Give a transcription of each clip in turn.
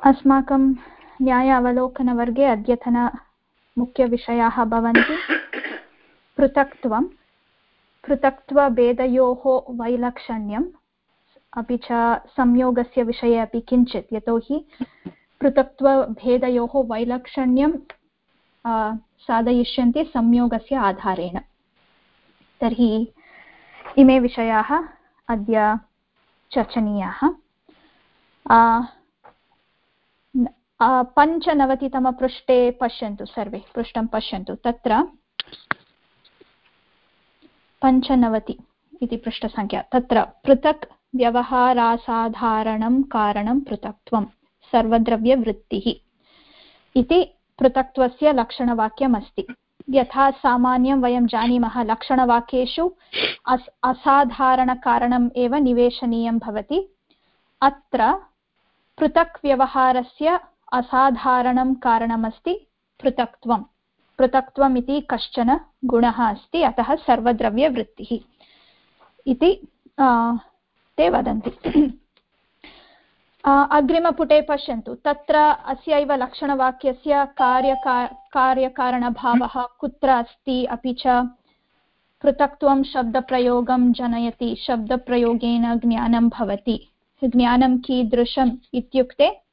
अस्माकं न्याय अवलोकनवर्गे अद्यतनमुख्यविषयाः भवन्ति पृथक्त्वं, पृथक्त्वभेदयोः वैलक्षण्यम् अपि च संयोगस्य विषये अपि किञ्चित्, यतोहि पृथक्त्वभेदयोः वैलक्षण्यं साधयिष्यन्ति संयोगस्य आधारेण। तर्हि इमे विषयाः अद्य चर्चनीयाः। पञ्चनवतितमपृष्ठे पश्यन्तु सर्वे पृष्ठं पश्यन्तु तत्र पञ्चनवति इति पृष्ठसङ्ख्या तत्र पृथक् व्यवहारासाधारणं कारणं पृथक्त्वं सर्वद्रव्यवृत्तिः इति पृथक्त्वस्य लक्षणवाक्यम् अस्ति यथा सामान्यं वयं जानीमः लक्षणवाक्येषु अस् असाधारणकारणम् एव निवेशनीयं भवति अत्र पृथक् व्यवहारस्य असाधारणं कारणमस्ति पृथक्त्वं. पृथक्त्वम् इति कश्चन गुणः अस्ति, अतः सर्वद्रव्यवृत्तिः. इति ते वदन्ति. अग्रिमपुटे पश्यन्तु. तत्र अस्यैव लक्षणवाक्यस्य कार्यका, कार्यकारणभावः कुत्र अस्ति? अपि च पृथक्त्वं शब्दप्रयोगं जनयति, शब्दप्रयोगेन ज्ञानं भवति. ज्ञानं कीदृशम् इत्युक्ते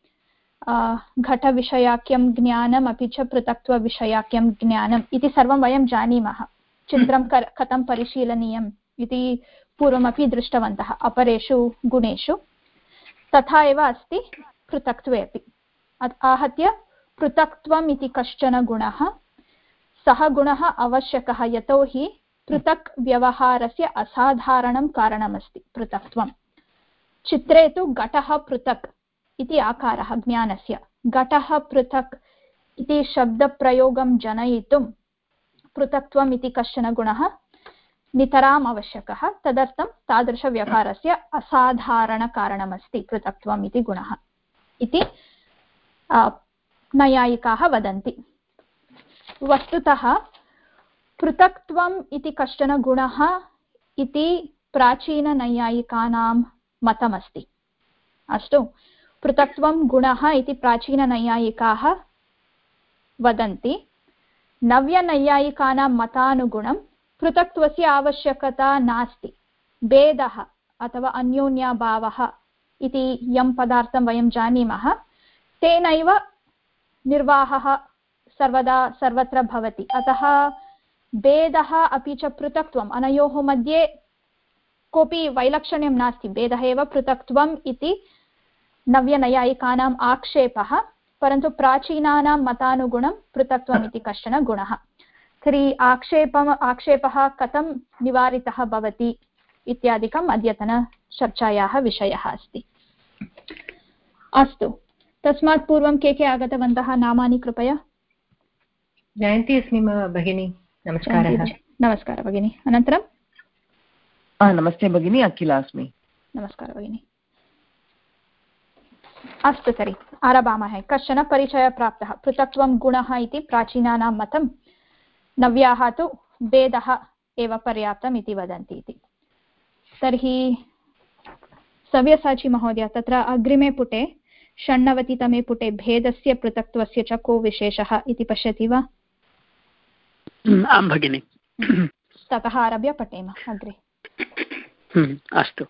घटविषयाख्यं ज्ञानम् अपि च पृथक्त्वविषयाख्यं ज्ञानम् इति सर्वं वयं जानीमः। चित्रं कथं परिशीलनीयम् इति पूर्वमपि दृष्टवन्तः अपरेषु गुणेषु। तथा एव अस्ति पृथक्त्वे अपि। आहत्य पृथक्त्वम् इति कश्चन गुणः सः गुणः आवश्यकः यतोहि पृथक् व्यवहारस्य असाधारणं कारणमस्ति पृथक्त्वं चित्रे तु घटः पृथक्। इति आकारः ज्ञानस्य। घटः पृथक् इति शब्दप्रयोगं जनयितुं पृथक्त्वम् इति कश्चन गुणः नितराम् आवश्यकः। तदर्थं तादृशव्यवहारस्य असाधारणकारणमस्ति पृथक्त्वम् इति गुणः। इति नैयायिकाः वदन्ति। वस्तुतः पृथक्त्वम् इति कश्चन गुणः इति प्राचीननैयायिकानां मतमस्ति। अस्तु। पृथक्त्वं गुणः इति प्राचीननैयायिकाः वदन्ति। नव्यनैयायिकानां मतानुगुणं पृथक्त्वस्य आवश्यकता नास्ति। भेदः अथवा अन्योन्याभावः इति यं पदार्थं वयं जानीमः, तेनैव निर्वाहः सर्वदा सर्वत्र भवति। अतः भेदः अपि च पृथक्त्वम्, अनयोः मध्ये कोऽपि वैलक्षण्यं नास्ति। भेदः एव पृथक्त्वम् इति नव्यनैयायिकानाम् आक्षेपः परन्तु प्राचीनानां मतानुगुणं पृथक्त्वम् इति कश्चन गुणः। तर्हि आक्षेपम् आक्षेपः कथं निवारितः भवति इत्यादिकम् अद्यतनचर्चायाः विषयः अस्ति। अस्तु तस्मात् पूर्वं के के आगतवन्तः? नामानि कृपया। जयन्ती अस्मि भगिनी। नमस्कारः। नमस्कारः भगिनी। अनन्तरं नमस्ते भगिनी। अखिला अस्मि। नमस्कारः भगिनी। अस्तु तर्हि आरभामहे कश्चन परिचयः प्राप्तः पृथक्त्वं गुणः इति प्राचीनानां मतं नव्याः तु भेदः एव पर्याप्तम् इति वदन्ति इति। तर्हि सव्यसाचि महोदय तत्र अग्रिमे पुटे षण्णवतितमे पुटे भेदस्य पृथक्त्वस्य च को विशेषः इति पश्यति वा? आं भगिनि। ततः आरभ्य पठेम अग्रे। अस्तु।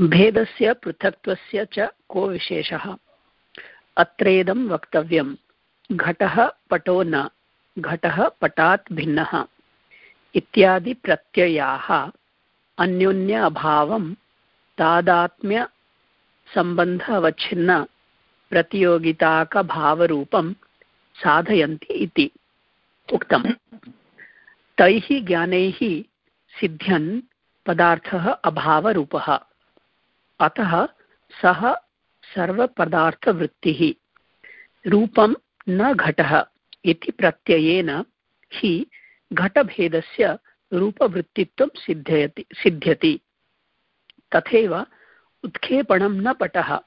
भेदस्य, पृथक्त्वस्य च को विशेषः? अत्रेदं वक्तव्यं। घटः पटो न, घटः पटात् भिन्नः। इत्यादिप्रत्ययाः अन्योन्य अभावं तादात्म्यसम्बन्ध अवच्छिन्न, प्रतियोगिताकभावरूपं साधयन्ति इति। उक्तम्। तैः ज्ञानैः सिद्ध्यन् पदार्थः अभावरूपः। अतः सः सर्वपदार्थवृत्तिः, रूपं न घटः इति प्रत्ययेन हि घटभेदस्य रूपवृत्तित्वं सिद्ध्यति सिद्ध्यति। तथैव उत्क्षेपणं न पटः,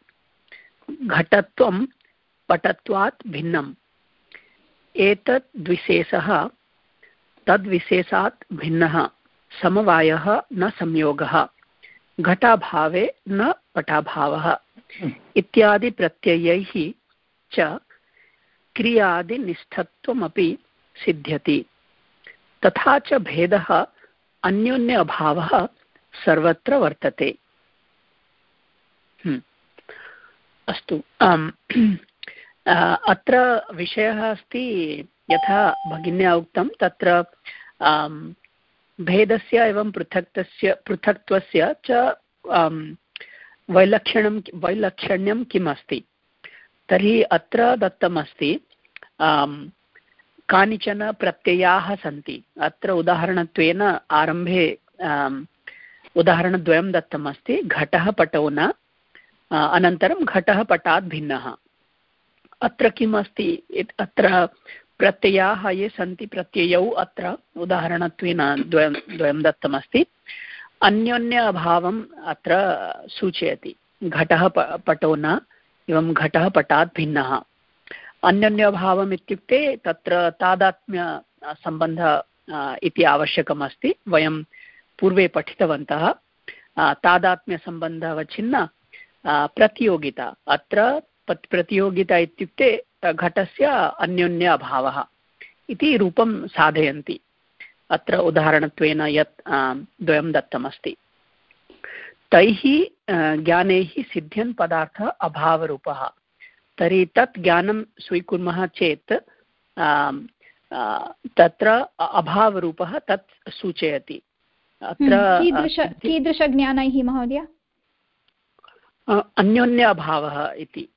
घटत्वं पटत्वात् भिन्नम्। एतद् द्विशेषः तद्विशेषात् भिन्नः। समवायः न संयोगः घटाभावे न पटाभावः इत्यादिप्रत्ययैः च क्रियादिनिष्ठत्वमपि सिद्ध्यति। तथा च भेदः अन्योन्य अभावः सर्वत्र वर्तते। हम्म। अस्तु अत्र विषयः अस्ति यथा भगिन्या उक्तं तत्र भेदस्य एवं पृथक्तस्य, पृथक्त्वस्य च वैलक्षण्यं वैलक्षण्यं किम् अस्ति? तर्हि अत्र दत्तमस्ति कानिचन प्रत्ययाः सन्ति। अत्र उदाहरणत्वेन आरम्भे उदाहरणद्वयं दत्तमस्ति, घटः पटौ न अनन्तरं घटः पटात् भिन्नः अत्र किम् अस्ति अत्र प्रत्ययाः ये सन्ति प्रत्ययौ अत्र। उदाहरणत्वेन द्वयं द्वयं दत्तमस्ति। अन्योन्य अभावम् अत्र सूचयति। घटः प पटो न, एवं घटः पटात् भिन्नः। अन्योन्यभावम् इत्युक्ते तत्र तादात्म्यसम्बन्धः इति आवश्यकमस्ति। वयं पूर्वे पठितवन्तः। तादात्म्यसम्बन्धवच्छिन्न प्रतियोगिता। अत्र प्रतियोगिता इत्युक्ते घटस्य अन्योन्य अभावः इति रूपं साधयन्ति। अत्र उदाहरणत्वेन यत् द्वयं दत्तमस्ति। तैः ज्ञानैः सिद्ध्यन् पदार्थः अभावरूपः। तर्हि तत् ज्ञानं स्वीकुर्मः चेत् तत्र अभावरूपः तत् सूचयति। अत्र कीदृश कीदृशज्ञानैः महोदय? अन्योन्य अभावः इति।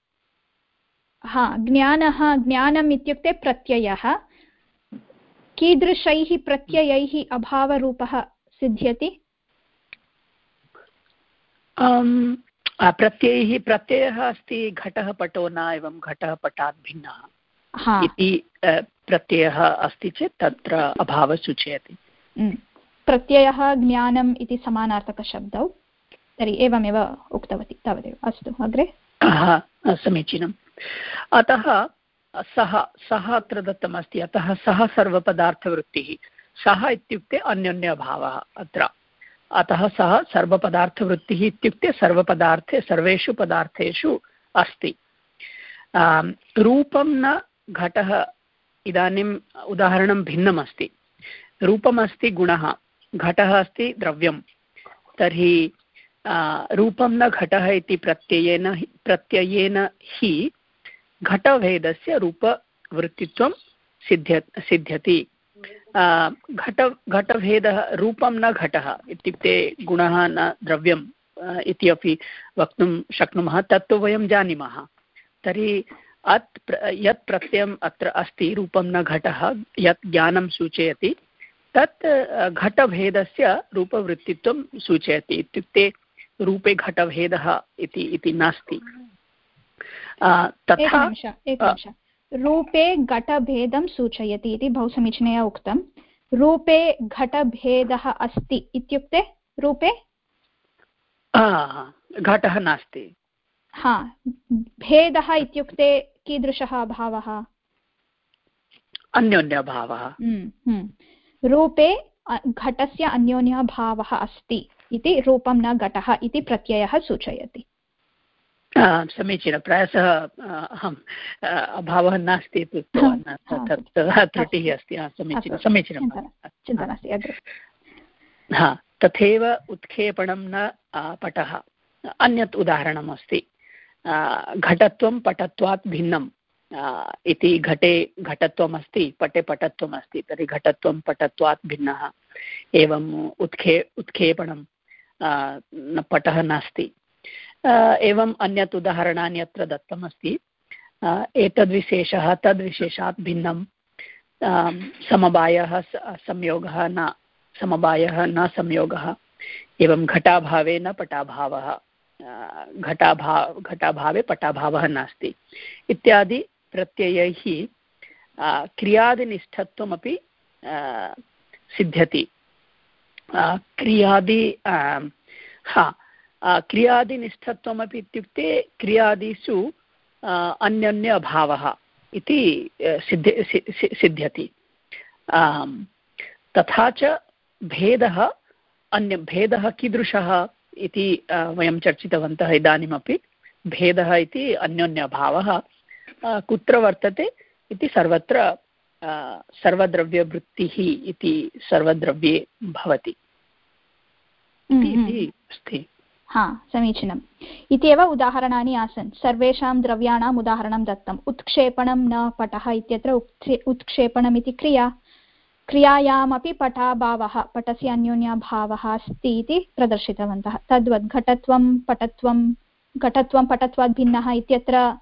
हा ज्ञानः ज्ञानम् इत्युक्ते प्रत्ययः। कीदृशैः प्रत्ययैः अभावरूपः सिद्ध्यति? प्रत्ययैः प्रत्ययः अस्ति घटः पटो न एवं घटः पटात् भिन्नः। इति प्रत्ययः अस्ति चेत् तत्र अभावः सूचयति। प्रत्ययः ज्ञानम् इति समानार्थकशब्दौ तर्हि एवमेव उक्तवती तावदेव। अस्तु अग्रे। समीचीनम्। अतः सः सः अत्र दत्तमस्ति। अतः सः सर्वपदार्थवृत्तिः। सः इत्युक्ते अन्योन्यभावः अत्र। अतः सः सर्वपदार्थवृत्तिः इत्युक्ते सर्वपदार्थे, सर्वेषु पदार्थेषु अस्ति। रूपं न घटः इदानीम् उदाहरणं भिन्नमस्ति। रूपमस्ति गुणः, घटः अस्ति द्रव्यं तर्हि रूपं न घटः इति प्रत्ययेन प्रत्ययेन हि घटभेदस्य रूपवृत्तित्वं सिद्ध्य, सिद्ध्यति। घट, घटभेदः, रूपं न घटः इत्युक्ते गुणः न द्रव्यम् इति अपि वक्तुं शक्नुमः, तत्तु वयं जानीमः। तर्हि अत् प्र, यत् प्रत्ययम् अत्र अस्ति, रूपं न घटः, यत् ज्ञानं सूचयति, तत् घटभेदस्य रूपवृत्तित्वं सूचयति। इत्युक्ते रूपे घटभेदः इति नास्ति। तथा रूपे घटभेदं सूचयति इति बहु समीचीनतया उक्तं। रूपे घटभेदः अस्ति इत्युक्ते रूपे? घटः नास्ति। हा भेदः इत्युक्ते कीदृशः अभावः अन्योन्यभावः। हम्म, हम्म। रूपे घटस्य अन्योन्यभावः अस्ति इति रूपं न घटः इति प्रत्ययः सूचयति। समीचीनं प्रायशः अहम् अभावः नास्ति इति उक्तवान्। त्रुटिः अस्ति। समीचीनं समीचीनं चिन्ता नास्ति हा तथैव उत्क्षेपणं न पटः। अन्यत् उदाहरणम् अस्ति घटत्वं पटत्वात् भिन्नम् इति घटे घटत्वम् अस्ति पटे पटत्वम् अस्ति तर्हि घटत्वं पटत्वात् भिन्नः। एवम् उत्खे उत्क्षेपणं पटः नास्ति। एवम् अन्यत् उदाहरणानि अत्र दत्तमस्ति। एतद्विशेषः, तद्विशेषात् भिन्नं समवायः संयोगः न समवायः न संयोगः। एवं घटाभावे न पटाभावः। घटाभाव घटाभावे पटाभावः नास्ति। इत्यादि प्रत्ययैः क्रियादिनिष्ठत्वमपि सिद्ध्यति। क्रियादि हा क्रियादिनिष्ठत्वमपि इत्युक्ते क्रियादिषु अन्यन्य अभावः इति सिद्ध सिद्ध्यति। तथा च भेदः अन्य भेदः कीदृशः इति वयं चर्चितवन्तः इदानीमपि। भेदः इति अन्योन्यभावः कुत्र वर्तते इति सर्वत्र सर्वद्रव्यवृत्तिः इति सर्वद्रव्ये भवति। इति अस्ति। हा, समीचीनम्। इत्येव उदाहरणानि आसन्। सर्वेषां द्रव्याणाम् उदाहरणं दत्तम्। उत्क्षेपणं न पटः इत्यत्र उत्क्षेपणम् इति क्रिया, क्रियायामपि पटाभावः, पटस्य अन्योन्याभावः अस्ति इति प्रदर्शितवन्तः। तद्वत् घटत्वं, पटत्वं, घटत्वं, पटत्वात् भिन्नः इत्यत्र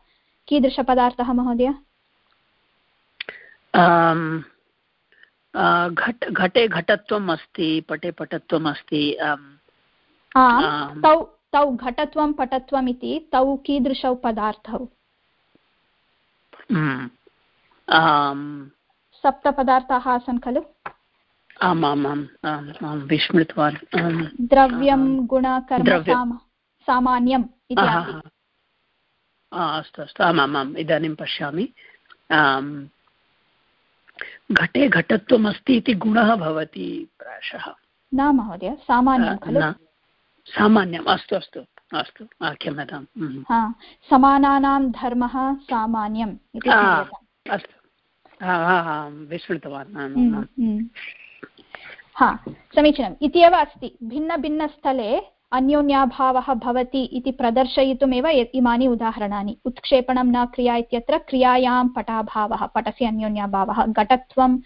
कीदृशपदार्थः महोदय? घट, घटे घटत्वम् अस्ति, पटे पटत्वम् अस्ति आम् तौ तौ घटत्वं पटत्वम् इति तौ कीदृशौ पदार्थौ? सप्तपदार्थाः आसन् खलु? विस्मृतवान् द्रव्यं गुणकर्म सामान्यम् इति अस्तु अस्तु आमामाम् इदानीं पश्यामि। घटे घटत्वम् अस्ति इति गुणः भवति प्रायशः। न महोदय सामान्यं खलु। सामान्यम् अस्तु अस्तु अस्तु क्षम्यताम् समानानां धर्मः सामान्यम् इति अस्तु। विस्मृतवान् हा समीचीनम्। इति एव अस्ति। भिन्नभिन्नस्थले अन्योन्याभावः भवति इति प्रदर्शयितुमेव इमानि उदाहरणानि। उत्क्षेपणं न क्रिया इत्यत्र क्रियायां पटाभावः पटस्य अन्योन्याभावः घटत्वं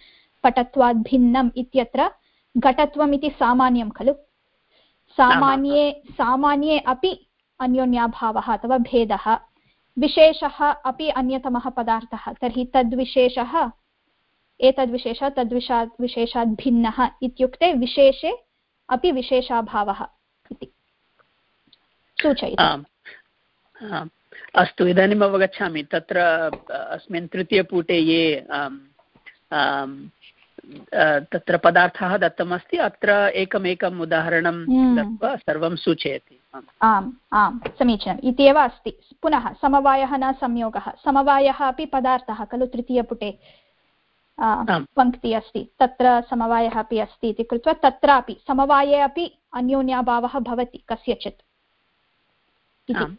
पटत्वात् भिन्नम् इत्यत्र घटत्वम् इति सामान्यं खलु। सामान्ये सामान्ये अपि अन्योन्याभावः अथवा भेदः विशेषः अपि अन्यतमः पदार्थः तर्हि तद्विशेषः एतद्विशेषः तद्विषात् विशेषात् भिन्नः इत्युक्ते विशेषे अपि विशेषाभावः इति सूचयति। अस्तु इदानीम् अवगच्छामि तत्र अस्मिन् तृतीयपुटे ये तत्र पदार्थः दत्तमस्ति अत्र एकमेकम् उदाहरणं हम्म। दत्त्वा सर्वं सूचयति। आम्। आम् समीचीनम्। इत्येव अस्ति। पुनः समवायः न संयोगः। समवायः अपि पदार्थः खलु तृतीयपुटे। पङ्क्ति अस्ति। तत्र समवायः अपि अस्ति इति कृत्वा तत्रापि समवाये अपि अन्योन्याभावः भवति कस्यचित्। इति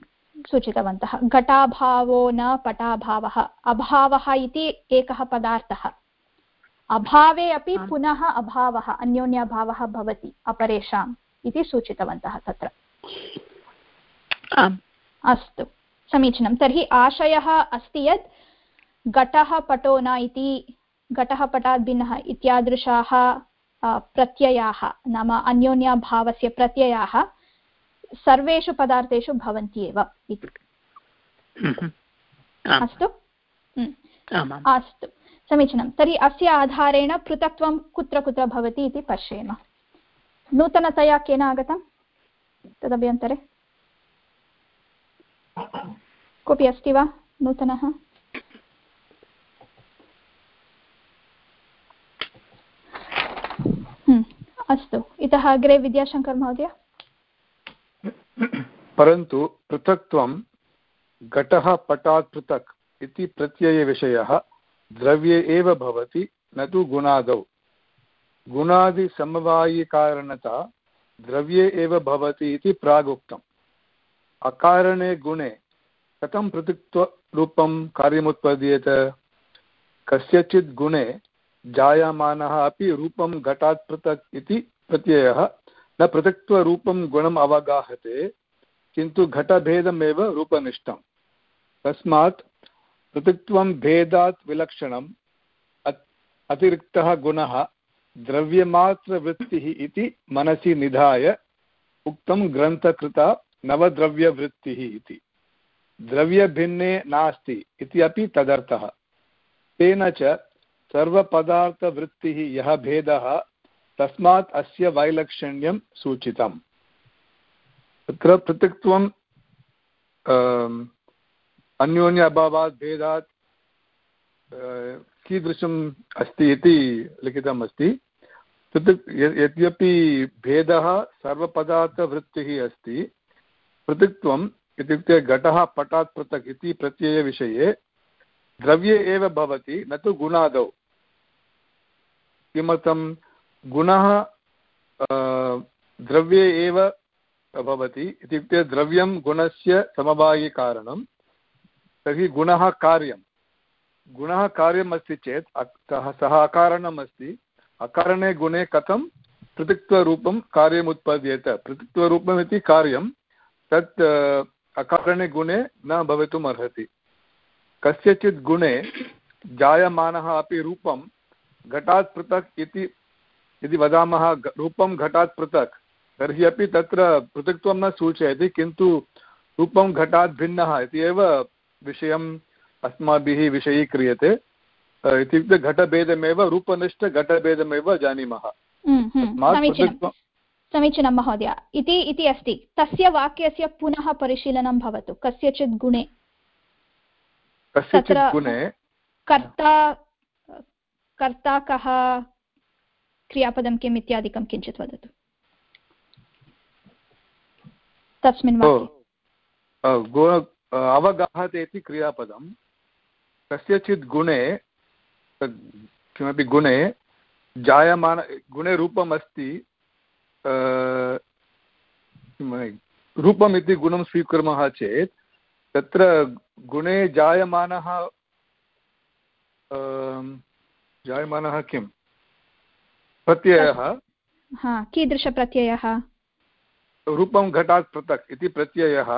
सूचितवन्तः। घटाभावो न पटाभावः। अभावः इति एकः पदार्थः। अभावे अपि पुनः अभावः अन्योन्यभावः भवति अपरेषाम् इति सूचितवन्तः तत्र। अस्तु समीचीनं। तर्हि आशयः अस्ति यत् घटः पटो न इति घटः पटात् भिन्नः इत्यादृशाः प्रत्ययाः नाम अन्योन्यभावस्य प्रत्ययाः सर्वेषु पदार्थेषु भवन्ति एव इति। हम्म। अस्तु? हम्म। अस्तु। समीचीनं। तर्हि अस्य आधारेण पृथक्त्वं कुत्र कुत्र भवति इति पश्येम। नूतनतया केन आगतं? तदभ्यन्तरे। कोऽपि अस्ति वा नूतनः? हम्म, अस्तु। इतः अग्रे विद्याशङ्कर् महोदय। परन्तु पृथक्त्वं घटः पटात् पृथक् इति प्रत्ययविषयः द्रव्ये एव भवति, न तु गुणादौ। गुणादिसमवायिकारणता द्रव्ये एव भवति इति प्रागुक्तम्। अकारणे गुणे, कथं पृथक्त्वरूपं कार्यमुत्पद्येत? कस्यचित् गुणे जायमानः अपि रूपं घटात् पृथक् इति प्रत्ययः। न पृथक्त्वरूपं गुणम् अवगाहते, किन्तु घटभेदमेव रूपनिष्ठम्। तस्मात् पृथक्त्वं भेदात् विलक्षणम् अतिरिक्तः गुणः द्रव्यमात्रवृत्तिः इति मनसि निधाय उक्तं ग्रन्थकृता नवद्रव्यवृत्तिः इति। द्रव्यभिन्ने नास्ति इति अपि तदर्थः। तेन च सर्वपदार्थवृत्तिः यः भेदः तस्मात् अस्य वैलक्षण्यं सूचितम्। तत्र पृथक्त्वं अन्योन्य अभावात् भेदात् कीदृशम् अस्ति इति लिखितम् अस्ति पृथक् यद्यपि भेदः सर्वपदार्थवृत्तिः अस्ति, पृथक्त्वम् इत्युक्ते घटः पटात् पृथक् इति प्रत्ययविषये द्रव्ये एव भवति, न तु गुणादौ। किमर्थं? गुणः द्रव्ये एव भवति, इत्युक्ते द्रव्यं गुणस्य समवायिकारणं तर्हि गुणः कार्यं। गुणः कार्यम् अस्ति चेत् सः अकारणम् अस्ति अकारणे गुणे कथं? पृथक्त्वरूपं कार्यम् उत्पद्येत। पृथक्त्वरूपम् इति कार्यं तत् अकारणे गुणे न भवितुम् अर्हति। कस्यचित् गुणे जायमानः अपि रूपं घटात् पृथक् इति, यदि वदामः रूपं घटात् पृथक्, तर्हि अपि तत्र पृथक्त्वं न सूचयति, किन्तु रूपं घटात् भिन्नः इति एव विषयम् अस्माभिः विषयीक्रियते इत्युक्ते घटभेदमेव रूपनिष्ठघटभेदमेव जानीमः। हम्म, हम्म, समीचीनं। महोदय। इति इति अस्ति। तस्य वाक्यस्य पुनः परिशीलनं भवतु। कस्यचित् गुणे। कस्यचित् गुणे कर्ता कर्ता कः क्रियापदं किम् इत्यादिकं किञ्चित् वदतु। तस्मिन् अवगाहते इति क्रियापदं। कस्यचित् गुणे किमपि गुणे जायमान गुणे रूपम् अस्ति रूपम् इति गुणं स्वीकुर्मः चेत् तत्र गुणे जायमानः जायमानः किं? प्रत्ययः। कीदृशप्रत्ययः? रूपं घटात् पृथक् इति प्रत्ययः।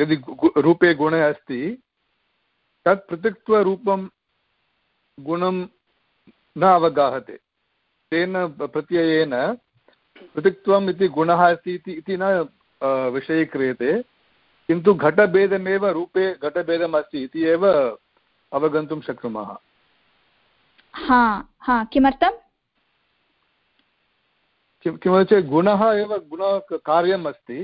यदि रूपे गुणे अस्ति तत् पृथक्त्वरूपं गुणं न अवगाहते। तेन प्रत्ययेन पृथक्त्वम् इति गुणः अस्ति इति न विषयीक्रियते किन्तु घटभेदमेव रूपे घटभेदम् अस्ति इति एव अवगन्तुं शक्नुमः। हा हा किमर्थं किमर्थं चेत् गुणः एव गुणकार्यम् अस्ति।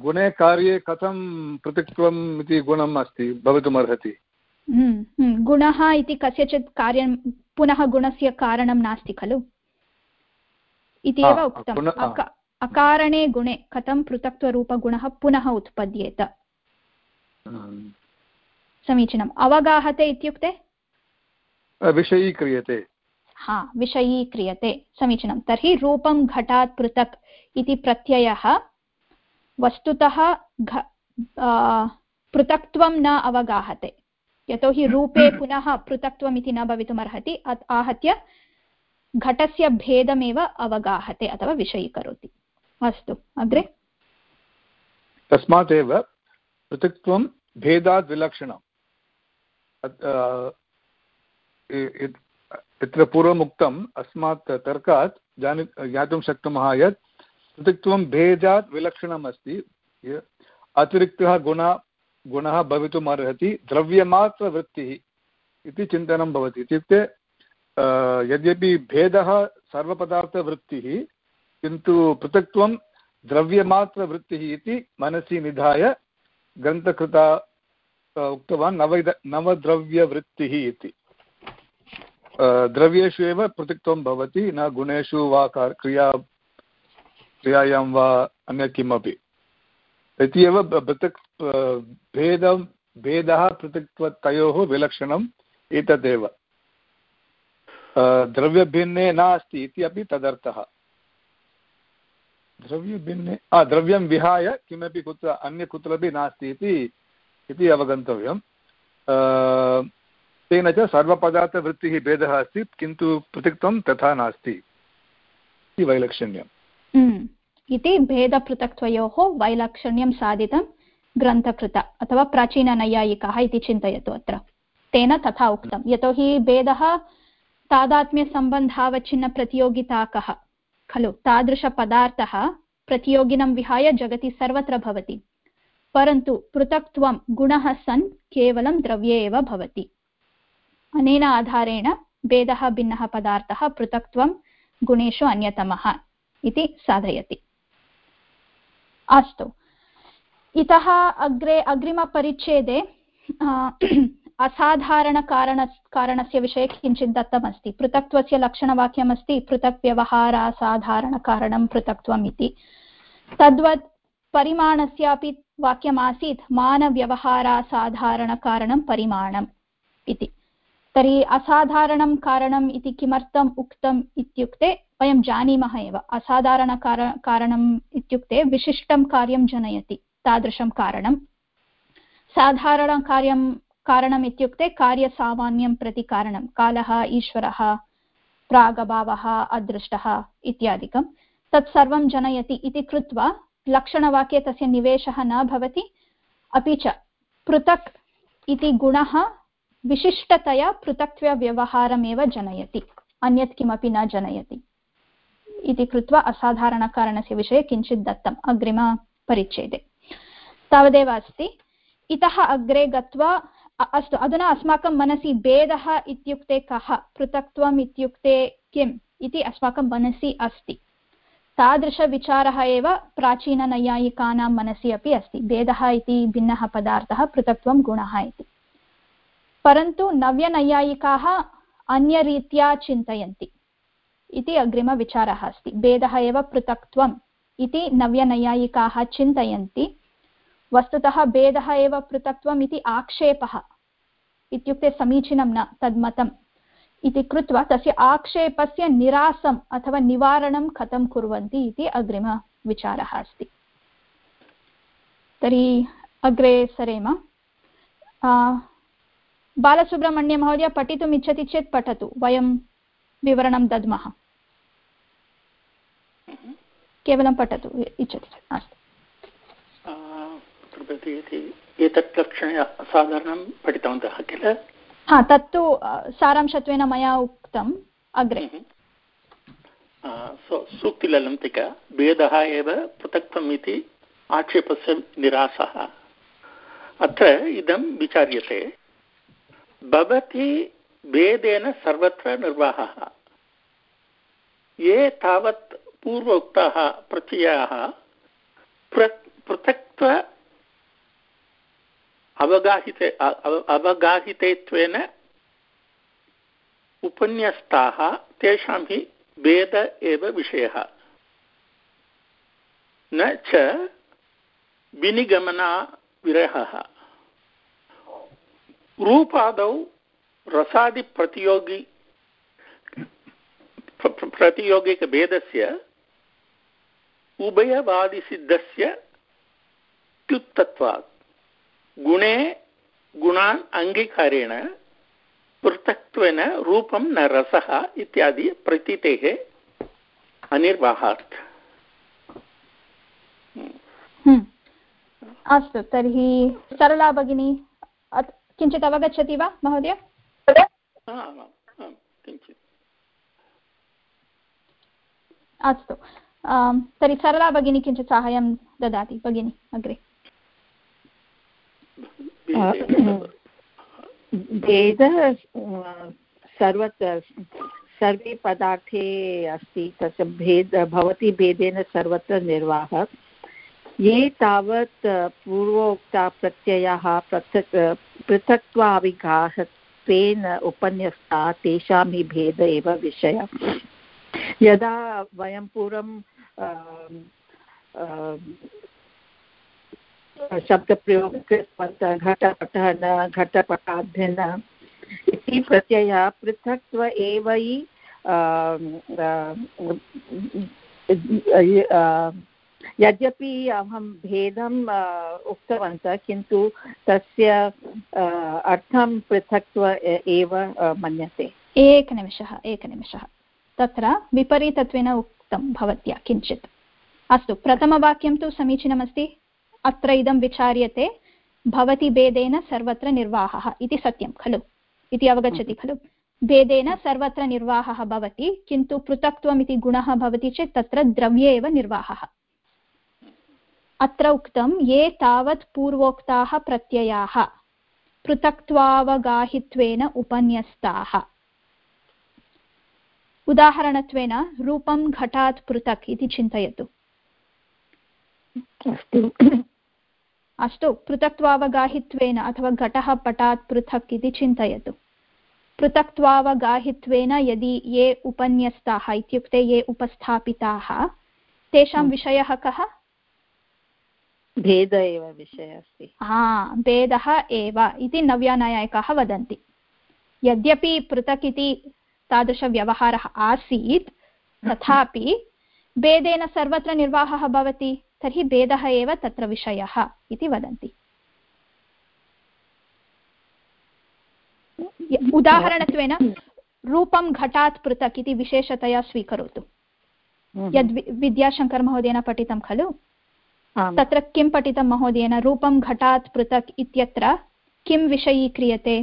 गुणे कार्ये कथं पृथक्त्वम् इति गुणम् अस्ति भवितुमर्हति? हम्म, हम्म, गुणः इति कस्यचित् कार्यं पुनः गुणस्य कारणं नास्ति खलु? इति एव उक्तम्। अकारणे गुणे कथं पृथक्त्वरूपगुणः पुनः उत्पद्येत? समीचीनम्। अवगाहते इत्युक्ते? विषयीक्रियते। हा विषयीक्रियते। समीचीनं तर्हि रूपं घटात् पृथक् इति प्रत्ययः वस्तुतः पृथक्त्वं न अवगाहते। यतोहि रूपे पुनः पृथक्त्वम् इति न भवितुमर्हति आहत्य घटस्य भेदमेव अवगाहते अथवा विषयीकरोति। अस्तु अग्रे। तस्मात् एव पृथक्त्वं भेदात् विलक्षणम्। यत्र पूर्वम् उक्तम् अस्मात् तर्कात् जानि ज्ञातुं शक्नुमः यत् पृथक्त्वं भेदात् विलक्षणम् अस्ति अतिरिक्तः गुणः गुणः भवितुम् अर्हति द्रव्यमात्रवृत्तिः इति चिन्तनं भवति। इत्युक्ते यद्यपि भेदः सर्वपदार्थवृत्तिः, किन्तु पृथक्त्वं द्रव्यमात्रवृत्तिः इति मनसि निधाय ग्रन्थकृता उक्तवान् नवैद, नवद्रव्यवृत्तिः इति। द्रव्येषु एव पृथक्त्वं भवति, न गुणेषु वा क्रिया क्रियायां वा अन्यत् किमपि। इति एव पृथक् भेदं, भेदः पृथक्त्वतयोः विलक्षणम् एतदेव। द्रव्यभिन्ने नास्ति इति अपि तदर्थः। द्रव्यभिन्ने द्रव्यं विहाय किमपि कुत्र, अन्य कुत्रापि नास्ति इति इति अवगन्तव्यं तेन च सर्वपदार्थवृत्तिः भेदः अस्ति, किन्तु पृथक्त्वं तथा नास्ति। इति वैलक्षण्यम्। इति भेदपृथक्त्वयोः वैलक्षण्यं साधितं ग्रन्थकृत अथवा प्राचीननैयायिकाः इति चिन्तयतु अत्र. तेन तथा उक्तं. यतोहि भेदः तादात्म्यसम्बन्धावच्छिन्नप्रतियोगिताकः, खलु, तादृशपदार्थः प्रतियोगिनं विहाय जगति सर्वत्र भवति. परन्तु पृथक्त्वं गुणः सन् केवलं द्रव्ये एव भवति. अनेन आधारेण भेदः भिन्नः पदार्थः पृथक्त्वं गुणेषु अन्यतमः. इति साधयति। अस्तु। इतः अग्रे अग्रिमपरिच्छेदे असाधारणकारण, कारणस्य विषये किञ्चित् दत्तमस्ति। पृथक्त्वस्य लक्षणवाक्यमस्ति पृथक् व्यवहारासाधारणकारणं पृथक्त्वम् इति। तद्वत् परिमाणस्यापि वाक्यमासीत्, मानव्यवहारासाधारणकारणं परिमाणम् इति। तर्हि असाधारणं कारणम् इति किमर्थम् उक्तम् इत्युक्ते वयं जानीमः एव। असाधारणकार कारणम् इत्युक्ते विशिष्टं कार्यं जनयति, तादृशं कारणं। साधारणकार्यं कारणम् इत्युक्ते कार्यसामान्यं प्रति कारणं, कालः, ईश्वरः, प्रागभावः, अदृष्टः इत्यादिकं। तत्सर्वं जनयति इति कृत्वा लक्षणवाक्ये तस्य निवेशः न भवति। अपि च पृथक् इति गुणः विशिष्टतया पृथक्त्वव्यवहारमेव जनयति, अन्यत् किमपि न जनयति। इति कृत्वा असाधारणकारणस्य विषये किञ्चित् दत्तम् अग्रिमपरिच्छेदे तावदेव अस्ति। इतः अग्रे गत्वा अस्तु, अधुना अस्माकं मनसि भेदः इत्युक्ते कः? पृथक्त्वम् इत्युक्ते किम् इति अस्माकं मनसि अस्ति। तादृशविचारः एव प्राचीननैयायिकानां मनसि अपि अस्ति। भेदः इति भिन्नः पदार्थः पृथक्त्वं गुणः इति। परन्तु नव्यनैयायिकाः अन्यरीत्या चिन्तयन्ति इति अग्रिमविचारः अस्ति। भेदः एव पृथक्त्वम् इति नव्यनैयायिकाः चिन्तयन्ति। वस्तुतः भेदः एव पृथक्त्वम् इति आक्षेपः इत्युक्ते समीचीनं न, तद्मतम् इति कृत्वा तस्य आक्षेपस्य निरासम् अथवा निवारणं कथं कुर्वन्ति इति अग्रिमविचारः अस्ति। तर्हि अग्रे सरेम। बालसुब्रह्मण्यमहोदय पठितुम् इच्छति चेत् पठतु वयं विवरणं दद्मः। केवलं पठतु इच्छति चेत् अस्तु। एतत् लक्षणे साधारणं पठितवन्तः किल? हा तत्तु सारांशत्वेन मया उक्तम् अग्रे। सूक्तिललन्तिका भेदः एव पृथक्त्वम् इति आक्षेपस्य निरासः अत्र इदं विचार्यते। भवति भेदेन सर्वत्र निर्वाहः। ये तावत् पूर्व उक्ताः प्रत्ययाः पृथक्त्व अवगाहिते अवगाहितेत्वेन उपन्यस्ताः, तेषां हि भेद एव विषयः। न च विनिगमनाविरहः। रूपादौ रसादिप्रतियोगि प्रतियोगिकभेदस्य उभयवादिसिद्धस्य क्लुप्तत्वात् गुणे गुणान् अङ्गीकारेण पृथक्त्वेन रूपं न रसः इत्यादि प्रतीतेः अनिर्वाहात् हम्म। अस्तु, तर्हि सरला भगिनी किञ्चित् अवगच्छति वा, महोदय? अस्तु. तर्हि सरला भगिनी किञ्चित् साहाय्यं ददाति. भगिनी, अग्रे. भेदः, सर्वत्र, सर्वे पदार्थे अस्ति, तस्य भेद, भवति भेदेन सर्वत्र निर्वाहः। ये तावत् पूर्वोक्ता प्रत्ययाः पृथक् पृथक्त्वाविघाहत्वेन उपन्यस्ता तेषां हि भेद एव विषयः। यदा वयं पूर्वं शब्दप्रयोगं कृतवन्तः घटपटः न घटपटाद्भिन्न इति प्रत्ययः पृथक्त्व एव यद्यपि अहं भेदम् उक्तवन्तः किन्तु तस्य अर्थं पृथक्त्व एव मन्यते। एकनिमिषः एकनिमिषः। तत्र विपरीतत्वेन उक्तं भवत्या किञ्चित्। अस्तु प्रथमवाक्यं तु समीचीनमस्ति। अत्र इदं विचार्यते भवति भेदेन सर्वत्र निर्वाहः इति सत्यं खलु? इति अवगच्छति खलु? भेदेन सर्वत्र निर्वाहः भवति किन्तु पृथक्त्वम् इति गुणः भवति चेत् तत्र द्रव्ये एव निर्वाहः। अत्र उक्तं ये तावत् पूर्वोक्ताः प्रत्ययाः पृथक्त्वावगाहित्वेन उपन्यस्ताः। उदाहरणत्वेन रूपं घटात् पृथक् इति चिन्तयतु। अस्तु। पृथक्त्वावगाहित्वेन अथवा घटः पटात् पृथक् इति चिन्तयतु। पृथक्त्वावगाहित्वेन यदि ये उपन्यस्ताः इत्युक्ते ये उपस्थापिताः तेषां। विषयः कः? भेद एव विषयः अस्ति। हा भेदः एव इति नव्यानायकाः वदन्ति। यद्यपि पृथक् इति तादृशव्यवहारः आसीत् तथापि भेदेन सर्वत्र निर्वाहः भवति तर्हि भेदः एव तत्र विषयः इति वदन्ति। उदाहरणत्वेन रूपं घटात् पृथक् इति विशेषतया स्वीकरोतु। यद् विद्याशङ्करमहोदयेन पठितं खलु? तत्र किं पठितं महोदयेन? रूपं घटात् पृथक् इत्यत्र किं विषयीक्रियते?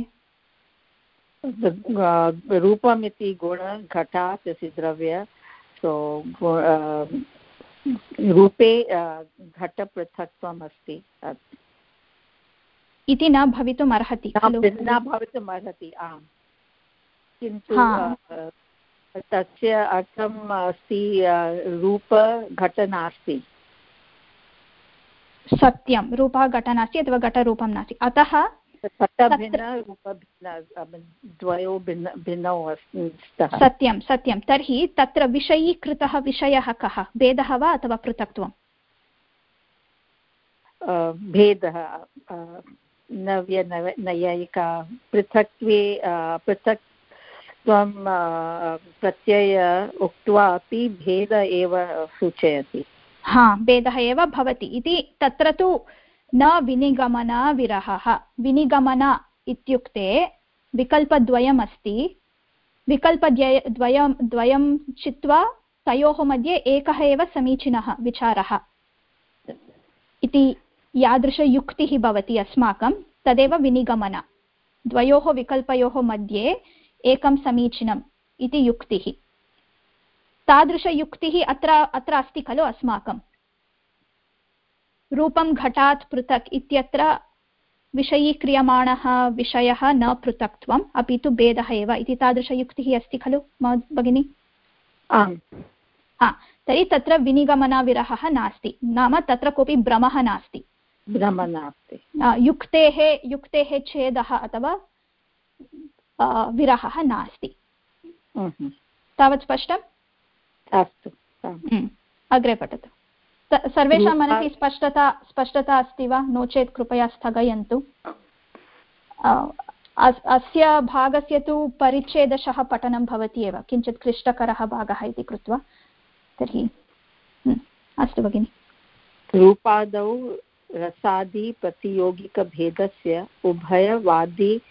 रूपम् इति गुण घटात् इति द्रव्य सो रूपे घटपृथक्त्वम् अस्ति। इति न भवितुम् अर्हति न भवितुम् अर्हति आम्। किन्तु तस्य अर्थम् अस्ति रूपघट नास्ति। सत्यं रूपः घटः नास्ति अथवा घटरूपं नास्ति। अतः सत्यं सत्यं तर्हि तत्र विषयीकृतः विषयः कः? भेदः वा अथवा पृथक्त्वं? भेदः नव्य नैयायिका। पृथक्त्वे पृथक् त्वं प्रत्यय उक्त्वा अपि भेद एव सूचयति। हा, भेदः एव भवति। इति तत्र तु न विनिगमन विरहः। विनिगमन इत्युक्ते विकल्पद्वयम् अस्ति विकल्पद्वय, द्वयं द्वयं चित्वा तयोः मध्ये एकः एव समीचीनः विचारः। इति यादृशयुक्तिः भवति अस्माकं। तदेव विनिगमन। द्वयोः विकल्पयोः मध्ये एकं समीचीनम् इति युक्तिः। तादृशयुक्तिः अत्र अत्र अस्ति खलु अस्माकं। रूपं घटात् पृथक् इत्यत्र विषयीक्रियमाणः विषयः न पृथक्त्वम् अपि तु भेदः एव। इति तादृशयुक्तिः अस्ति खलु भगिनि? आम्। हा तर्हि तत्र विनिगमनविरहः नास्ति। नाम तत्र कोऽपि भ्रमः नास्ति। भ्रमः नास्ति। युक्तेः युक्तेः छेदः अथवा विरहः नास्ति। तावत् स्पष्टम्? अस्तु अग्रे पठतु। सर्वेषां मनसि स्पष्टता स्पष्टता अस्ति वा? नो चेत् कृपया स्थगयन्तु। अस्य भागस्य तु परिच्छेदशः पठनं भवति एव। किञ्चित् क्लिष्टकरः भागः इति कृत्वा। तर्हि अस्तु भगिनि। रूपादौ रसादिप्रतियोगिकभेदस्य उभयवादी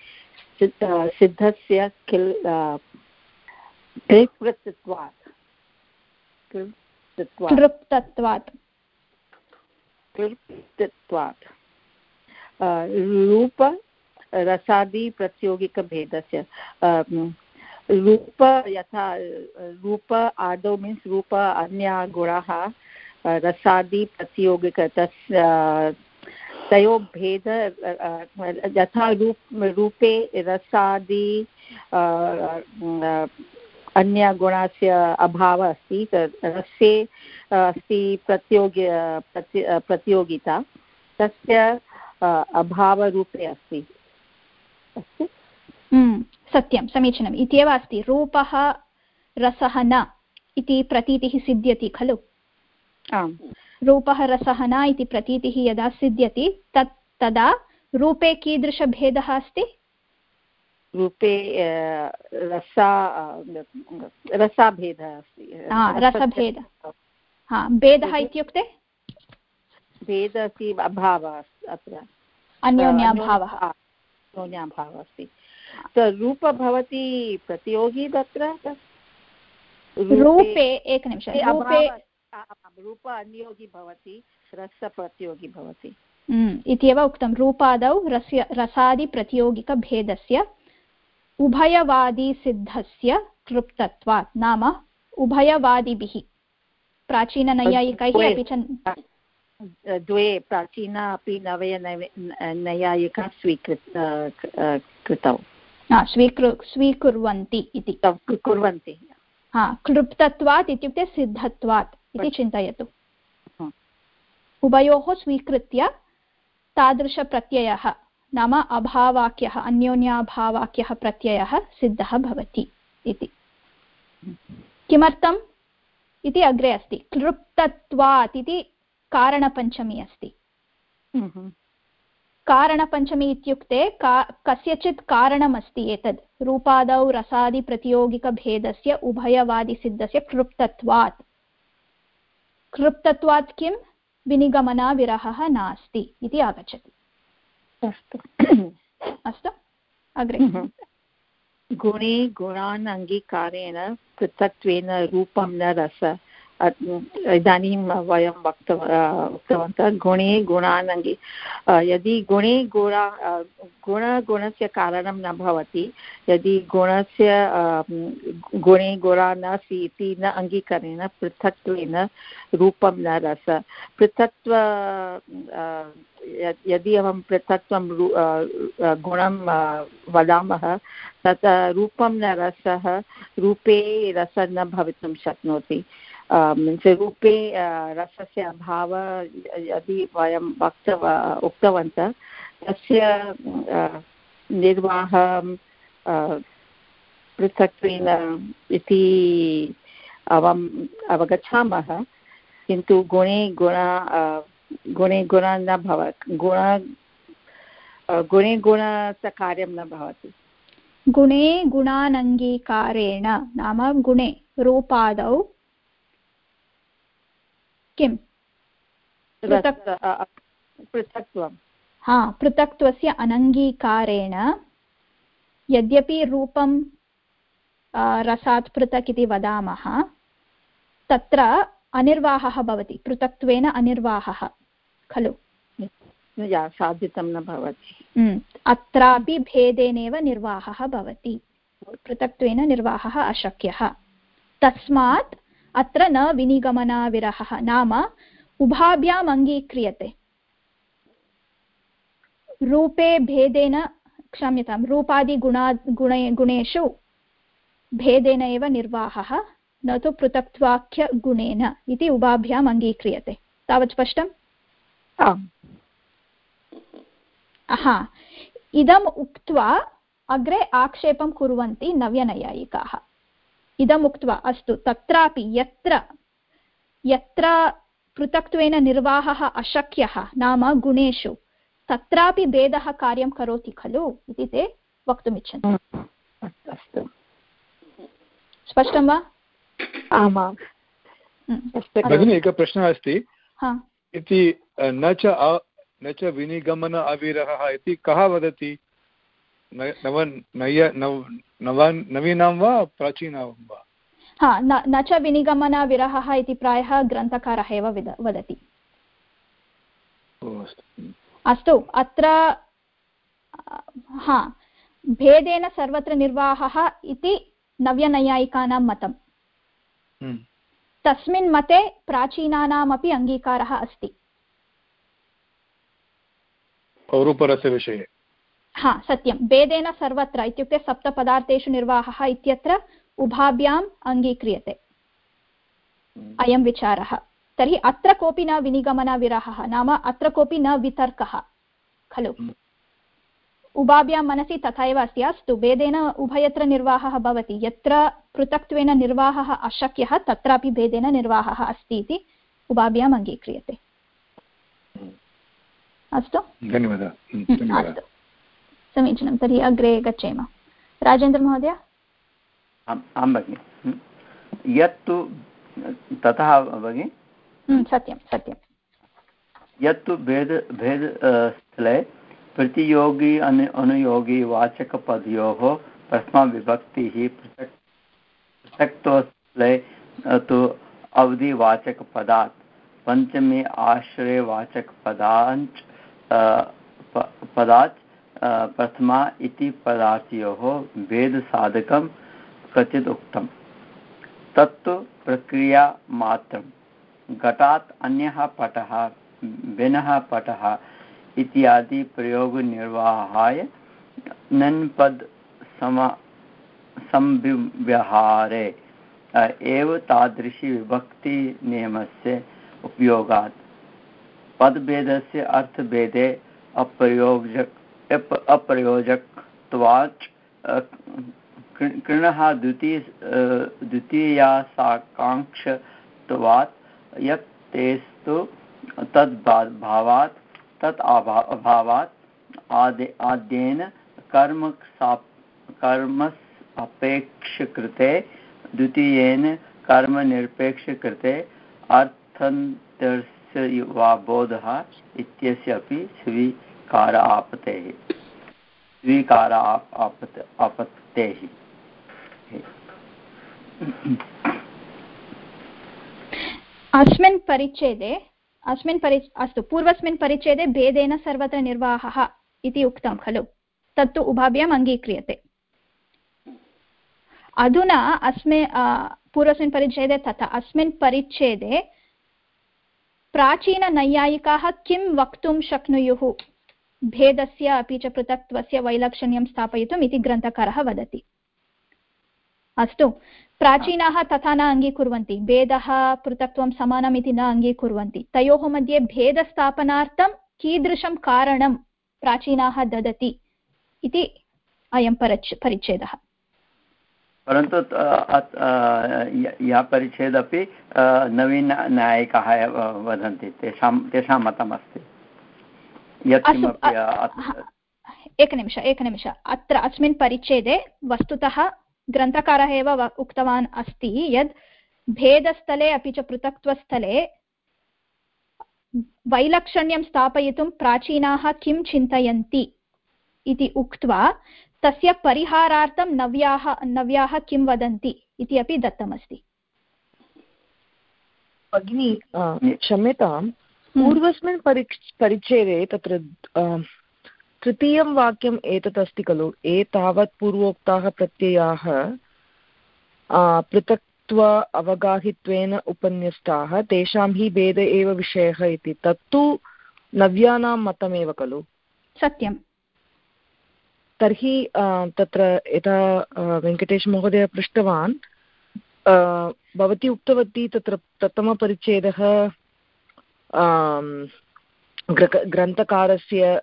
सिद्धस्य किल् कृत्वात् क्लृप्तत्वात् क्लृप्तत्वात् रूप रसादिप्रतियोगिकभेदस्य रूप यथा रूप आदौ मीन्स् रूप अन्या गुणाः रसादिप्रतियोगिक तस्य तयोः भेद यथा रूप रूपे रसादि अन्यगुणस्य अभावः अस्ति रसे अस्ति प्रतियोगि प्रति प्रतियोगिता तस्य अभावरूपे अस्ति। अस्तु? सत्यं समीचीनम्। इत्येव अस्ति रूपः रसः न इति प्रतीतिः सिद्ध्यति खलु? आम्। रूपः रसः न इति प्रतीतिः यदा सिद्ध्यति तत् तदा रूपे कीदृशभेदः अस्ति? रूपे रसा रसाभेदः अस्ति। रसभेदः हा भेदः इत्युक्ते? भेदः अस्ति अभावः अत्र। अन्योन्याभावः। अन्योन्याभावः अस्ति। रूप भवति प्रतियोगी तत्र? रूपे एकनिमिषं रूपे रूप अन्योगी भवति रसप्रतियोगी भवति। इत्येव उक्तं रूपादौ रस्य रसादिप्रतियोगिकभेदस्य उभयवादिसिद्धस्य तृप्तत्वात् नाम उभयवादिभिः। प्राचीननैयायिकैः अपि च द्वे प्राचीन अपि नवय नैयायिका स्वीकृत कृतौ। स्वीकृ स्वीकुर्वन्ति इति। कुर्वन्ति। हा क्लृप्तत्वात् इत्युक्ते सिद्धत्वात् इति चिन्तयतु। उभयोः स्वीकृत्य तादृशप्रत्ययः। नाम अभावाक्यः अन्योन्याभावाक्यः प्रत्ययः सिद्धः भवति इति। किमर्थम्? इति अग्रे अस्ति। क्लृप्तत्वात् इति कारणपञ्चमी अस्ति। कारणपञ्चमी इत्युक्ते का कस्यचित् कारणमस्ति एतद्। रूपादौ रसादिप्रतियोगिकभेदस्य उभयवादिसिद्धस्य क्लृप्तत्वात् क्लृप्तत्वात् किं विनिगमनाविरहः नास्ति इति आगच्छति। अस्तु। अस्तु? अग्रे। गुणे गुणान् अङ्गीकारेण पृथक्त्वेन रूपं न रस। इदानीं वयं वक्त उक्तवन्तः गुणे गुणानङ्गि। यदि गुणे गुणा गुणगुणस्य कारणं न भवति, यदि गुणस्य गुणे गुणा नास्ति इति न अङ्गीकरेण, पृथक्त्वेन रूपं न रस। पृथक्त्व यदि अहं पृथक्त्वं गुणं वदामः, तत्, रूपं न रसः, रूपे रसः न भवितुं शक्नोति। रूपे रसस्य अभावः, यदि वयं वक्तव उक्तवन्तः, तस्य निर्वाहं पृथक्त्वेन इति अवम् अवगच्छामः, किन्तु गुणे गुण गुणे गुण न भव गुण गुणे गुणस्य कार्यं न भवति। गुणे गुणानङ्गीकारेण नाम गुणे, रूपादौ किम् पृथक्त्वं। हा पृथक्त्वस्य अनङ्गीकारेण यद्यपि रूपं रसात् पृथक् इति वदामः तत्र अनिर्वाहः भवति पृथक्त्वेन अनिर्वाहः खलु। साधितं न भवति। अत्रापि भेदेनैव निर्वाहः भवति पृथक्त्वेन निर्वाहः अशक्यः। तस्मात् अत्र न विनिगमनाविरहः नाम उभाभ्याम् अङ्गीक्रियते रूपे भेदेन क्षम्यतां रूपादिगुणा गुणे गुणेषु भेदेन एव निर्वाहः न तु पृथक्त्वाख्यगुणेन इति उभाभ्याम् अङ्गीक्रियते तावत् स्पष्टम्? हा इदम् उक्त्वा अग्रे आक्षेपं कुर्वन्ति नव्यनैयायिकाः। इदम् उक्त्वा अस्तु तत्रापि यत्र यत्र पृथक्त्वेन निर्वाहः अशक्यः नाम गुणेषु तत्रापि भेदः कार्यं करोति खलु इति ते वक्तुमिच्छन्ति। अस्तु स्पष्टं वा? आमां भगिनि एकः प्रश्नः अस्ति। इति न च न च विनिगमन अविरहः इति कः वदति? नव नय नव नवान् नवीनां वा प्राचीनां वा हा न च विनिगमनविरहः इति प्रायः ग्रन्थकारः एव वदति अस्तु अत्र हा भेदेन सर्वत्र निर्वाहः इति नव्यनैयायिकानां मतम् हम्म। तस्मिन् मते प्राचीनानामपि अङ्गीकारः अस्ति औरुपरस्य विषये हा सत्यं। वेदेन सर्वत्र इत्युक्ते सप्तपदार्थेषु निर्वाहः इत्यत्र उभाभ्याम् अङ्गीक्रियते। हम्म। अयं विचारः। तर्हि अत्र कोऽपि न विनिगमनविरहः नाम अत्र कोऽपि न वितर्कः खलु? हम्म। उभाभ्यां मनसि तथा एव अस्ति। अस्तु भेदेन उभयत्र निर्वाहः भवति। यत्र पृथक्त्वेन निर्वाहः अशक्यः तत्रापि भेदेन निर्वाहः अस्ति इति उभाभ्याम् अङ्गीक्रियते। हम्म। अस्तु? धन्यवादः। अस्तु। समीचीनं तर्हि अग्रे गच्छेम। राजेन्द्रमहोदय आं भगिनि। यत्तु ततः भगिनि। सत्यं सत्यं। यत्तु भेद भेद स्थले प्रतियोगी अनु अनुयोगी वाचकपदयोः प्रथमाविभक्तिः पृथक् पृथक्त्वस्थले तु अवधिवाचकपदात्। पञ्चमे आश्रयवाचकपदाञ्च पदाच् प्रथमा इति पदार्थयोः भेदसाधकं क्वचित् उक्तं तत्तु प्रक्रियामात्रं घटात् अन्यः पटः, भिन्नः पटः इत्यादि प्रयोगनिर्वाहाय नन्पद् सम संव्यवहारे एव तादृशी विभक्तिनियमस्य उपयोगात्। पदभेदस्य अर्थभेदे अप्रयोजक अप्रयोजकत्वाच् कृणः द्वितीय द्वितीयासाकाङ्क्षत्वात् यत् तेस्तु तद्भावात् तत् अभावात्, आदे, आद्येन कर्म कर्मसापेक्षकृते, द्वितीयेन कर्मनिरपेक्षकृते अर्थन्तस्य वा बोधः इत्यस्य अपि स्वी स्वीकार आपतेः स्वीकार आपत् आपत्तेः अस्मिन् परिच्छेदे, अस्मिन् परि, अस्तु, पूर्वस्मिन् परिच्छेदे भेदेन सर्वत्र निर्वाहः इति उक्तं खलु। तत्तु उभाभ्याम् अङ्गीक्रियते। अधुना अस्मि पूर्वस्मिन् परिच्छेदे तथा अस्मिन् परिच्छेदे प्राचीननैयायिकाः किं वक्तुं शक्नुयुः? भेदस्य अपि च पृथक्त्वस्य वैलक्षण्यं स्थापयितुम् इति ग्रन्थकारः वदति। अस्तु, प्राचीनाः तथा न अङ्गीकुर्वन्ति। भेदः पृथक्त्वं समानम् इति न अङ्गीकुर्वन्ति। तयोः मध्ये भेदस्थापनार्थं कीदृशं कारणं प्राचीनाः ददति इति अयं परच् परिच्छेदः। परन्तु यः परिच्छेदपि नवीननायकाः वदन्ति। तेषां तेषां मतमस्ति। एकनिमिष एकनिमिष अत्र अस्मिन् परिच्छेदे वस्तुतः ग्रन्थकारः एव उक्तवान् अस्ति यत् भेदस्थले अपि च पृथक्त्वस्थले वैलक्षण्यं स्थापयितुं प्राचीनाः किं चिन्तयन्ति इति उक्त्वा तस्य परिहारार्थं नव्याः नव्याः किं वदन्ति इति अपि दत्तमस्ति भगिनी क्षम्यतां हम्म। पूर्वस्मिन् परि परिच्छेदे तत्र तृतीयं वाक्यम् एतत् अस्ति खलु। एतावत् पूर्वोक्ताः प्रत्ययाः पृथक्त्व अवगाहित्वेन उपन्यस्ताः तेषां हि भेद एव विषयः इति। तत्तु नव्यानां मतमेव खलु। सत्यं तर्हि तत्र यथा वेङ्कटेशमहोदय पृष्टवान् भवती उक्तवती तत्र प्रथमपरिच्छेदः ग्रन्थकारस्य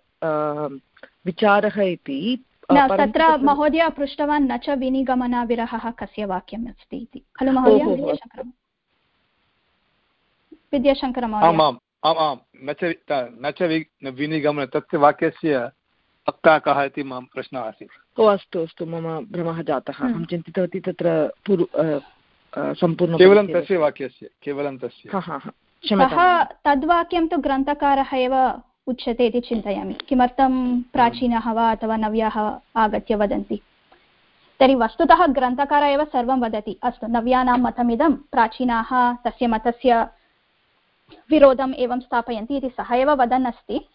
विचारः इति तत्र महोदय पृष्टवान् न च विनिगमनाविरहः कस्य वाक्यम् अस्ति इति। खलु महोदय? विद्याशङ्करमहोदय आम् न च न च विनिगमन तस्य वाक्यस्य वक्ता कः इति मम प्रश्नः आसीत्। ओ अस्तु अस्तु मम भ्रमः जातः। हम्म। अहं चिन्तितवती तत्र पूर्व सम्पूर्ण केवलं तस्य वाक्यस्य केवलं तस्य। सः तद्वाक्यं तु ग्रन्थकारः एव उच्यते इति चिन्तयामि। किमर्थं प्राचीनः वा अथवा नव्याः आगत्य वदन्ति? तर्हि वस्तुतः ग्रन्थकारः एव सर्वं वदति। अस्तु नव्यानां मतमिदं प्राचीनाः तस्य मतस्य विरोधम् एवं स्थापयन्ति इति सः एव वदन् अस्ति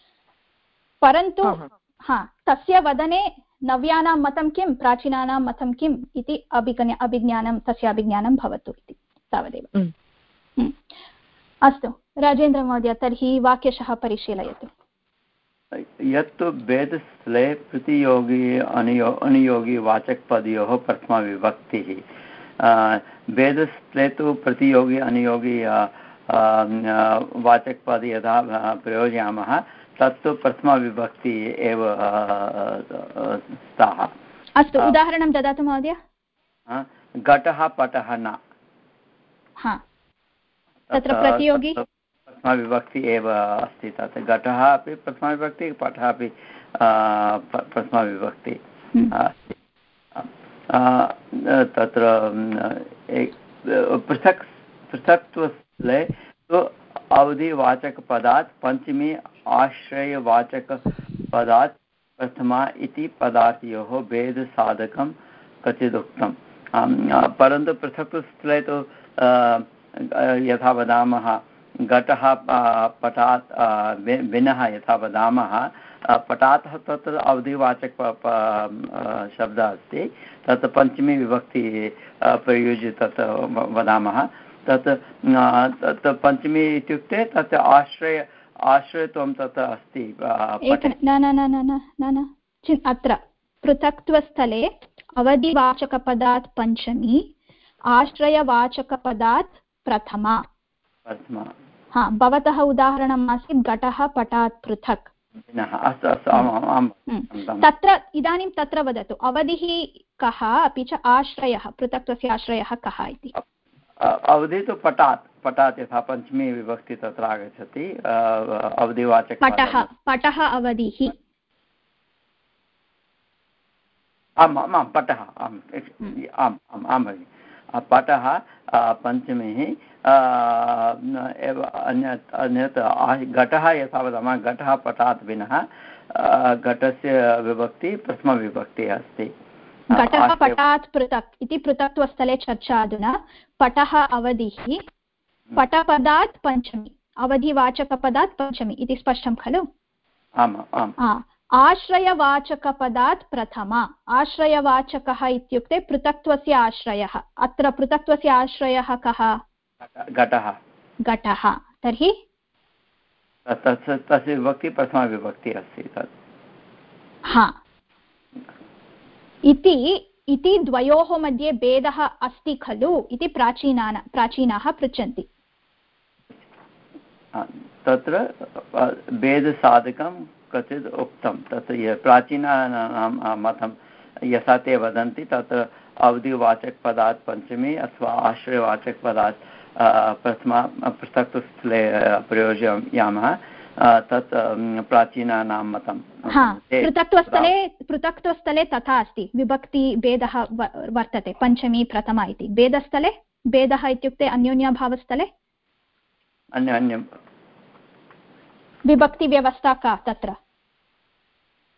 परन्तु हा तस्य वदने नव्यानां मतं किं प्राचीनानां मतं किम् इति अभिज्ञ अभिज्ञानं तस्य अभिज्ञानं भवतु इति तावदेव। अस्तु राजेन्द्रमहोदय तर्हि वाक्यशः परिशीलयतु। यत्तु भेदस्थले प्रतियोगी अनुयो अनुयोगी वाचकपदयोः प्रथमाविभक्तिः। भेदस्थले तु प्रतियोगी अनुयोगी वाचकपद यदा प्रयोजयामः तत्तु प्रथमाविभक्ति एव स्तः अस्तु उदाहरणं ददातु महोदय। घटः पटः न। तत्र प्रतियोगी? प्रथमाविभक्ति एव अस्ति तत्। घटः अपि प्रथमाविभक्ति पठः अपि प्रथमाविभक्ति हम्म। अस्ति। तत्र पृथक् पृथक्त्वस्थले तु अवधिवाचकपदात् पञ्चमी आश्रयवाचकपदात् प्रथमा इति पदार्थयोः भेदसाधकं कचिदुक्तं परन्तु पृथक्त्वस्थले तु यथा वदामः घटः पटात् भिन्नः यथा वदामः पटातः तत्र अवधिवाचक शब्दः अस्ति। तत् पञ्चमी विभक्ति प्रयुज्य तत् वदामः। तत् तत् पञ्चमी इत्युक्ते तत् आश्रय आश्रयत्वं तत् अस्ति न न न न न न अत्र। पृथक्त्वस्थले अवधिवाचकपदात् पञ्चमी आश्रयवाचकपदात् प्रथमा। हा भवतः उदाहरणम् आसीत् घटः पटात् पृथक्। हम्म। तत्र इदानीं तत्र वदतु अवधिः कः अपि च आश्रयः पृथक्त्वस्य आश्रयः कः इति? अवधि तु पटात् पटात् यथा पञ्चमी विभक्ति तत्र आगच्छति अवधिवाचक पटः पटः अवधिः। आम् आम् आम् पटः आम् हम्म। आम् आम् भगिनि। पटः पञ्चमीः एव अन्यत् अन्यत् घटः यथा वदामः घटः पटात् विनः घटस्य विभक्ति प्रथमविभक्तिः अस्ति। घटः पटात् पृथक् इति पृथक्त्वस्थले चर्चा अधुना। पटः अवधिः पटपदात् पञ्चमी अवधिवाचकपदात् पञ्चमी इति स्पष्टं खलु? आश्रयवाचकपदात् प्रथमा। आश्रयवाचकः इत्युक्ते पृथक्त्वस्य आश्रयः। अत्र पृथक्त्वस्य आश्रयः कः? घटः घटः। तर्हि? तस्य विभक्ति प्रथमाविभक्ति अस्ति तत्। हा। इति इति द्वयोः मध्ये भेदः अस्ति खलु इति प्राचीना प्राचीनाः पृच्छन्ति। तत्र भेदसाधकं क्वचित् उक्तं। तत्र प्राचीनानां मतं यथा ते वदन्ति तत्र अवधिवाचकपदात् पञ्चमी अथवा आश्रयवाचकपदात् प्रथमा पृथक्स्थले प्रयोजयामः तत् प्राचीनानां मतं। पृथक्त्वस्थले पृथक्त्वस्थले तथा अस्ति। विभक्ति भेदः वर्तते। पञ्चमी प्रथमा इति। भेदस्थले भेदः इत्युक्ते अन्योन्यभावस्थले? अन्योन्यं विभक्तिव्यवस्था का तत्र।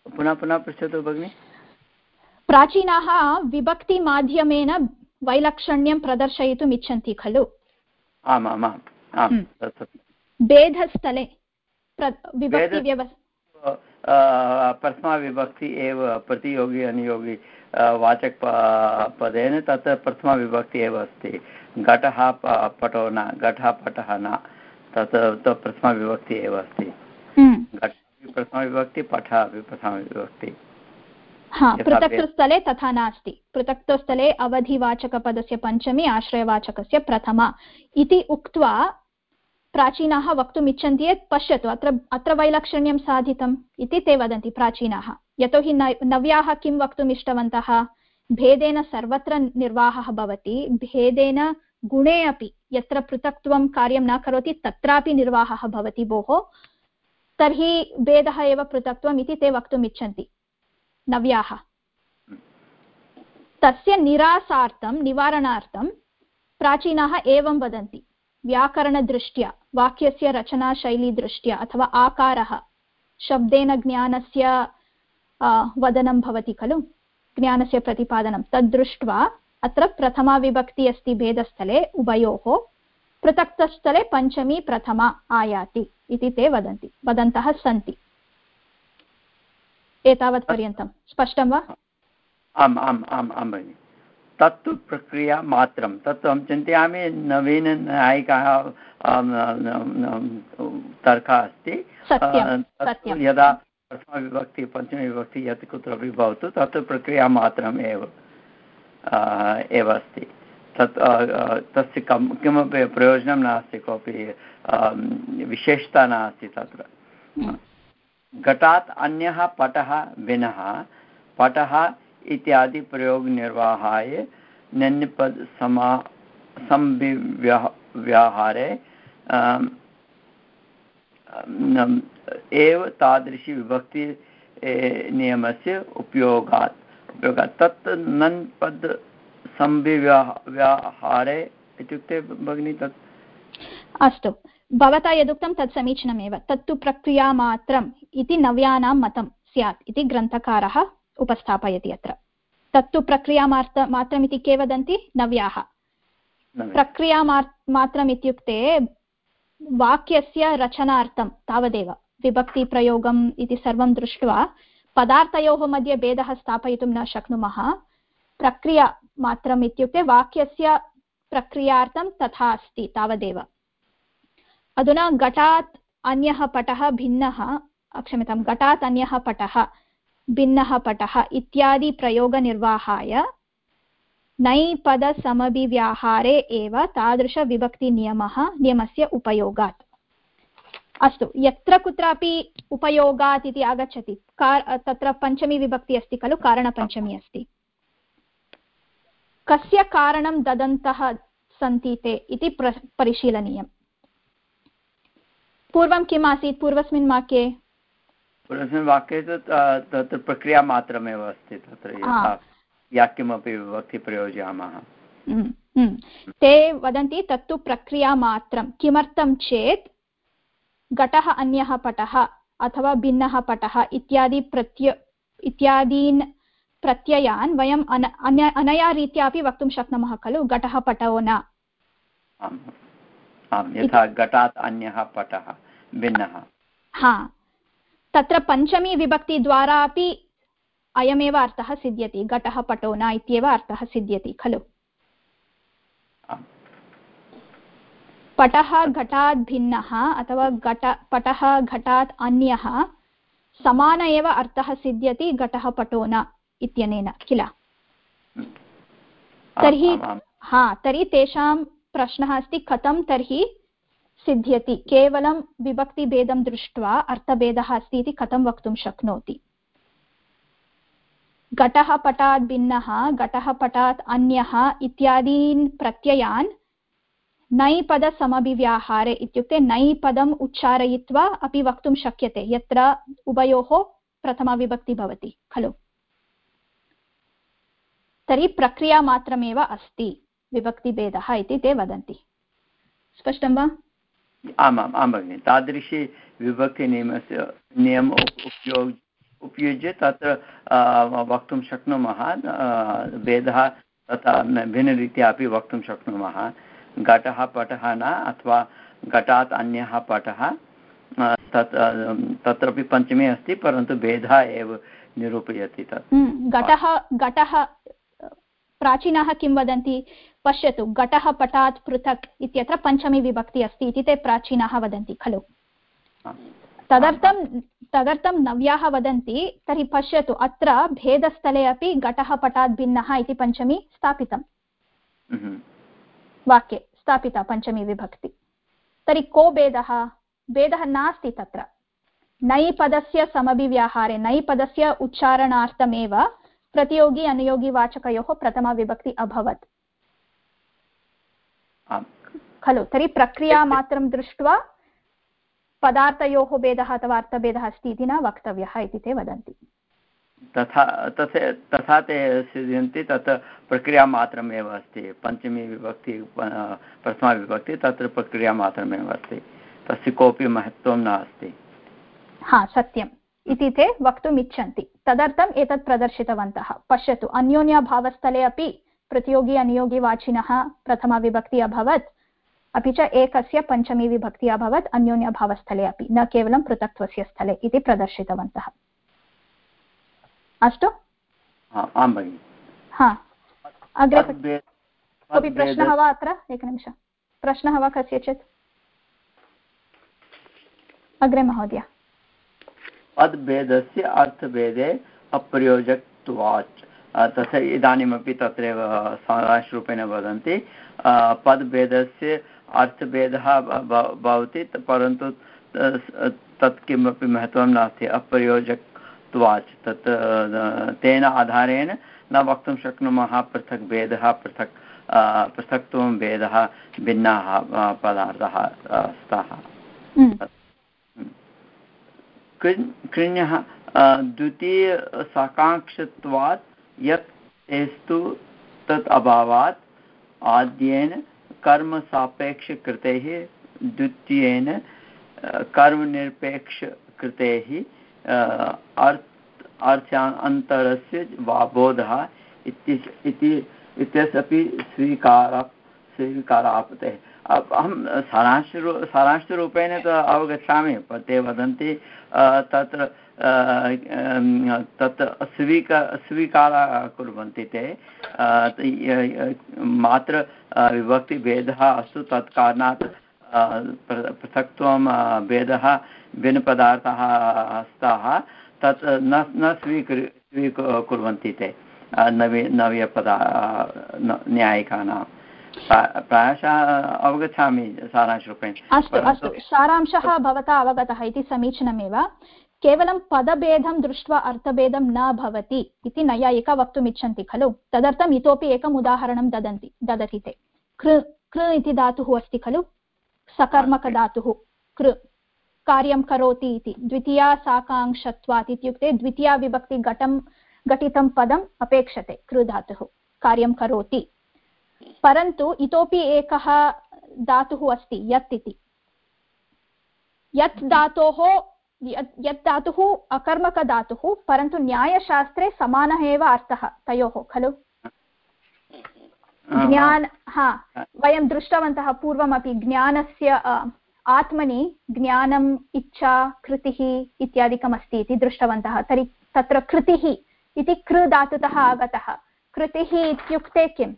पुनः पुनः पृच्छतु भगिनि। प्राचीनाः विभक्तिमाध्यमेन वैलक्षण्यं प्रदर्शयितुम् इच्छन्ति खलु। आमामाम् हम्म। भेदस्थले प्रथमाविभक्ति एव प्रतियोगी अनुयोगी वाचक पदेन तत्र प्रथमाविभक्ति एव अस्ति। घटः पटो न घटः पटः न तत् प्रथमाविभक्ति एव अस्ति। प्रथमाविभक्ति पठः प्रथमाविभक्ति हा पृथक्तस्थले तथा नास्ति पृथक्तस्थले अवधिवाचकपदस्य पञ्चमी आश्रयवाचकस्य प्रथमा इति उक्त्वा प्राचीनाः वक्तुम् इच्छन्ति यत् पश्यतु अत्र अत्र वैलक्षण्यं साधितम् इति ते वदन्ति प्राचीनाः यतोहि नव्याः किं वक्तुम् इष्टवन्तः भेदेन सर्वत्र निर्वाहः भवति भेदेन गुणे अपि यत्र पृथक्त्वं कार्यं न करोति तत्रापि निर्वाहः भवति भोः तर्हि भेदः एव पृथक्त्वम् इति ते वक्तुम् इच्छन्ति नव्याः। तस्य निरासार्थं, निवारणार्थं प्राचीनाः एवं वदन्ति। व्याकरणदृष्ट्या, वाक्यस्य रचनाशैलीदृष्ट्या अथवा आकारः, शब्देन ज्ञानस्य वदनं भवति खलु? ज्ञानस्य प्रतिपादनं। तद्दृष्ट्वा अत्र प्रथमा विभक्ति अस्ति भेदस्थले, उभयोः। पृथक्तस्थले पञ्चमी प्रथमा आयाति इति ते वदन्ति। वदन्तः सन्ति। एतावत्पर्यन्तं स्पष्टं वा? आम् आम् आम् आं भगिनि। तत्तु प्रक्रिया मात्रं। तत्तु अहं चिन्तयामि नवीनन्यायिकाः तर्कः अस्ति। यदा प्रथमविभक्ति पञ्चमविभक्ति यत् कुत्रापि भवतु तत् प्रक्रिया मात्रम् एव एव अस्ति। तत् तस्य कं किमपि प्रयोजनं नास्ति कोऽपि विशेषता नास्ति तत्र। घटात् अन्यः पटः भिन्नः पटः इत्यादि प्रयोगनिर्वाहाय नन्यपद समा संव्यवहारे एव तादृशी विभक्ति नियमस्य उपयोगात् उपयोगात्। तत् नन् पद् संव्यवहारे इत्युक्ते भगिनी तत् अस्तु। भवता यदुक्तं तत् समीचीनमेव। तत्तु प्रक्रियामात्रम् इति नव्यानां मतं स्यात् इति ग्रन्थकारः उपस्थापयति अत्र। तत्तु प्रक्रियामार्त मात्रम् इति के वदन्ति? नव्याः। प्रक्रियामार् मात्रम् इत्युक्ते वाक्यस्य रचनार्थं तावदेव। विभक्तिप्रयोगम् इति सर्वं दृष्ट्वा पदार्थयोः मध्ये भेदः स्थापयितुं न शक्नुमः। प्रक्रिया मात्रम् इत्युक्ते वाक्यस्य प्रक्रियार्थं तथा अस्ति तावदेव। अधुना घटात् अन्यः पटः भिन्नः, क्षम्यतां, घटात् अन्यः पटः भिन्नः पटः इत्यादि प्रयोगनिर्वाहाय नैपदसमभिव्याहारे एव तादृशविभक्तिनियमः, नियमस्य उपयोगात्। अस्तु, यत्र कुत्रापि उपयोगात् इति आगच्छति कार् तत्र पञ्चमी विभक्ति अस्ति खलु, कारणपञ्चमी अस्ति। कस्य कारणं ददन्तः सन्ति ते इति प्र परिशीलनीयम्। पूर्वं किम् आसीत्? पूर्वस्मिन् वाक्ये? पूर्वस्मिन् वाक्ये तु तत्र प्रक्रिया मात्रमेव अस्ति तत्र या किमपि विभक्ति प्रयोजयामः। हम्म, हम्म। ते वदन्ति तत्तु प्रक्रिया मात्रं। किमर्थं चेत् घटः अन्यः पटः अथवा भिन्नः पटः इत्यादि प्रत्य इत्यादीन् प्रत्ययान् वयम् अन अन्य रीत्या अपि वक्तुं शक्नुमः खलु? घटः पटो न। यथा घटात् अन्यः पटः भिन्नः। हा। तत्र पञ्चमी विभक्तिद्वारा अपि अयमेव अर्थः सिद्ध्यति घटः पटो न इत्येव अर्थः सिद्ध्यति खलु? पटः घटात् भिन्नः अथवा घट पटः घटात् अन्यः समान एव अर्थः सिद्ध्यति घटः पटो न। इत्यनेन किल? तर्हि हा तर्हि तेषां प्रश्नः अस्ति कथं तर्हि सिद्ध्यति? केवलं विभक्तिभेदं दृष्ट्वा अर्थभेदः अस्ति इति कथं वक्तुं शक्नोति? घटः पटात् भिन्नः घटः पटात् अन्यः इत्यादीन् प्रत्ययान् नैपदसमभिव्याहारे इत्युक्ते नैपदम् उच्चारयित्वा अपि वक्तुं शक्यते यत्र उभयोः प्रथमाविभक्ति भवति खलु? तर्हि प्रक्रियामात्रमेव अस्ति विभक्तिभेदः इति ते वदन्ति। स्पष्टं वा? आमाम् आं भगिनि तादृशी विभक्तिनियमस्य नियम उपयोग उपयुज्य तत्र वक्तुं शक्नुमः भेदः तथा भिन्नरीत्या अपि वक्तुं शक्नुमः। घटः पटः न अथवा घटात् अन्यः पटः तत् तत्रापि पञ्चमी अस्ति परन्तु भेदः एव निरूपयति तत्। हम्म, घटः घटः प्राचीनाः किं वदन्ति? पश्यतु घटः पटात् पृथक् इत्यत्र पञ्चमी विभक्ति अस्ति इति ते प्राचीनाः वदन्ति खलु। तदर्थं तदर्थं नव्याः वदन्ति तर्हि पश्यतु अत्र भेदस्थले अपि घटः पटात् भिन्नः इति पञ्चमी स्थापितं। वाक्ये स्थापिता पञ्चमी विभक्ति। तर्हि को भेदः? भेदः नास्ति तत्र। नैपदस्य समभिव्याहारे नैपदस्य उच्चारणार्थमेव प्रतियोगी अनुयोगिवाचकयोः प्रथमाविभक्ति अभवत्। खलु तर्हि प्रक्रियामात्रं दृष्ट्वा पदार्थयोः भेदः अथवा अर्थभेदः अस्ति इति न वक्तव्यः इति ते वदन्ति। तथा तथा तथा ते सिद्ध्यन्ति तत् प्रक्रियामात्रमेव अस्ति। पञ्चमी विभक्ति प्रथमा विभक्ति तत्र प्रक्रियामात्रमेव अस्ति। तस्य कोऽपि महत्त्वं नास्ति। हा सत्यम्। इति ते वक्तुम् इच्छन्ति तदर्थम् एतत् प्रदर्शितवन्तः। पश्यतु अन्योन्यभावस्थले अपि प्रतियोगी अनियोगिवाचिनः प्रथमाविभक्ति अभवत् अपि च एकस्य पञ्चमी विभक्ति अभवत् अन्योन्यभावस्थले अपि न केवलं पृथक्त्वस्य स्थले इति प्रदर्शितवन्तः। अस्तु? आं भगिनि। हा। अग्रे कोऽपि प्रश्नः वा अत्र? एकनिमिषः। प्रश्नः वा कस्यचित्? अग्रे महोदय। पद्भेदस्य अर्थभेदे अप्रयोजकत्वात्। तथा इदानीमपि तत्रैव सारांशरूपेण वदन्ति। पद्भेदस्य अर्थभेदः भवति परन्तु तत् किमपि महत्त्वं नास्ति। अप्रयोजकत्वात्। तत् तेन आधारेण न वक्तुं शक्नुमः पृथक् भेदः, पृथक् पृथक्त्वं भेदः भिन्नाः पदार्थाः स्तः। कृण्यः द्वितीयसाकाङ्क्षत्वात् यत् एस्तु तत् अभावात्। आद्येन कर्मसापेक्षकृतेः द्वितीयेन कर्मनिरपेक्षकृतेः अर्थ अर्थान्तरस्य वा बोधः इति इत्यस्यापि स्वीकार स्वीकारापतेः। अहं सारांश सारांशरूपेण तु अवगच्छामि ते वदन्ति तत्र तत् स्वीक स्वीकारः कुर्वन्ति ते। मात्र विभक्तिभेदः अस्तु तत् कारणात् पृथक्त्वं भेदः, भिन्नपदार्थाः स्तः तत् न न स्वीकृ स्वीकुर्वन्ति ते नवी, नवीयपदा न्यायिकानां। प्रायशः अवगच्छामि सारांशरूपेण। अस्तु अस्तु। सारांशः भवता अवगतः इति समीचीनमेव। केवलं पदभेदं दृष्ट्वा अर्थभेदं न भवति इति नैयायिका वक्तुम् इच्छन्ति खलु? तदर्थम् इतोपि एकम् उदाहरणं ददन्ति ददति ते। कृ कृ इति धातुः अस्ति खलु? सकर्मकधातुः कृ कार्यं करोति इति। द्वितीया साकाङ्क्षत्वात् इत्युक्ते द्वितीया विभक्ति घटं घटितं पदम् अपेक्षते कृ धातुः। कार्यं करोति। परन्तु इतोपि एकः धातुः अस्ति यत् इति। यत् धातोः यत् धातुः अकर्मकधातुः परन्तु न्यायशास्त्रे समानः एव अर्थः तयोः खलु? ज्ञान हा वयं दृष्टवन्तः पूर्वमपि ज्ञानस्य आत्मनि ज्ञानम् इच्छा कृतिः इत्यादिकम् अस्ति इति दृष्टवन्तः। तर्हि तत्र कृतिः इति कृ धातुतः आगतः। कृतिः इत्युक्ते किं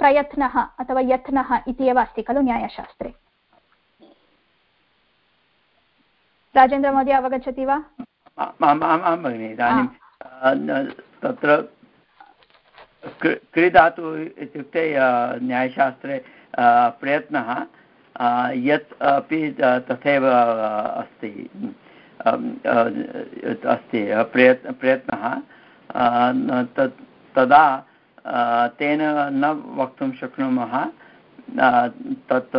प्रयत्नः अथवा यत्नः इति एव अस्ति खलु न्यायशास्त्रे? राजेन्द्रमहोदय अवगच्छति वा? आं भगिनि इदानीं तत्र क्रीडातु इत्युक्ते न्यायशास्त्रे प्रयत्नः यत् अपि तथैव अस्ति अस्ति प्रयत् प्रयत्नः तदा तेन न वक्तुं शक्नुमः तत्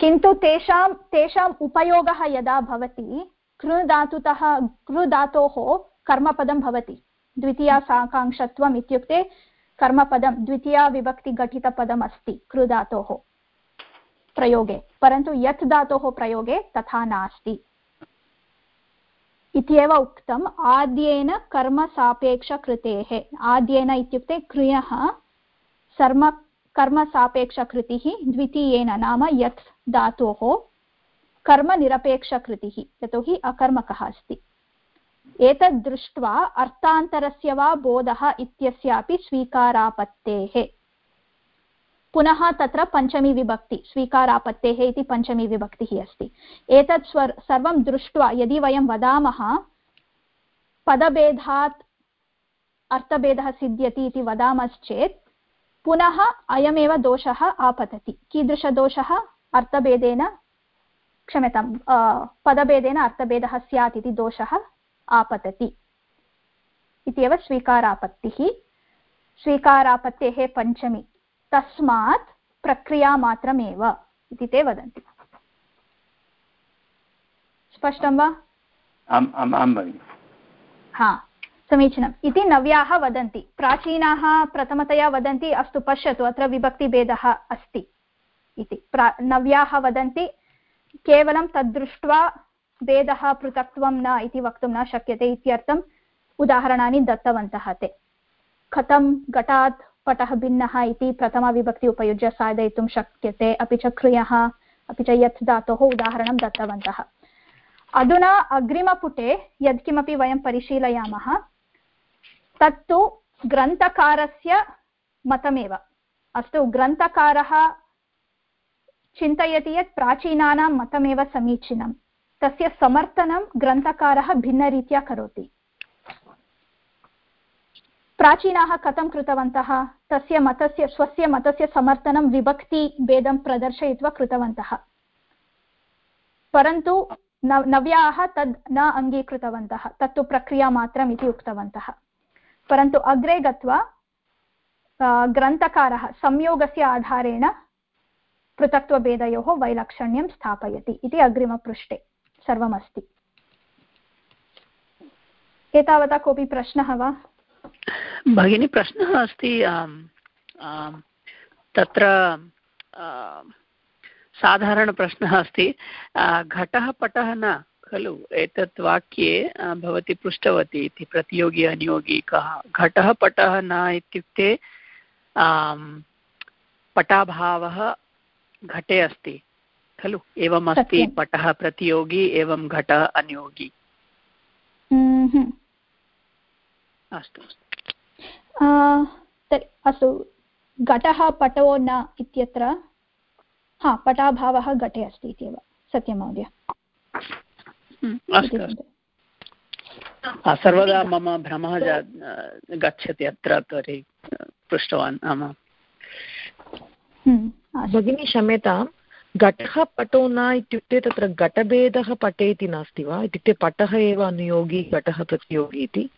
किन्तु तेषां, तेषाम् उपयोगः यदा भवति कृधातुतः कृधातोः कर्मपदं भवति। द्वितीया साकाङ्क्षत्वम् इत्युक्ते कर्मपदं, द्वितीया विभक्तिघटितपदम् अस्ति कृधातोः प्रयोगे। परन्तु यत् धातोः प्रयोगे तथा नास्ति। इत्येव उक्तम्, आद्येन कर्मसापेक्षकृतेः आद्येन इत्युक्ते क्रियः, सर्म कर्मसापेक्षकृतिः द्वितीयेन नाम यत् धातोः कर्मनिरपेक्षकृतिः यतोहि अकर्मकः अस्ति। एतद् दृष्ट्वा अर्थान्तरस्य वा बोधः इत्यस्यापि स्वीकारापत्तेः। पुनः तत्र पञ्चमी विभक्ति, स्वीकारापत्तेः इति पञ्चमी विभक्तिः अस्ति। एतत् स्वर्, सर्वं दृष्ट्वा यदि वयं वदामः, पदभेदात् अर्थभेदः सिद्ध्यति इति वदामश्चेत्, पुनः अयमेव दोषः आपतति। कीदृशदोषः? अर्थभेदेन क्षम्यतां पदभेदेन अर्थभेदः स्यात् इति दोषः आपतति। इत्येव स्वीकारापत्तिः। स्वीकारापत्तेः पञ्चमी। तस्मात् प्रक्रियामात्रमेव इति ते वदन्ति। स्पष्टं वा? हा समीचीनम्। इति नव्याः वदन्ति। प्राचीनाः प्रथमतया वदन्ति अस्तु पश्यतु अत्र विभक्तिभेदः अस्ति इति। प्रा नव्याः वदन्ति केवलं तद्दृष्ट्वा भेदः पृथक्त्वं न इति वक्तुं न शक्यते इत्यर्थम् उदाहरणानि दत्तवन्तः ते। कथं घटात् पटः भिन्नः इति प्रथमविभक्ति उपयुज्य साधयितुं शक्यते। अपि च क्रियः, अपि च यत् धातोः उदाहरणं दत्तवन्तः। अधुना अग्रिमपुटे यत्किमपि वयं परिशीलयामः। तत्तु ग्रन्थकारस्य मतमेव। अस्तु, ग्रन्थकारः चिन्तयति यत् प्राचीनानां मतमेव समीचीनं। तस्य समर्थनं ग्रन्थकारः भिन्नरीत्या करोति। प्राचीनाः कथं कृतवन्तः? तस्य मतस्य, स्वस्य मतस्य समर्थनं विभक्तिभेदं प्रदर्शयित्वा कृतवन्तः। परन्तु नव्याः तद् न अङ्गीकृतवन्तः। तत्तु प्रक्रियामात्रम् इति उक्तवन्तः। परन्तु अग्रे गत्वा ग्रन्थकारः संयोगस्य आधारेण पृथक्त्वभेदयोः वैलक्षण्यं स्थापयति इति अग्रिमपृष्ठे सर्वमस्ति। एतावता कोऽपि प्रश्नः वा? भगिनी प्रश्नः अस्ति तत्र साधारणप्रश्नः अस्ति घटः पटः न खलु एतत् वाक्ये भवती पृष्टवती इति प्रतियोगी अनियोगी कः घटः पटः न इत्युक्ते पटाभावः घटे अस्ति खलु एवमस्ति पटः प्रतियोगी एवं घटः अनियोगी। अस्तु अस्तु। घटः पटो न इत्यत्र हा पटाभावः घटे अस्ति इत्येव सत्यं महोदय। सर्वदा मम भ्रमः गच्छति अत्र तर्हि पृष्टवान् आमाम् भगिनी क्षम्यतां घटः पटो न इत्युक्ते तत्र घटभेदः पटे इति नास्ति वा? इत्युक्ते पटः एव अनुयोगी घटः प्रतियोगी इति?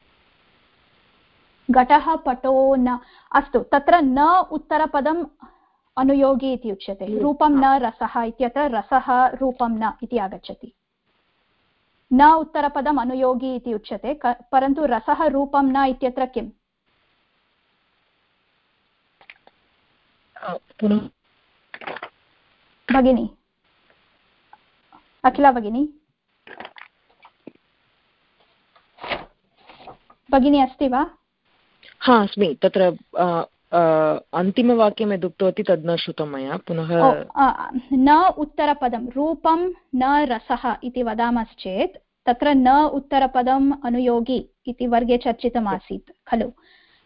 घटः पटो न। अस्तु तत्र न उत्तरपदम् अनुयोगी इति उच्यते। रूपं न रसः इत्यत्र रसः रूपं न इति आगच्छति। न उत्तरपदम् अनुयोगी इति उच्यते परन्तु रसः रूपं न इत्यत्र किम्? भगिनी। अखिला भगिनी। भगिनी अस्ति वा? हा अस्मि तत्र अन्तिमवाक्यं यद् उक्तवती तद् न श्रुतं मया पुनः न उत्तरपदं रूपं न रसः इति वदामश्चेत् तत्र न उत्तरपदम् अनुयोगी इति वर्गे चर्चितमासीत् खलु।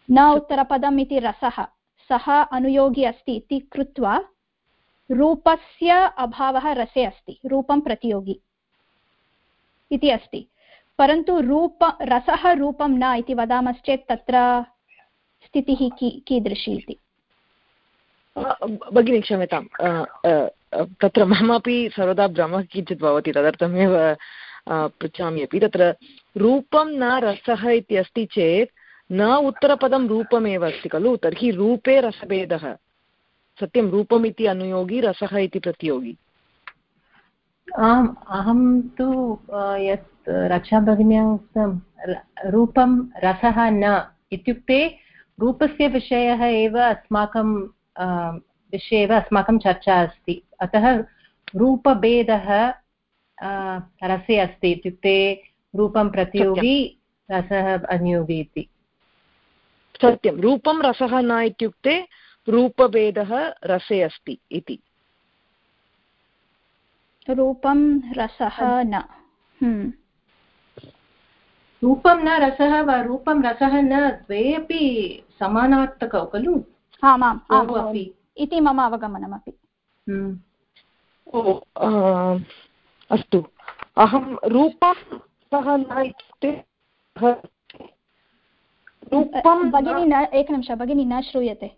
न उत्तरपदम् इति रसः सः अनुयोगी अस्ति इति कृत्वा रूपस्य अभावः रसे अस्ति रूपं प्रतियोगी इति अस्ति। परन्तु रूप रसः रूपं न इति वदामश्चेत् तत्र स्थितिः की कीदृशी इति? भगिनी क्षम्यतां तत्र ममापि सर्वदा भ्रमः किञ्चित् भवति तदर्थमेव पृच्छामि अपि। तत्र रूपं न रसः इति अस्ति चेत् न उत्तरपदं रूपमेव अस्ति खलु तर्हि रूपे रसभेदः। सत्यं रूपम् इति अनुयोगी रसः इति प्रतियोगी। आम् अहं तु यत् रक्षा भगिन्या उक्तं रूपं रसः न इत्युक्ते रूपस्य विषयः एव अस्माकं विषये एव अस्माकं चर्चा अस्ति। अतः रूपभेदः रसे अस्ति इत्युक्ते रूपं प्रतियोगी रसः अनुयोगी इति। सत्यं रूपं रसः न इत्युक्ते रूपभेदः रसे अस्ति इति। रूपं रसः न। हम्म। रूपं न रसः वा रूपं रसः न द्वे अपि समानार्थकौ खलु? आमाम् इति मम अवगमनमपि। हम्म। अस्तु। अहं रूपं सः न इत्युक्ते भगिनी न एकनिमिष भगिनी न श्रूयते।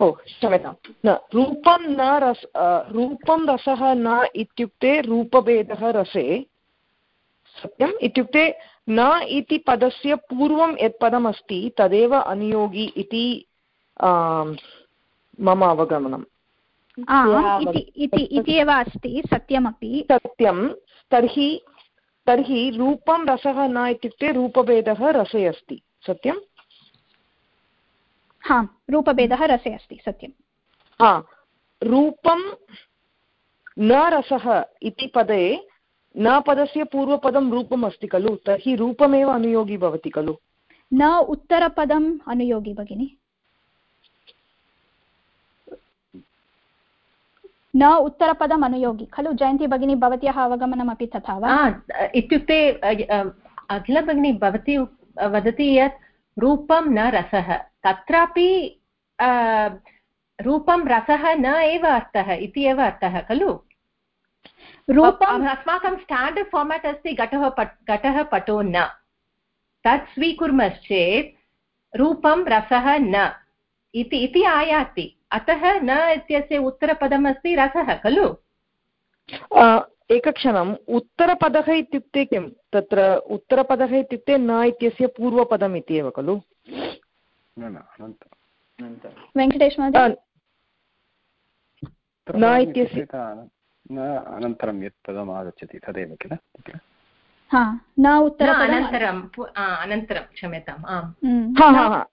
ओ क्षम्यतां। न रूपं न रस रूपं रसः न इत्युक्ते रूपभेदः रसे। सत्यम्? इत्युक्ते न इति पदस्य पूर्वं यत् पदमस्ति तदेव अनुयोगी इति मम अवगमनम्। इति एव अस्ति सत्यमपि। सत्यं तर्हि तर्हि रूपं रसः न इत्युक्ते रूपभेदः रसे अस्ति। सत्यं हा रूपभेदः रसे अस्ति सत्यं हा। रूपं न रसः इति पदे न पदस्य पूर्वपदं रूपम् अस्ति खलु तर्हि रूपमेव अनुयोगी भवति खलु। न उत्तरपदम् अनुयोगी भगिनि। न उत्तरपदम् अनुयोगी। खलु जयन्ती भगिनी भवत्याः अवगमनमपि तथा वा? इत्युक्ते अखिल भगिनी भवती वदति यत् रूपं न रसः। तत्रापि रूपं रसः न एव अर्थः इति एव अर्थः खलु? रूपम् अस्माकं स्टाण्डर्ड् फार्मेट् अस्ति घटः पट् घटः पटो न। तत् स्वीकुर्मश्चेत् रूपं रसः न। इति इति आयाति। अतः न इत्यस्य उत्तरपदम् अस्ति रसः खलु? एकक्षणम्। उत्तरपदः इत्युक्ते किं तत्र उत्तरपदः इत्युक्ते न इत्यस्य पूर्वपदम् इति एव खलु? वेङ्कटेश न इत्यस्य न अनन्तरं यत् पदम् आगच्छति तदेव किल? न अनन्तरं अनन्तरं क्षम्यताम् आम्।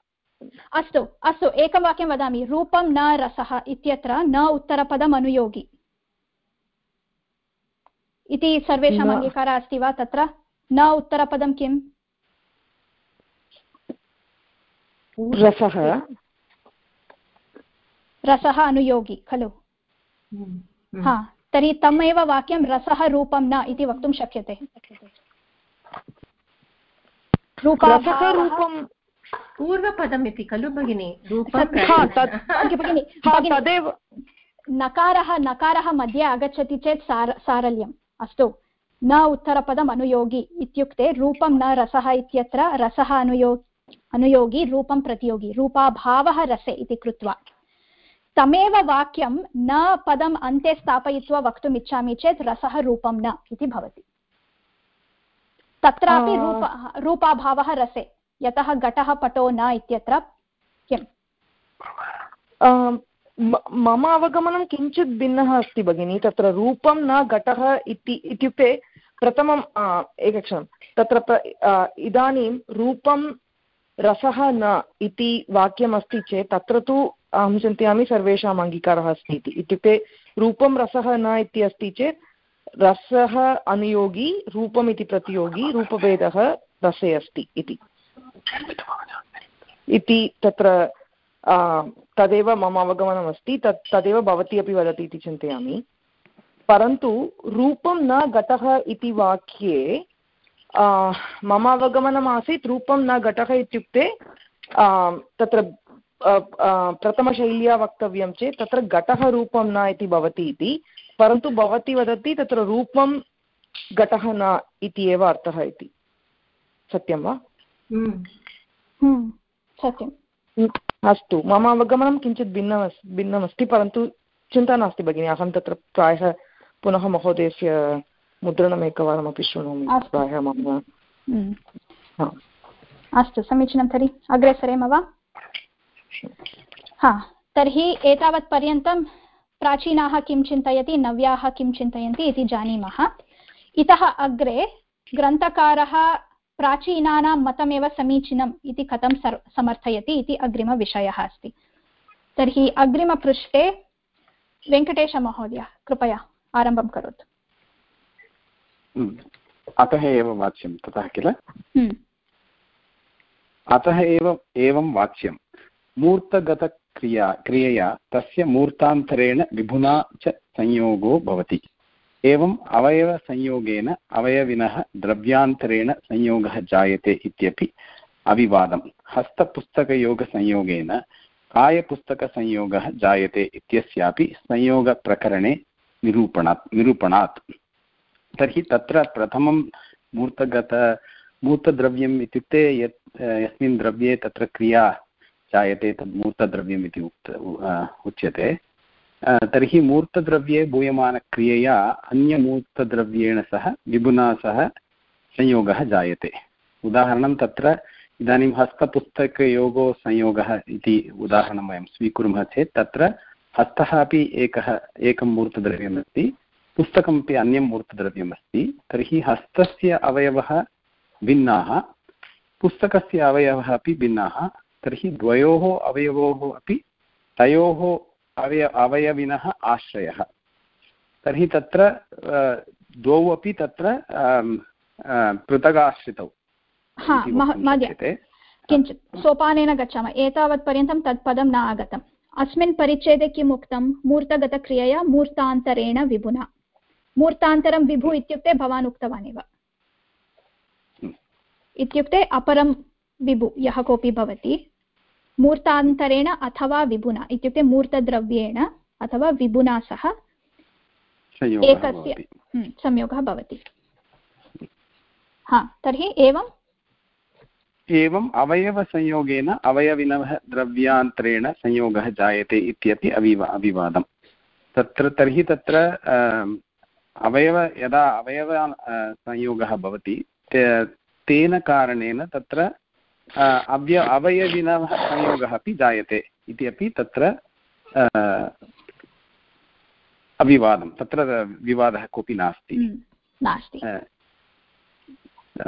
अस्तु अस्तु एकं वाक्यं वदामि। रूपं न रसः इत्यत्र न उत्तरपदम् अनुयोगि इति सर्वेषाम् अङ्गीकारः अस्ति वा तत्र? न उत्तरपदं किम्? रसः। रसः अनुयोगी खलु। हा तर्हि तमेव वाक्यं रसः रूपं न इति वक्तुं शक्यते। रूपं पूर्वपदम् इति खलु भगिनि तदेव। नकारः नकारः मध्ये आगच्छति चेत् सार सारल्यम्। अस्तु। न उत्तरपदम् अनुयोगी इत्युक्ते रूपं न रसः इत्यत्र रसः अनुयो अनुयोगी रूपं प्रतियोगी। रूपाभावः रसे इति कृत्वा। तमेव वाक्यं न पदम् अन्ते स्थापयित्वा वक्तुम् इच्छामि चेत् रसः रूपं न इति भवति तत्रापि रूप रूपाभावः रसे यतः घटः पटो न इत्यत्र किम् मम अवगमनं किञ्चित् भिन्नः अस्ति भगिनि तत्र रूपं न घटः इति इत्युक्ते प्रथमम् एकक्षणं तत्र इदानीं रूपं रसः न इति वाक्यमस्ति चेत् तत्र तु अहं चिन्तयामि, सर्वेषाम् अङ्गीकारः अस्ति इति। इत्युक्ते रूपं रसः न इति अस्ति चेत् रसः अनुयोगी, रूपम् इति प्रतियोगी, रूपभेदः रसे अस्ति इति। इति तत्र तदेव मम अवगमनमस्ति। तत्, तदेव भवती अपि वदति इति चिन्तयामि। परन्तु रूपं न घटः इति वाक्ये मम अवगमनम् आसीत् रूपं न घटः इत्युक्ते तत्र प्रथमशैल्या वक्तव्यं चेत् तत्र घटः रूपं न इति भवति इति परन्तु भवती वदति तत्र रूपं घटः न इति एव अर्थः इति। सत्यं वा? हम्म। हम्म, सत्यम्। अस्तु मम अवगमनं किञ्चित् भिन्नमस् भिन्नमस्ति परन्तु चिन्ता नास्ति भगिनि अहं तत्र प्रायः पुनः महोदयस्य मुद्रणम् एकवारमपि शृणोमि। प्रायः मम हम्म। अस्तु समीचीनं तर्हि। अग्रे सरेम वा? हा तर्हि एतावत् पर्यन्तं प्राचीनाः किं चिन्तयति नव्याः किं चिन्तयन्ति इति जानीमः इतः अग्रे ग्रन्थकारः प्राचीनानां मतमेव समीचीनम् इति कथं समर्थयति इति अग्रिमविषयः अस्ति तर्हि अग्रिमपृष्ठे वेङ्कटेशमहोदय कृपया आरम्भं करोतु। अतः एव वाच्यं ततः किल। अतः एव एवं वाच्यं मूर्तगतक्रिया, क्रियया तस्य मूर्तान्तरेण विभुना च संयोगो भवति। एवम् अवयवसंयोगेन अवयविनः द्रव्यान्तरेण संयोगः जायते इत्यपि अविवादं हस्तपुस्तकयोगसंयोगेन कायपुस्तकसंयोगः जायते इत्यस्यापि संयोगप्रकरणे निरूपणात् निरूपणात्। तर्हि तत्र प्रथमं मूर्तगत, मूर्तद्रव्यम् इत्युक्ते यत्, यस्मिन् द्रव्ये तत्र क्रिया जायते तद् मूर्तद्रव्यम् इति उक्त उच्यते। तर्हि मूर्तद्रव्ये भूयमानक्रियया अन्यमूर्तद्रव्येण सह विभुना सह संयोगः जायते। उदाहरणं तत्र इदानीं हस्तपुस्तकयोगो संयोगः इति उदाहरणं वयं स्वीकुर्मः चेत् तत्र हस्तः अपि एकः, एकं मूर्तद्रव्यमस्ति, पुस्तकमपि अन्यं मूर्तद्रव्यमस्ति। तर्हि हस्तस्य अवयवः भिन्नाः, पुस्तकस्य अवयवः अपि भिन्नाः तर्हि द्वयोः अवयवोः अपि तयोः अवय अवयविनः आश्रयः। तर्हि तत्र द्वौ अपि तत्र पृथगाश्रितौ किञ्चित् सोपानेन गच्छामः। एतावत् पर्यन्तं तत् पदं न आगतम्। अस्मिन् परिच्छेदे किम् उक्तं? मूर्तगतक्रियया मूर्तान्तरेण विभुना। मूर्तान्तरं विभु इत्युक्ते भवान् उक्तवान् एव। इत्युक्ते अपरं विभु यः कोऽपि भवति। मूर्तान्तरेण अथवा विभुना इत्युक्ते मूर्तद्रव्येण अथवा विभुना सह एकस्य संयोगः भवति। हा तर्हि एवम् एवम् अवयवसंयोगेन अवयविनः द्रव्यान्तरेण संयोगः जायते इत्यपि अविवा अविवादं तत्र तर्हि तत्र अवयव यदा अवयव संयोगः भवति तेन कारणेन तत्र अव्य अवयविनः संयोगः अपि जायते इति अपि तत्र अविवादं तत्र विवादः कोऽपि नास्ति। हम्म,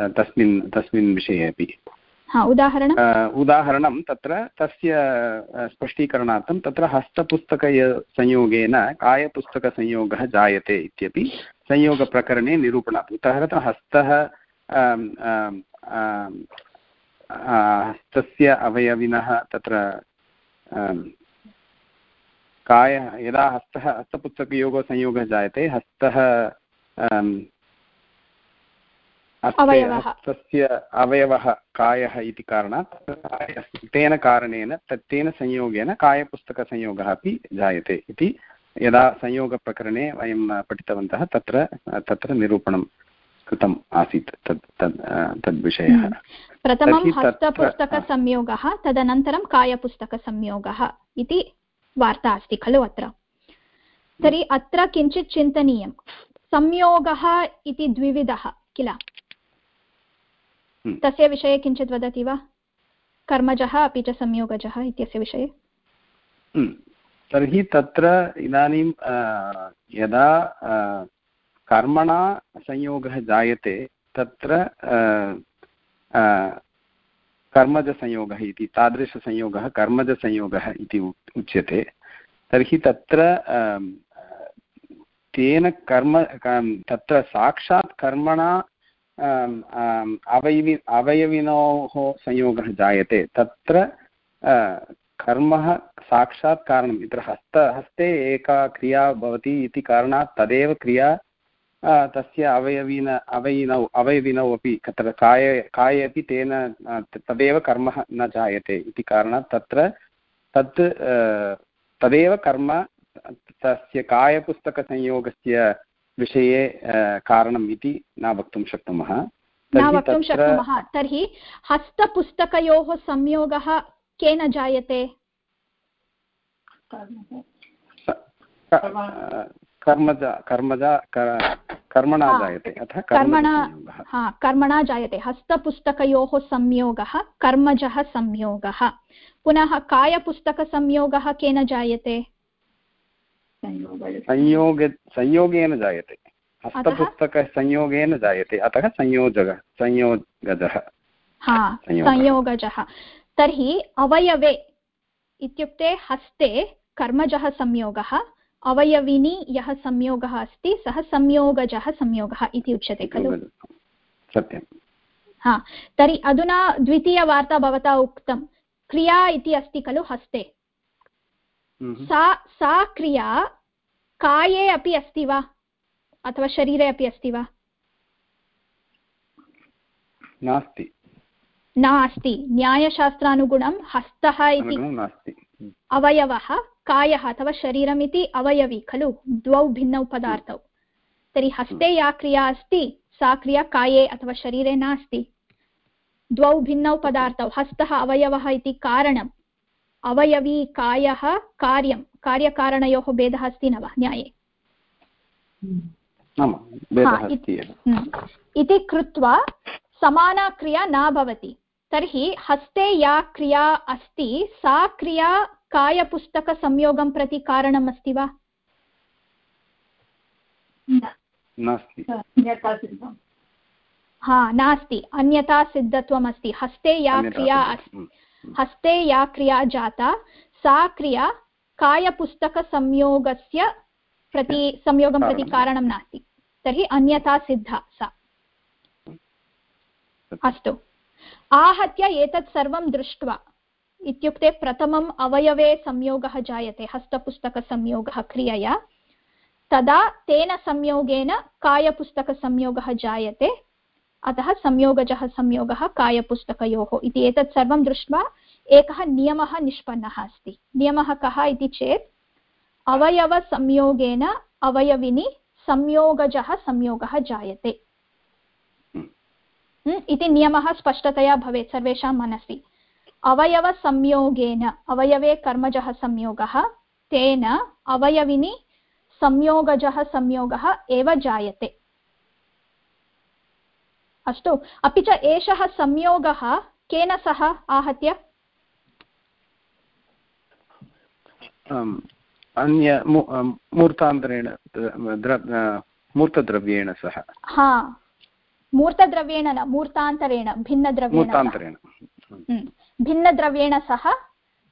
तस्मिन् तस्मिन् विषये अपि। उदाहरणं? तत्र तस्य स्पष्टीकरणार्थं तत्र हस्तपुस्तकसंयोगेन कायपुस्तकसंयोगः जायते इत्यपि संयोगप्रकरणे निरूपणात्। उदाहरणतः हस्तः हस्तस्य अवयविनः तत्र कायः यदा हस्तः हस्तपुस्तकयोगो संयोगः जायते हस्तः हस्तस्य अवयवः कायः इति कारणात् तेन कारणेन तत् तेन संयोगेन कायपुस्तकसंयोगः अपि जायते इति यदा संयोगप्रकरणे वयं पठितवन्तः तत्र तत्र निरूपणं कृतम् आसीत् तद् तद् तद्विषयः हम्म। प्रथमं हस्तपुस्तकसंयोगः तदनन्तरं कायपुस्तकसंयोगः इति वार्ता अस्ति खलु अत्र तर्हि अत्र किञ्चित् चिन्तनीयं संयोगः इति द्विविधः किल हम्म। तस्य विषये किञ्चित् वदति वा कर्मजः अपि च संयोगजः इत्यस्य विषये हम्म। तर्हि तत्र इदानीं यदा कर्मणा संयोगः जायते तत्र कर्मजसंयोगः इति, तादृशसंयोगः कर्मजसंयोगः इति उच्यते। तर्हि तत्र तेन कर्म तत्र साक्षात् कर्मणा अवयवि, अवयविनोः संयोगः जायते। तत्र कर्मः साक्षात् कारणम्, इत्र हस्त, हस्ते एका क्रिया भवति इति कारणात् तदेव क्रिया तस्य अवयविन अवयिनौ अवयविनौ अपि तत्र काये काये अपि तेन तदेव कर्म न जायते इति कारणात् तत्र तत् तदेव कर्म तस्य कायपुस्तकसंयोगस्य विषये कारणम् इति न वक्तुं शक्नुमः। न वक्तुं शक्नुमः। तर्हि हस्तपुस्तकयोः संयोगः केन जायते? कर्मजा कर्मजा कर्मणा जायते अतः कर्मणा हा कर्मणा जायते हस्तपुस्तकयोः संयोगः कर्मजः संयोगः। पुनः कायपुस्तकसंयोगः केन जायते? संयोग। संयोगेन जायते। हस्तपुस्तकसंयोगेन जायते अतः संयोजः संयोगजः। हा संयोगजः। तर्हि अवयवे इत्युक्ते हस्ते कर्मजः संयोगः अवयविनी यः संयोगः अस्ति सः संयोगजः संयोगः इति उच्यते खलु? सत्यं हा तर्हि अधुना द्वितीयवार्ता भवता उक्तं। क्रिया इति अस्ति खलु हस्ते। हम्म। सा सा क्रिया काये अपि अस्ति वा? अथवा शरीरे अपि अस्ति वा? नास्ति। नास्ति। न्यायशास्त्रानुगुणं हस्तः इति अवयवः कायः अथवा शरीरमिति अवयवी खलु? द्वौ भिन्नौ पदार्थौ तर्हि हस्ते या क्रिया अस्ति सा क्रिया काये अथवा शरीरे नास्ति? द्वौ भिन्नौ पदार्थौ हस्तः अवयवः इति कारणम्। अवयवी कायः कार्यं कार्यकारणयोः भेदः अस्ति न वा? न्याये। हम्म। इति कृत्वा समाना क्रिया न भवति। तर्हि हस्ते या क्रिया अस्ति सा क्रिया कायपुस्तकसंयोगं प्रति कारणम् अस्ति वा हा नास्ति अन्यथा सिद्धत्वम् अस्ति हस्ते या क्रिया अस्ति। हम्म। हस्ते या क्रिया जाता सा क्रिया कायपुस्तकसंयोगस्य प्रति संयोगं प्रति कारणं। नास्ति। तर्हि अन्यथा सिद्धा सा। अस्तु। आहत्य एतत् सर्वं दृष्ट्वा। इत्युक्ते प्रथमम् अवयवे संयोगः जायते, हस्तपुस्तकसंयोगः क्रियया। तदा तेन संयोगेन कायपुस्तकसंयोगः जायते। अतः संयोगजः संयोगः कायपुस्तकयोः इति एतत् सर्वं दृष्ट्वा एकः नियमः निष्पन्नः अस्ति। नियमः कः इति चेत्, अवयवसंयोगेन अवयविनि संयोगजः संयोगः जायते। इति नियमः स्पष्टतया भवेत् सर्वेषां मनसि अवयवसंयोगेन अवयवे कर्मजः संयोगः तेन अवयविनि संयोगजः संयोगः एव जायते अस्तु अपि च एषः संयोगः केन सह आहत्य अन्य मूर्तान्तरेण मूर्तद्रव्येण सह हा मूर्तद्रव्येण न मूर्तान्तरेण भिन्नद्रव्येण हम्म। भिन्नद्रव्येण सह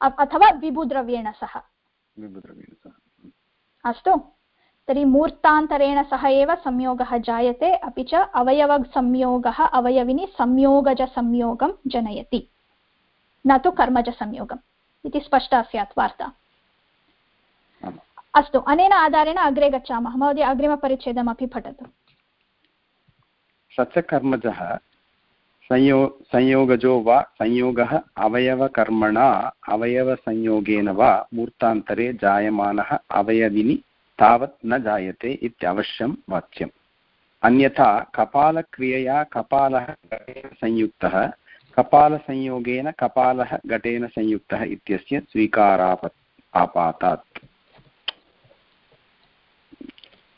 अथवा विभुद्रव्येण सह अस्तु तर्हि मूर्तान्तरेण सह एव संयोगः जायते अपि च अवयवसंयोगः अवयविनि संयोगजसंयोगं जनयति न तु कर्मजसंयोगम् इति स्पष्टा स्यात् वार्ता अस्तु अनेन आधारेण अग्रे गच्छामः महोदय अग्रिमपरिच्छेदमपि पठतु सचकर्मजः संयो, संयोगजो वा संयोगः अवयवकर्मणा, अवयवसंयोगेन वा मूर्तान्तरे जायमानः अवयविनि तावत् न जायते इत्यवश्यं वाच्यम्। अन्यथा कपालक्रियया कपालः संयुक्तः, कपालसंयोगेन कपालः घटेन संयुक्तः इत्यस्य स्वीकाराप, आपातात्।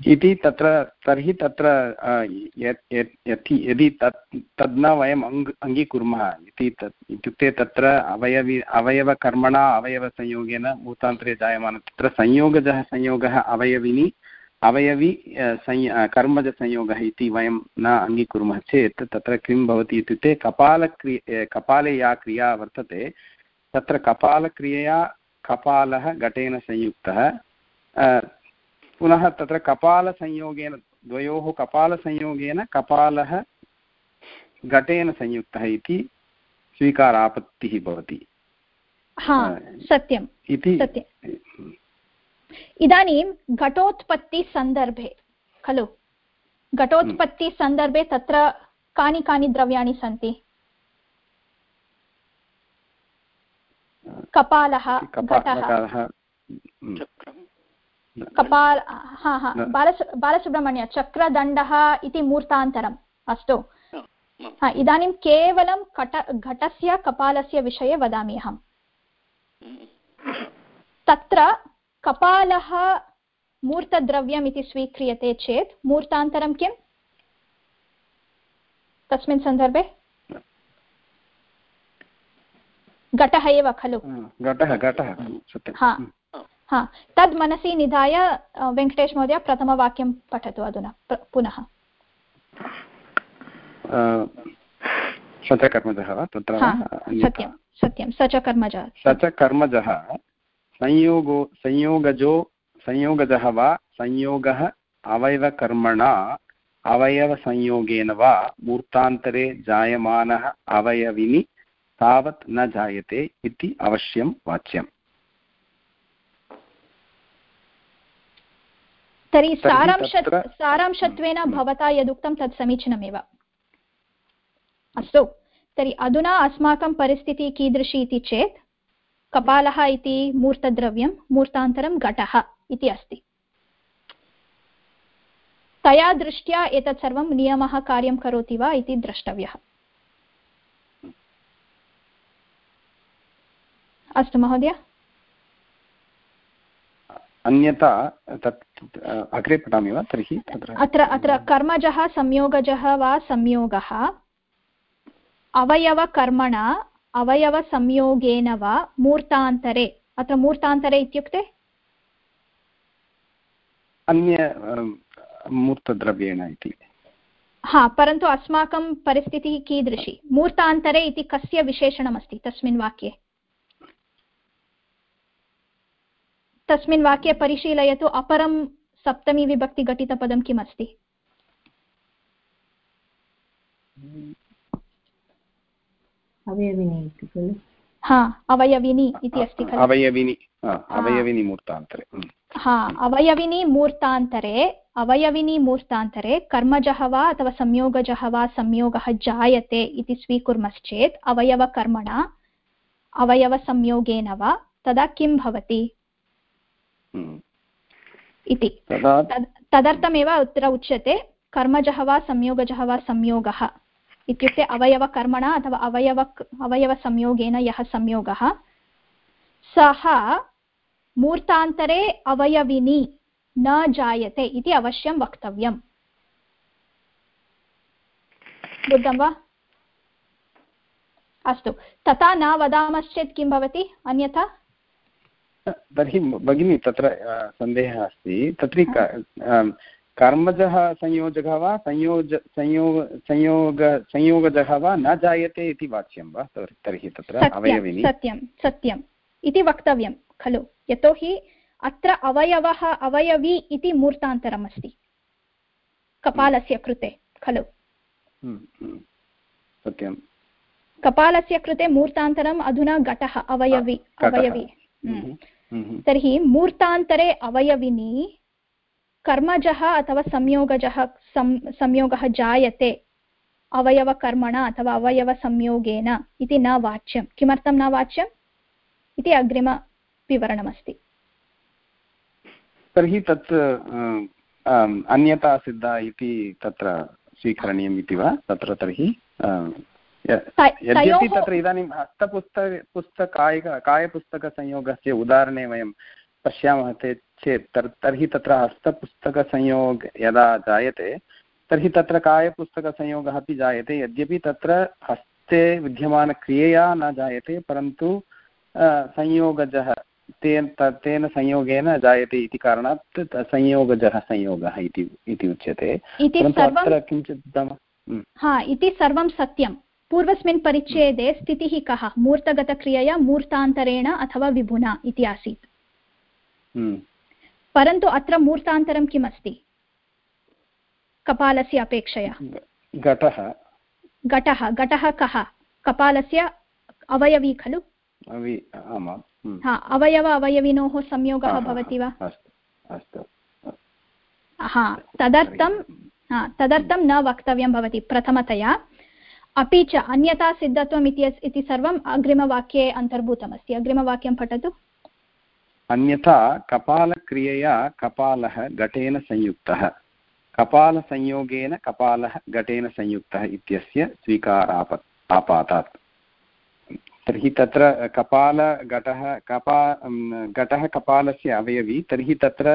इति तत्र, तर्हि तत्र यदि तत् तद् न वयम् अङ्ग्, अङ्गीकुर्मः इति तत्, इत्युक्ते तत्र अवयवि, अवयवकर्मणा, अवयवसंयोगेन भूतान्तरे जायमानं, तत्र संयोगजः संयोगः अवयविनि, अवयवि संय कर्मजसंयोगः इति वयं न अङ्गीकुर्मः चेत् तत्र किं भवति इत्युक्ते कपालक्रिय कपाले या क्रिया वर्तते, तत्र कपालक्रियया कपालः घटेन संयुक्तः पुनः तत्र कपालसंयोगेन द्वयोः कपालसंयोगेन कपालः घटेन संयुक्तः इति स्वीकारापत्तिः भवति। सत्यम् इति इदानीं घटोत्पत्तिसन्दर्भे खलु? घटोत्पत्तिसन्दर्भे तत्र कानि कानि द्रव्याणि सन्ति? कपालः घटः। कपाल हा हा बालसु बालसुब्रह्मण्य चक्रदण्डः इति मूर्तान्तरम् अस्तु हा इदानीं केवलं कट घटस्य कपालस्य विषये वदामि अहं तत्र कपालः मूर्तद्रव्यम् इति स्वीक्रियते चेत् मूर्तान्तरं किम् तस्मिन् सन्दर्भे घटः एव खलु घटः घटः हा हा तद् मनसि निधाय वेङ्कटेश महोदय प्रथमवाक्यं पठतु अधुना पुनः। स च कर्मजः वा? तत्र सत्यं सत्यं स च कर्मजः स च कर्मजः संयोगो संयोगजो संयोगजः वा? संयोगः अवयवकर्मणा अवयवसंयोगेन वा? मूर्तान्तरे जायमानः अवयविनि तावत् न जायते इति अवश्यं वाच्यम्। तर्हि सारांश सारांशत्वेन भवता यदुक्तं तत् समीचीनमेव। अस्तु तर्हि अधुना अस्माकं परिस्थितिः कीदृशी इति चेत् कपालः इति मूर्तद्रव्यं मूर्तान्तरं घटः इति अस्ति। तया दृष्ट्या एतत् सर्वं नियमः कार्यं करोति वा इति द्रष्टव्यः। अस्तु महोदय। अन्यथा तत् अग्रे पठामि वा? तर्हि अत्र अत्र कर्मजः संयोगजः वा संयोगः? अवयवकर्मणा अवयवसंयोगेन वा मूर्तान्तरे? अत्र मूर्तान्तरे इत्युक्ते? अन्य मूर्तद्रव्येण इति। हा परन्तु अस्माकं परिस्थितिः कीदृशी? मूर्तान्तरे इति कस्य विशेषणमस्ति तस्मिन् वाक्ये? तस्मिन् वाक्ये परिशीलयतु अपरं सप्तमी विभक्तिघटितपदं किम् अस्ति हा अवयविनी इति अस्ति खलु? अवयविनी अवयविनी मूर्तान्तरे हा अवयविनी मूर्तान्तरे अवयविनी मूर्तान्तरे कर्मजः वा अथवा संयोगजः वा संयोगः जायते इति स्वीकुर्मश्चेत् अवयवकर्मणा अवयवसंयोगेन वा तदा किं भवति? हम्म। इति तदर्थमेव अत्र उच्यते कर्मजः वा संयोगजः वा संयोगः इत्युक्ते अवयवकर्मणा अथवा अवयव अवयवसंयोगेन यः संयोगः सः मूर्तान्तरे अवयविनी न जायते इति अवश्यं वक्तव्यम् बुद्धं वा अस्तु तथा न वदामश्चेत् किं भवति अन्यथा तर्हि भगिनि तत्र सन्देहः अस्ति। तर्हि कर्मजः संयोजकः वा संयोज संयोग संयोग संयोगजः वा न जायते इति वाच्यं वा? तर्हि तत्र अवयविनि। सत्यं सत्यम्। इति वक्तव्यं खलु। यतोहि अत्र अवयवः अवयवी इति मूर्तान्तरम् अस्ति कपालस्य कृते खलु। हम्म, हम्म, सत्यं कपालस्य कृते मूर्तान्तरम् अधुना घटः अवयवी अवयवी। हम्म। तर्हि मूर्तान्तरे अवयविनी कर्मजः अथवा संयोगजः संयोगः जायते। अवयवकर्मणा अथवा अवयवसंयोगेन इति न वाच्यं। किमर्थं न वाच्यम्? इति अग्रिमविवरणमस्ति। तर्हि तत् अन्यथा सिद्धा इति तत्र स्वीकरणीयम् इति वा? तत्र तर्हि यद्यपि तत्र इदानीं हस्तपुस्तक पुस्तकाय कायपुस्तकसंयोगस्य उदाहरणे वयं पश्यामः चेत् तर्हि तत्र हस्तपुस्तकसंयोग यदा जायते तर्हि तत्र कायपुस्तकसंयोगः अपि जायते यद्यपि तत्र हस्ते विद्यमानक्रियया न जायते परन्तु संयोगजः तेन तेन संयोगेन जायते इति कारणात् संयोगजः संयोगः इति उच्यते। परन्तु अत्र किञ्चित् हा इति सर्वं सत्यं पूर्वस्मिन् परिच्छेदे स्थितिः कः? मूर्तगतक्रियया मूर्तान्तरेण अथवा विभुना इति आसीत्। हम्म। परन्तु अत्र मूर्तान्तरं किम् अस्ति कपालस्य अपेक्षया। घटः घटः घटः कः? कपालस्य अवयवी खलु? हा अवयव अवयविनोः संयोगः भवति वा? हा तदर्थं तदर्थं न वक्तव्यं भवति प्रथमतया। अपि च अन्यथा सिद्धत्वम् इति सर्वम् अग्रिमवाक्ये अन्तर्भूतमस्ति। अग्रिमवाक्यं पठतु। अन्यथा कपालक्रियया कपालः घटेन संयुक्तः। कपालसंयोगेन कपालः घटेन संयुक्तः इत्यस्य स्वीकाराप आपातात्। तर्हि तत्र कपालघटः कपा घटः कपालस्य अवयवी, तर्हि तत्र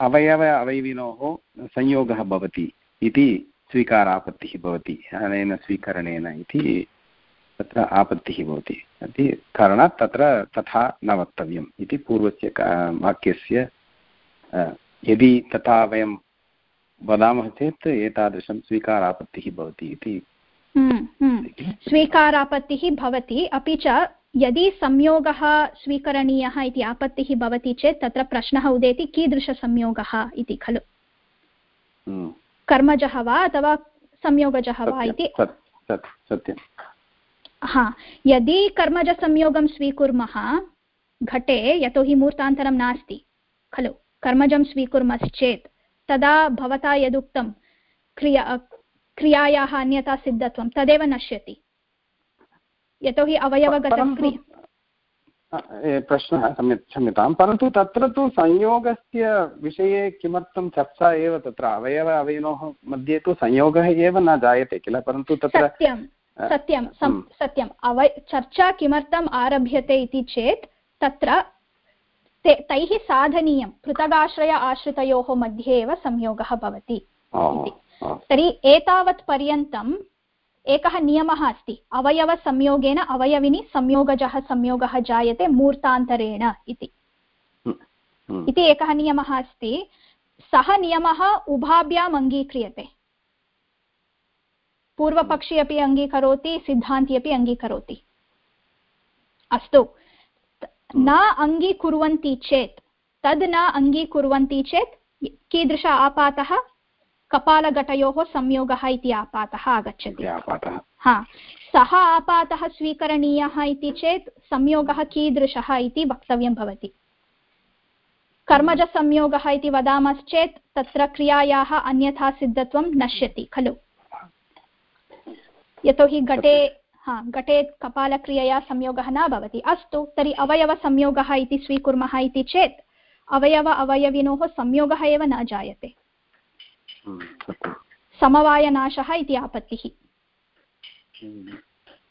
अवयव अवयविनोः संयोगः भवति इति स्वीकारापत्तिः भवति अनेन स्वीकरणेन इति तत्र आपत्तिः भवति इति कारणात् तत्र तथा न वक्तव्यम् इति पूर्वस्य वाक्यस्य यदि तथा वयं वदामः चेत् एतादृशं स्वीकारापत्तिः भवति इति हम्म, हम्म। स्वीकारापत्तिः भवति अपि च यदि संयोगः स्वीकरणीयः इति आपत्तिः भवति चेत् तत्र प्रश्नः उदेति कीदृशसंयोगः इति खलु हम्म। कर्मजः वा अथवा संयोगजः वा इति? सत्यं। हा यदि कर्मजसंयोगं स्वीकुर्मः घटे यतोहि मूर्तान्तरं नास्ति। खलु कर्मजं स्वीकुर्मश्चेत् तदा भवता यदुक्तं क्रिया क्रियायाः अन्यथा सिद्धत्वं तदेव नश्यति। यतोहि अवयवगतं प्रश्नः सम्यक् क्षम्यतां परन्तु तत्र तु संयोगस्य विषये किमर्थं चर्चा एव तत्र अवयव अवयनोः मध्ये तु संयोगः एव न जायते किल परन्तु तत्र सत्यं सत्यं। सत्यम्। अव चर्चा किमर्थम् आरभ्यते इति चेत् तत्र ते तैः साधनीयं पृथगाश्रय आश्रितयोः मध्ये एव संयोगः भवति तर्हि एतावत् पर्यन्तम् एकः नियमः अस्ति। अवयवसंयोगेन अवयविनि संयोगजः संयोगः जायते मूर्तान्तरेण इति। इति एकः नियमः अस्ति। सः नियमः उभाभ्याम् अङ्गीक्रियते। पूर्वपक्षी अपि अङ्गीकरोति सिद्धान्ती अपि अङ्गीकरोति। अस्तु। न अङ्गीकुर्वन्ति चेत् तद् न अङ्गीकुर्वन्ति चेत् कीदृश आपातः? कपालघटयोः संयोगः इति आपातः आगच्छति। हा। सः आपातः स्वीकरणीयः इति चेत् संयोगः कीदृशः इति वक्तव्यं भवति। कर्मजसंयोगः इति वदामश्चेत् तत्र क्रियायाः अन्यथा सिद्धत्वं नश्यति खलु। यतोहि घटे हा घटे कपालक्रियया संयोगः न भवति। अस्तु तर्हि अवयवसंयोगः इति स्वीकुर्मः इति चेत् अवयव अवयविनोः संयोगः एव न जायते। समवायनाशः इति आपत्तिः।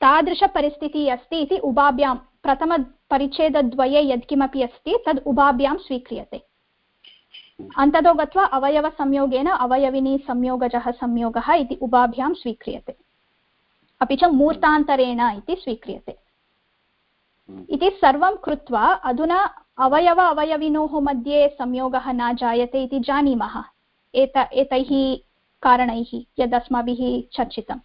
तादृशपरिस्थितिः अस्ति इति उभाभ्यां प्रथमपरिच्छेदद्वये यत्किमपि अस्ति, तद् उभाभ्यां स्वीक्रियते। अन्ततो गत्वा अवयवसंयोगेन अवयविनी संयोगजः संयोगः इति उभाभ्यां स्वीक्रियते। अपि च मूर्तान्तरेण इति स्वीक्रियते। इति सर्वं कृत्वा अधुना अवयव अवयविनोः मध्ये संयोगः न जायते इति जानीमः। एत एतैः कारणैः यदस्माभिः चर्चितं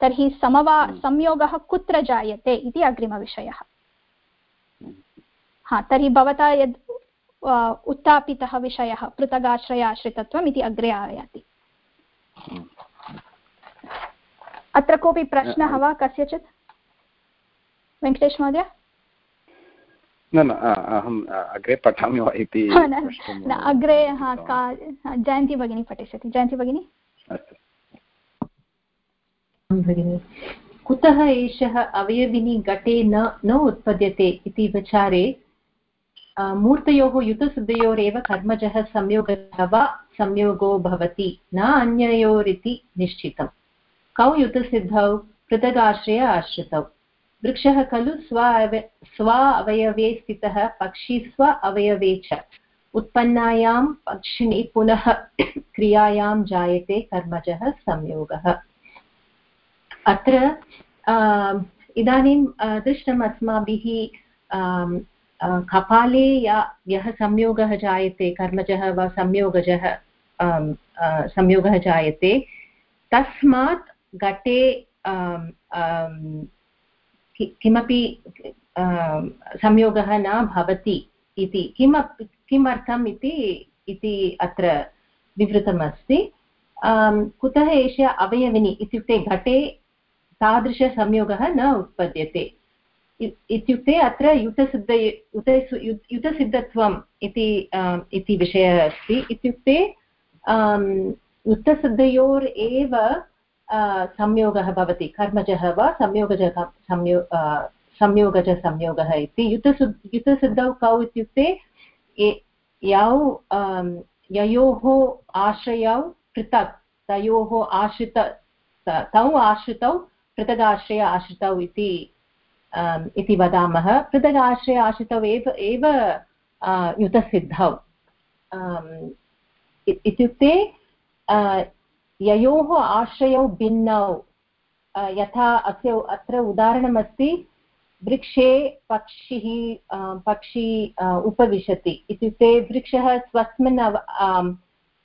तर्हि समवा हम्म। संयोगः कुत्र जायते इति अग्रिमविषयः। हम्म। हा तर्हि भवता यद् उत्थापितः विषयः पृथगाश्रयाश्रितत्वम् इति अग्रे आयाति। अत्र कोऽपि प्रश्नः वा कस्यचित्? वेङ्कटेश महोदय? न न अहम् अग्रे पठामि वा इति अग्रे हा जयन्ती भगिनी पठिष्यति। जयन्ती भगिनी? भगिनि कुतः एषः अवयविनी घटे न न उत्पद्यते इति विचारे मूर्तयोः युतसिद्धयोरेव कर्मजः संयोगः वा संयोगो भवति न अन्ययोरिति निश्चितम्। कौ युतसिद्धौ पृथगाश्रय आश्रितौ। वृक्षः खलु स्व स्व अवयवे स्थितः, पक्षी स्व अवयवे च। उत्पन्नायां पक्षिणि पुनः क्रियायां जायते कर्मजः संयोगः। अत्र इदानीं दृष्टम् अस्माभिः कपाले या, यः संयोगः जायते, कर्मजः वा संयोगजः संयोगः जायते, तस्मात् घटे किमपि संयोगः न भवति इति, किमपि, किमर्थम् इति इति अत्र विवृतमस्ति। कुतः एषा अवयविनी इत्युक्ते घटे तादृशसंयोगः न उत्पद्यते। इत्युक्ते अत्र युतसिद्ध युत युतसिद्धत्वम् इति इति विषयः अस्ति। इत्युक्ते युक्तसिद्धयोर् एव संयोगः भवति, कर्मजः वा संयोगजः, संयो संयोगजसंयोगः इति। युतसु युतसिद्धौ कौ इत्युक्ते यौ ययोः आश्रयौ पृथक्, तयोः आश्रित, तौ आश्रितौ पृथगाश्रय आश्रितौ इति इति वदामः। पृथगाश्रय आश्रितौ एव एव युतसिद्धौ इत्युक्ते ययोः आश्रयौ भिन्नौ। यथा अस्य अत्र उदाहरणमस्ति, वृक्षे पक्षिः पक्षी उपविशति। इत्युक्ते वृक्षः स्वस्मिन् अव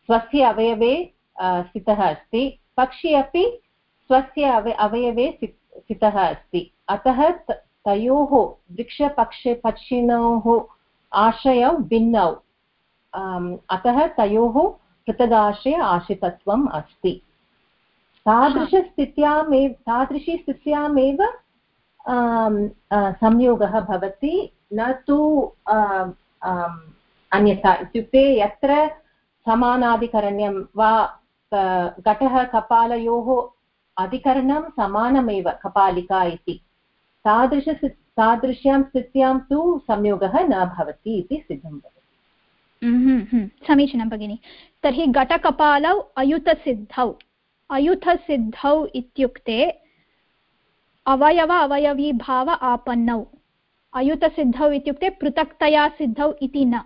स्वस्य अवयवे स्थितः अस्ति। पक्षी अपि स्वस्य अव, अवयवे स्थितः अस्ति। अतः तयोः वृक्षपक्ष पक्षिणोः आश्रयौ भिन्नौ। अतः तयोः पृथगाश्रय आश्रितत्वम् अस्ति। तादृशस्थित्यामेव तादृशी स्थित्यामेव संयोगः भवति, न तु अन्यथा इत्युक्ते यत्र समानाधिकरण्यं वा घटः कपालयोः अधिकरणं समानमेव कपालिका इति। तादृश तादृश्यां स्थित्यां तु संयोगः न भवति इति सिद्धं भवति। समीचीनं भगिनि। तर्हि घटकपालौ अयुतसिद्धौ। अयुतसिद्धौ इत्युक्ते अवयव अवयवीभाव आपन्नौ। अयुतसिद्धौ इत्युक्ते पृथक्तया सिद्धौ इति न।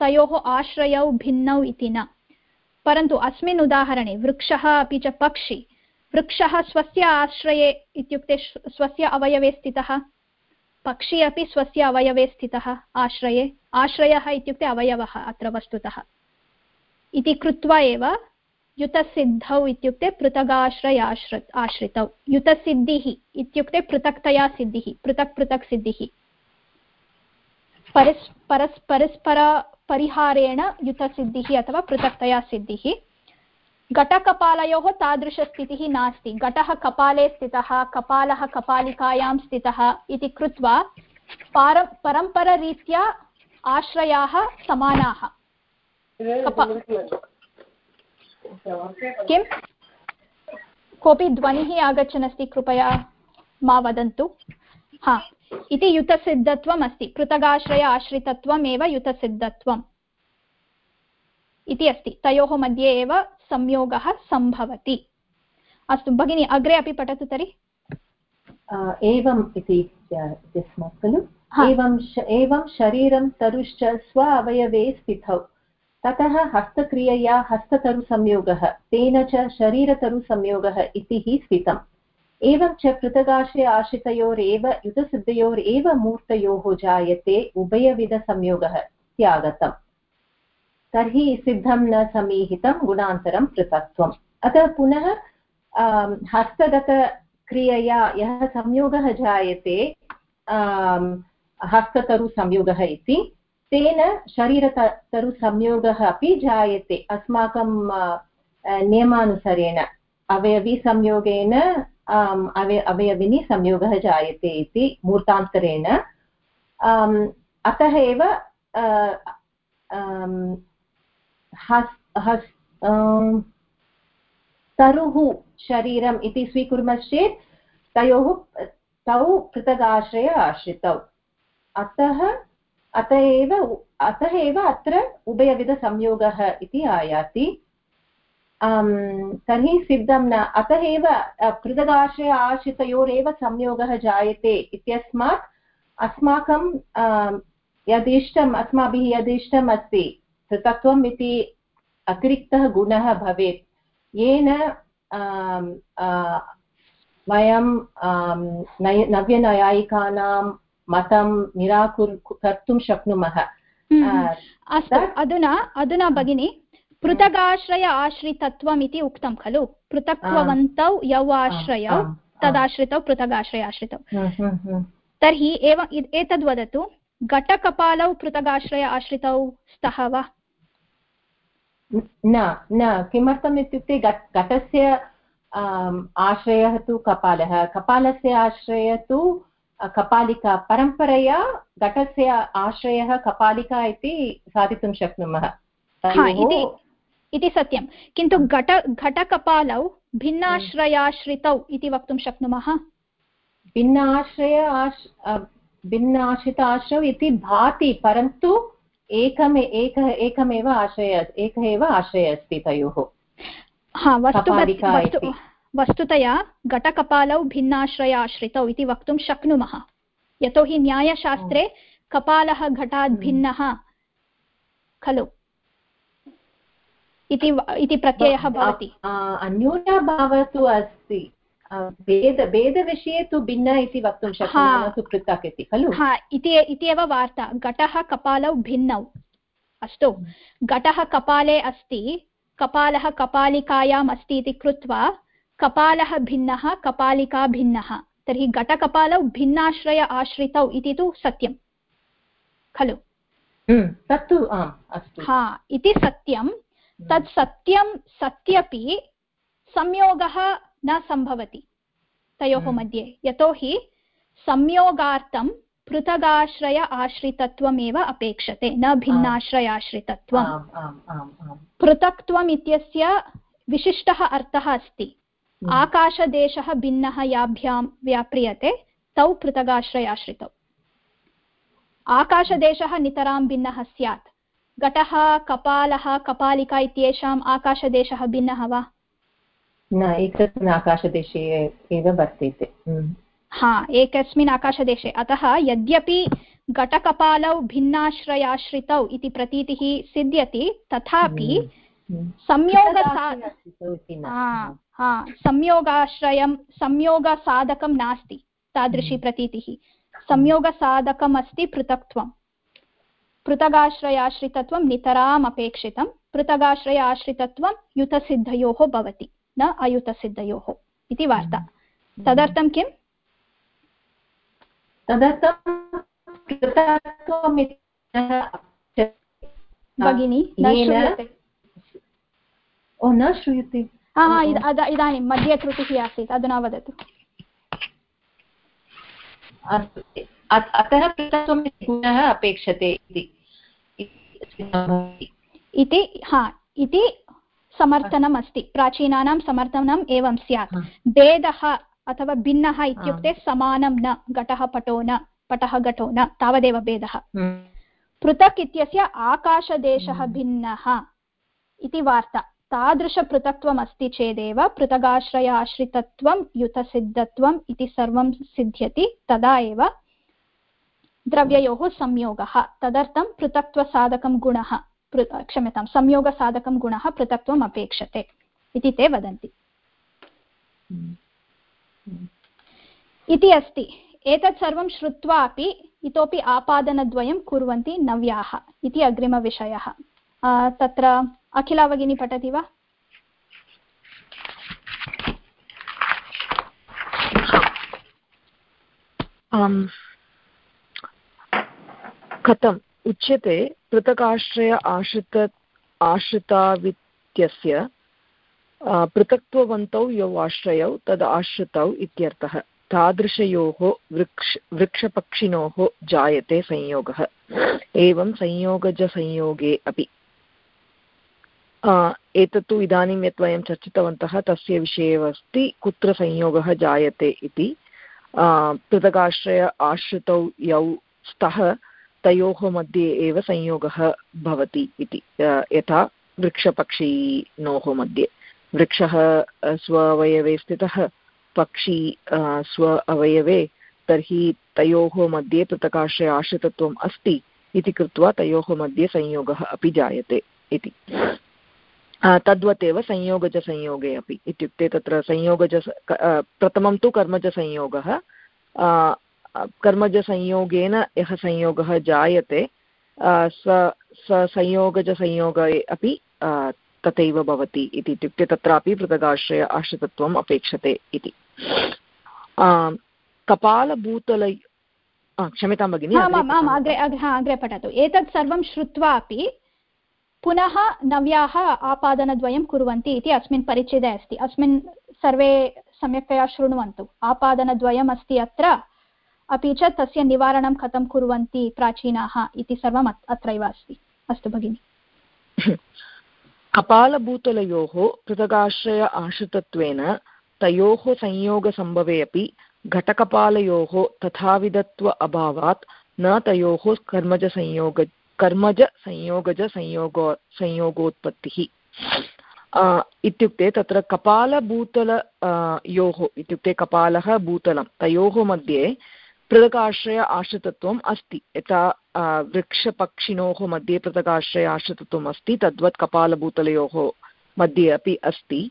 तयोः आश्रयौ भिन्नौ इति न। परन्तु अस्मिन् उदाहरणे वृक्षः अपि च पक्षी। वृक्षः स्वस्य आश्रये इत्युक्ते स्वस्य अवयवे स्थितः। पक्षी अपि स्वस्य अवयवे स्थितः, आश्रये, आश्रयः इत्युक्ते अवयवः अत्र वस्तुतः। इति कृत्वा एव युतसिद्धौ इत्युक्ते पृथगाश्रय आश्र आश्रितौ। युतसिद्धिः इत्युक्ते पृथक्तया सिद्धिः, पृथक् पृथक् सिद्धिः। परस् परस् परस्परपरिहारेण युतसिद्धिः अथवा पृथक्तया सिद्धिः घटकपालयोः तादृशस्थितिः नास्ति। घटः कपाले स्थितः, कपालः कपालिकायां स्थितः इति कृत्वा पार, परम्पररीत्या आश्रयाः समानाः। किं? कोऽपि ध्वनिः आगच्छन् अस्ति कृपया मा वदन्तु। हा, इति युतसिद्धत्वम् अस्ति पृथगाश्रय आश्रितत्वम् एव युतसिद्धत्वम्। इति अस्ति। तयोः मध्ये एव संयोगः सम्भवति। अस्तु भगिनी अग्रे अपि पठतु तर्हि। एवम् इति स्मात् खलु? एवं एवं शरीरं तरुश्च स्व अवयवे स्थितौ। ततः हस्तक्रियया हस्ततरुसंयोगः तेन च शरीरतरुसंयोगः इति हि स्थितम्। एवं च पृथगाश्रय आश्रितयोरेव युतसिद्धयोरेव मूर्तयोः जायते उभयविधसंयोगः इत्यागतम्। तर्हि सिद्धं न समीहितं गुणान्तरं पृथक्त्वम् अतः पुनः हस्तगतक्रियया यः संयोगः जायते हस्ततरुसंयोगः इति तेन शरीरतरुसंयोगः अपि जायते अस्माकं नियमानुसारेण अवयवीसंयोगेन अवय अवयविनी संयोगः जायते इति मूर्तान्तरेण अतः एव हस् तरुः शरीरम् इति स्वीकुर्मश्चेत् तयोः, तौ पृथगाश्रय आश्रितौ। अतः, अत एव अतः एव अत्र उभयविधसंयोगः इति आयाति। तर्हि सिद्धं न, अतः एव पृथगाश्रय आश्रितयोरेव संयोगः जायते इत्यस्मात्, अस्माकं यदिष्टम्, अस्माभिः यदिष्टम् अस्ति पृथक्त्वम् इति अतिरिक्तः गुणः भवेत्। येन वयं नव्यनयायिकानां मतं निराकुर् कर्तुं शक्नुमः। हम्म, हम्म। अस्तु अधुना अधुना भगिनि पृथगाश्रय आश्रितत्वम् इति उक्तं खलु। पृथक्त्ववन्तौ यौ आश्रयौ तदाश्रितौ पृथगाश्रय आश्रितौ। तर्हि एवम् एतद् वदतु घटकपालौ पृथगाश्रय आश्रितौ स्तः वा? न न किमर्थम् इत्युक्ते घटस्य आश्रयः तु कपालः। कपालस्य आश्रयः तु कपालिका परम्परया घटस्य आश्रयः कपालिका इति साधितुं शक्नुमः। इति सत्यं। किन्तु घट घटकपालौ भिन्नाश्रयाश्रितौ इति वक्तुं शक्नुमः? भिन्नाश्रय आश् भिन्नाश्रित आश्रयौ इति भाति परन्तु एकम् एकः एकमेव आश्रय एकः एव आश्रयः अस्ति तयोः। हा वस्तु वस्तुतया घटकपालौ भिन्नाश्रयाश्रितौ इति वक्तुं शक्नुमः। यतोहि न्यायशास्त्रे कपालः घटात् भिन्नः खलु? इति प्रत्ययः भवति। अन्यूनभावः तु अस्ति। भेद भेदविषये तु भिन्न इति वक्तुं शक्नुमः पृथक् इति खलु हा इति एव वार्ता घटः कपालौ भिन्नौ अस्तु घटः कपाले अस्ति कपालः कपालिकायाम् अस्ति इति कृत्वा कपालः भिन्नः कपालिका भिन्नः तर्हि घटकपालौ भिन्नाश्रय आश्रितौ इति तु सत्यं खलु तत्तु हा इति सत्यं तत् सत्यं सत्यपि संयोगः न सम्भवति तयोः। मध्ये यतोहि संयोगार्थं पृथगाश्रय आश्रितत्वमेव अपेक्षते न भिन्नाश्रयाश्रितत्वं पृथक्त्वम् इत्यस्य विशिष्टः अर्थः अस्ति। आकाशदेशः भिन्नः याभ्यां व्याप्रियते तौ पृथगाश्रयाश्रितौ आकाशदेशः नितरां भिन्नः स्यात् घटः कपालः कपालिका इत्येषाम् आकाशदेशः भिन्नः वा न एकस्मिन् आकाशदेशे एव वर्तेते। हम्म। हा एकस्मिन् आकाशदेशे। अतः यद्यपि घटकपालौ भिन्नाश्रयाश्रितौ इति प्रतीतिः सिद्ध्यति तथापि हम्म। हम्म। संयोगाश्रयं संयोगसाधकं नास्ति तादृशी प्रतीतिः। संयोगसाधकम् अस्ति पृथक्त्वं। पृथगाश्रयाश्रितत्वं नितराम् अपेक्षितं पृथगाश्रय आश्रितत्वं युतसिद्धयोः भवति। न अयुतसिद्धयोः इति वार्ता। हम्म। तदर्थं किम्? भगिनी न श्रूयते। इदानीं मध्ये त्रुटिः आसीत् अधुना वदतु। अतः पृथक्त्वं गुणः अपेक्षते इति हा इति समर्थनम् अस्ति। प्राचीनानां समर्थनम् एवं स्यात्। भेदः अथवा भिन्नः इत्युक्ते समानं न घटः पटो न पटः घटो न तावदेव भेदः। पृथक् इत्यस्य आकाशदेशः भिन्नः इति वार्ता। तादृशपृथक्त्वम् अस्ति चेदेव पृथगाश्रय आश्रितत्वं युतसिद्धत्वम् इति सर्वं सिद्ध्यति तदा एव द्रव्ययोः संयोगः। तदर्थं पृथक्त्वसाधकं गुणः। क्षम्यतां संयोगसाधकं गुणः पृथक्त्वम् अपेक्षते इति ते वदन्ति। इति अस्ति। एतत् सर्वं श्रुत्वा अपि इतोपि आपादनद्वयं कुर्वन्ति नव्याः इति अग्रिमविषयः। तत्र अखिला भगिनी पठति वा? कथम् उच्यते पृथकाश्रय आश्रित आश्रितावित्यस्य पृथक्त्ववन्तौ यौ आश्रयौ तद् आश्रितौ इत्यर्थः। तादृशयोः वृक्ष, वृक्षपक्षिणोः जायते संयोगः। एवं संयोगजसंयोगे अपि। एतत्तु इदानीं यत् वयं चर्चितवन्तः, तस्य विषये एव अस्ति, कुत्र संयोगः जायते इति। पृथगाश्रय आश्रितौ यौ स्तः तयोः मध्ये एव संयोगः भवति इति यथा वृक्षपक्षिणोः मध्ये। वृक्षः स्व अवयवे स्थितः, पक्षी स्व अवयवे, तर्हि तयोः मध्ये पृथकाश्रय आश्रितत्वम् अस्ति इति कृत्वा तयोः मध्ये संयोगः अपि जायते इति। तद्वत् एव संयोगजसंयोगे अपि इत्युक्ते तत्र संयोगज प्रथमं तु कर्मजसंयोगः कर्मजसंयोगेन यः संयोगः जायते स संयोगजसंयोगे अपि तथैव भवति इति इत्युक्ते तत्रापि पृथगाश्रय आश्रितत्वम् अपेक्षते इति। कपालभूतलै क्षम्यतां भगिनि अग्रे पठतु। एतत् सर्वं श्रुत्वा अपि पुनः नव्याः आपादनद्वयं कुर्वन्ति इति अस्मिन् परिच्छेदे अस्ति। अस्मिन् सर्वे सम्यक्तया शृण्वन्तु। आपादनद्वयम् अस्ति अत्र। अपि च तस्य निवारणं कथं कुर्वन्ति प्राचीनाः इति सर्वम् अत्रैव अस्ति। अस्तु भगिनि। कपालभूतलयोः पृथगाश्रय आश्रितत्वेन तयोः संयोगसम्भवे अपि घटकपालयोः तथाविधत्व अभावात् न तयोः कर्मजसंयोग कर्मजसंयोगजसंयोगो संयोगोत्पत्तिः। इत्युक्ते तत्र कपालभूतल योः इत्युक्ते कपालः भूतलं। तयोः मध्ये पृथगाश्रय आश्रितत्वम् अस्ति। यथा वृक्षपक्षिणोः मध्ये पृथगाश्रय आश्रितत्वम् अस्ति, तद्वत् कपालभूतलयोः मध्ये अपि अस्ति।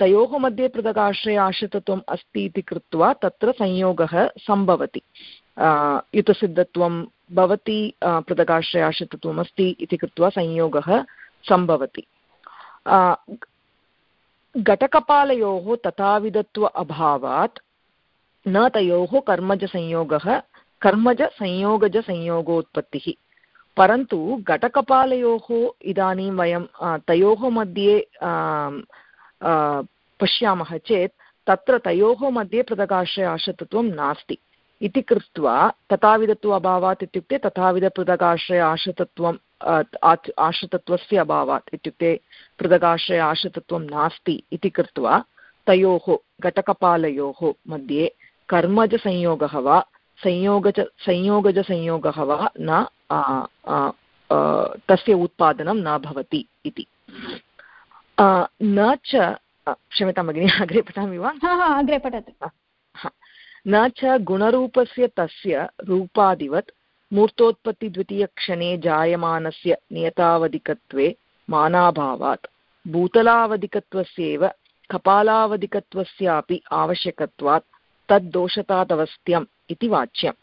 तयोः मध्ये पृथगाश्रय आश्रितत्वम् अस्ति इति कृत्वा तत्र संयोगः सम्भवति। युतसिद्धत्वं भवति पृथगाश्रय आश्रितत्वम् अस्ति इति कृत्वा संयोगः सम्भवति। घटकपालयोः तथाविधत्व अभावात् न तयोः कर्मजसंयोगः, कर्मजसंयोगजसंयोगोत्पत्तिः। परन्तु घटकपालयोः इदानीं वयं तयोः मध्ये पश्यामः चेत् तत्र तयोः मध्ये पृथगाश्रय आश्रितत्वं नास्ति। इति कृत्वा तथाविधत्व अभावात् इत्युक्ते तथाविधपृथगाश्रय आश्रितत्वं आश्रितत्वस्य अभावात् इत्युक्ते पृथगाश्रय आश्रितत्वं नास्ति इति कृत्वा तयोः, घटकपालयोः मध्ये कर्मजसंयोगः वा संयोगज संयोगजसंयोगः वा न तस्य उत्पादनं न भवति इति। न च क्षम्यतां भगिनि अग्रे पठामि वा? अग्रे पठतु। न च गुणरूपस्य तस्य रूपादिवत् मूर्तोत्पत्तिद्वितीयक्षणे जायमानस्य नियतावधिकत्वे मानाभावात् भूतलावधिकत्वस्यैव कपालावधिकत्वस्यापि आवश्यकत्वात् तद्दोषतादवस्थ्यम् इति वाच्यम्।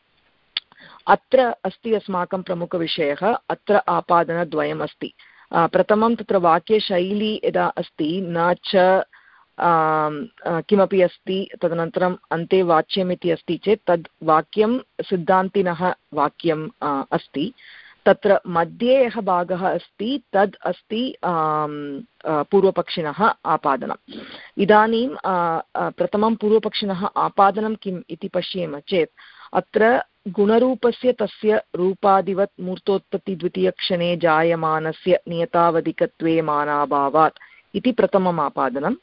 अत्र अस्ति अस्माकं प्रमुखविषयः, अत्र आपादनद्वयमस्ति। प्रथमं तत्र वाक्यशैली यदा अस्ति, न च किमपि अस्ति, तदनन्तरम् अन्ते वाच्यमिति अस्ति चेत् तद् वाक्यं सिद्धान्तिनः वाक्यम् अस्ति। तत्र मध्ये यः भागः अस्ति, तद् अस्ति पूर्वपक्षिणः आपादनम्। इदानीं प्रथमं पूर्वपक्षिणः आपादनं किम् इति पश्येम चेत्, अत्र गुणरूपस्य तस्य रूपादिवत् मूर्तोत्पत्तिद्वितीयक्षणे जायमानस्य नियतावधिकत्वे मानाभावात् इति प्रथमम् आपादनं।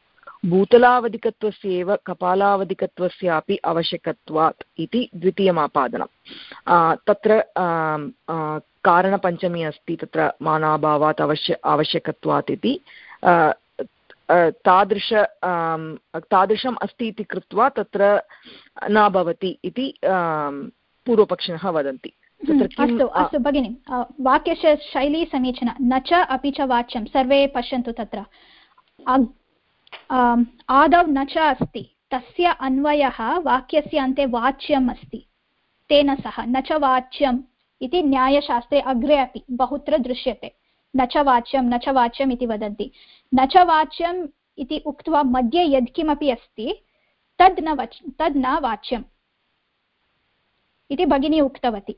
भूतलावधिकत्वस्यैव कपालावधिकत्वस्यापि आवश्यकत्वात् इति द्वितीयमापादनं तत्र कारणपञ्चमी अस्ति तत्र मानाभावात् अवश्य आवश्यकत्वात् इति। तादृश तादृशम् अस्ति इति कृत्वा तत्र न भवति इति पूर्वपक्षिणः वदन्ति। अस्तु अस्तु भगिनि वाक्यस्य शैली समीचीना। न च अपि च वाच्यं सर्वे पश्यन्तु तत्र। आदौ न च अस्ति तस्य अन्वयः वाक्यस्य अन्ते वाच्यम् अस्ति तेन सह। न च वाच्यम् इति न्यायशास्त्रे अग्रे अपि बहुत्र दृश्यते। न च वाच्यं, न च वाच्यम् इति वदन्ति। न च वाच्यम् इति उक्त्वा मध्ये यत्किमपि अस्ति, तद् न वच्, तद् न वाच्यम् इति भगिनी उक्तवती।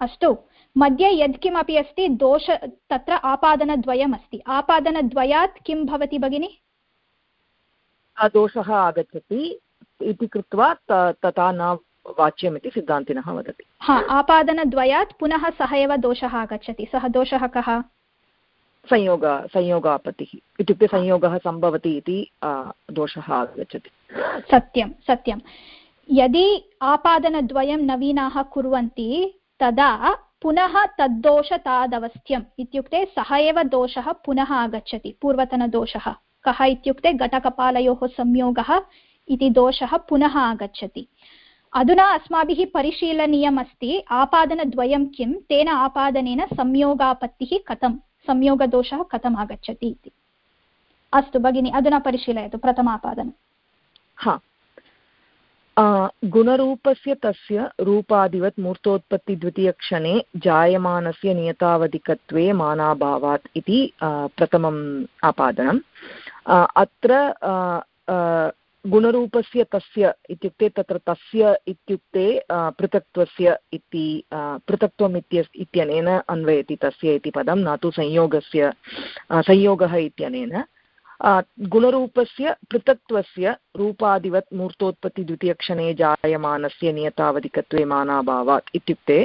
अस्तु, मध्ये यत्किमपि अस्ति, दोष, तत्र आपादनद्वयम् अस्ति आपादनद्वयात् किं भवति भगिनि? दोषः आगच्छति इति कृत्वा तथा न वाच्यमिति सिद्धान्तिनः वदति। हा आपादनद्वयात् पुनः सः एव दोषः आगच्छति। सः दोषः कः? संयोग संयोगापत्तिः इत्युक्ते संयोगः सम्भवति इति दोषः आगच्छति। सत्यं सत्यं। यदि आपादनद्वयं नवीनाः कुर्वन्ति तदा पुनः तद्दोषतादवस्थ्यम् इत्युक्ते सः एव दोषः पुनः आगच्छति पूर्वतनदोषः। कः इत्युक्ते घटकपालयोः संयोगः इति दोषः पुनः आगच्छति। अधुना अस्माभिः परिशीलनीयमस्ति, आपादनद्वयं किं? तेन आपादनेन संयोगापत्तिः कथं? संयोगदोषः कथम् आगच्छति इति। अस्तु, भगिनि, अधुना परिशीलयतु, प्रथमापादनं। हा। गुणरूपस्य तस्य रूपादिवत् मूर्तोत्पत्तिद्वितीयक्षणे जायमानस्य नियतावधिकत्वे मानाभावात् इति प्रथमम् आपादनम् अत्र गुणरूपस्य तस्य इत्युक्ते तत्र तस्य इत्युक्ते पृथक्त्वस्य इति पृथक्त्वम् इत्य इत्यनेन अन्वयति तस्य इति पदं, न तु संयोगस्य संयोगः इत्यनेन। गुणरूपस्य पृथक्त्वस्य रूपादिवत् मूर्तोत्पत्ति द्वितीयक्षणे जायमानस्य नियतावधिकत्वे मानाभावात् इत्युक्ते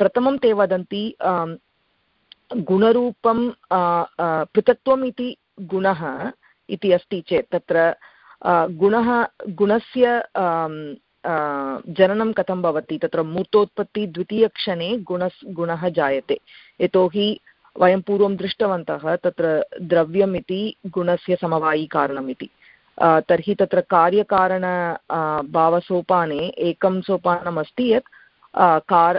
प्रथमं ते वदन्ति गुणरूपं पृथक्त्वम् इति गुणः इति अस्ति चेत् तत्र गुणः, गुणस्य जननं कथं भवति? तत्र मूर्तोत्पत्ति द्वितीयक्षणे गुणस्, गुणः जायते। यतोहि वयं पूर्वं दृष्टवन्तः तत्र द्रव्यम् इति गुणस्य समवायिकारणम् इति तर्हि तत्र कार्यकारण भावसोपाने एकं सोपानम् अस्ति यत् कार्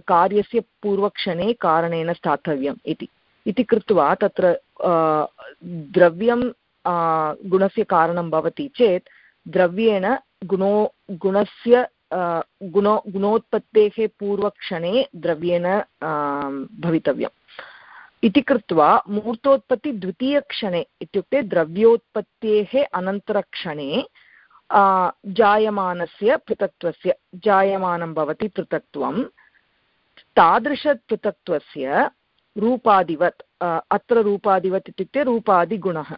कार्यस्य पूर्वक्षणे कारणेन स्थातव्यम् इति। इति कृत्वा तत्र द्रव्यं गुणस्य कारणं भवति चेत् द्रव्येण गुणो, गुणस्य गुणो, गुणोत्पत्तेः पूर्वक्षणे द्रव्येण भवितव्यम्। इति कृत्वा मूर्तोत्पत्ति द्वितीयक्षणे इत्युक्ते द्रव्योत्पत्तेः अनन्तरक्षणे जायमानस्य पृथक्त्वस्य, जायमानं भवति पृथक्त्वं। तादृशपृथक्त्वस्य रूपादिवत् अत्र रूपादिवत् इत्युक्ते रूपादिगुणः।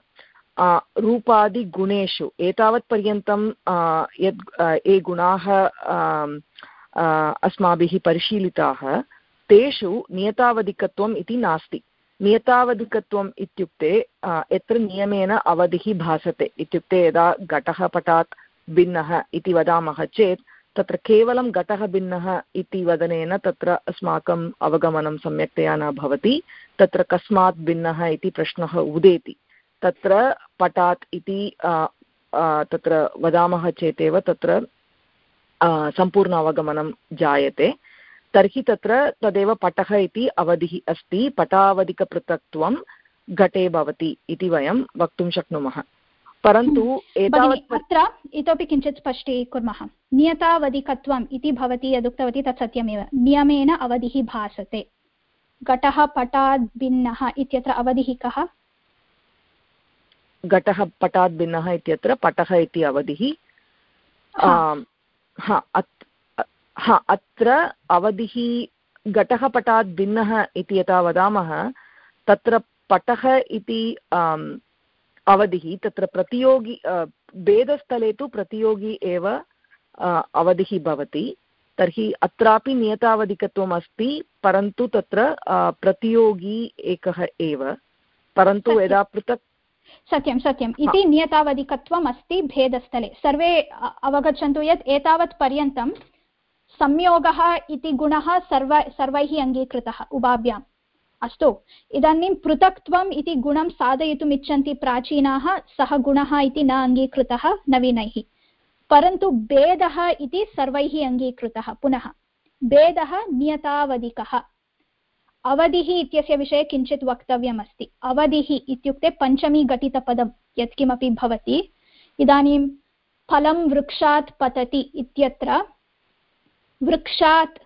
रूपादिगुणेषु एतावत्पर्यन्तं यद् ये गुणाः अस्माभिः परिशीलिताः, तेषु नियतावधिकत्वम् इति नास्ति। नियतावधिकत्वम् इत्युक्ते यत्र नियमेन अवधिः भासते। इत्युक्ते यदा घटः पटात् भिन्नः इति वदामः चेत्, तत्र केवलं घटः भिन्नः इति वदनेन तत्र अस्माकम् अवगमनं सम्यक्तया न भवति। तत्र कस्मात् भिन्नः इति प्रश्नः उदेति। तत्र पटात् इति तत्र वदामः चेदेव तत्र सम्पूर्ण अवगमनं जायते। तर्हि तत्र तदेव पटः इति अवधिः अस्ति। पटावधिकपृथक्त्वं घटे भवति इति वयं वक्तुं शक्नुमः। परन्तु। एतावत् अत्र इतोपि किञ्चित् स्पष्टीकुर्मः। नियतावधिकत्वम् इति भवती यदुक्तवती तत् सत्यमेव। नियमेन अवधिः भासते। घटः पटात् भिन्नः इत्यत्र अवधिः कः? घटः पटात् भिन्नः इत्यत्र पटः इति अवधिः। हा। अत्र अवधिः घटः पटात् भिन्नः इति यथा वदामः तत्र पटः इति अवधिः तत्र प्रतियोगि भेदस्थले तु प्रतियोगी एव अवधिः भवति। तर्हि अत्रापि नियतावधिकत्वम् अस्ति परन्तु तत्र प्रतियोगी एकः एव। परन्तु यदा पृथक् सत्यं सत्यम् इति नियतावधिकत्वम् अस्ति भेदस्थले। सर्वे अवगच्छन्तु यत् एतावत् पर्यन्तं संयोगः इति गुणः सर्व सर्वैः अङ्गीकृतः उभाभ्याम्। अस्तु। इदानीं पृथक्त्वम् इति गुणं साधयितुम् इच्छन्ति प्राचीनाः सः गुणः इति न अङ्गीकृतः नवीनैः। परन्तु भेदः इति सर्वैः अङ्गीकृतः। पुनः भेदः नियतावधिकः। अवधिः इत्यस्य विषये किञ्चित् वक्तव्यमस्ति। अवधिः इत्युक्ते पञ्चमी घटितपदं यत्किमपि भवति। इदानीं फलं वृक्षात् पतति इत्यत्र वृक्षात्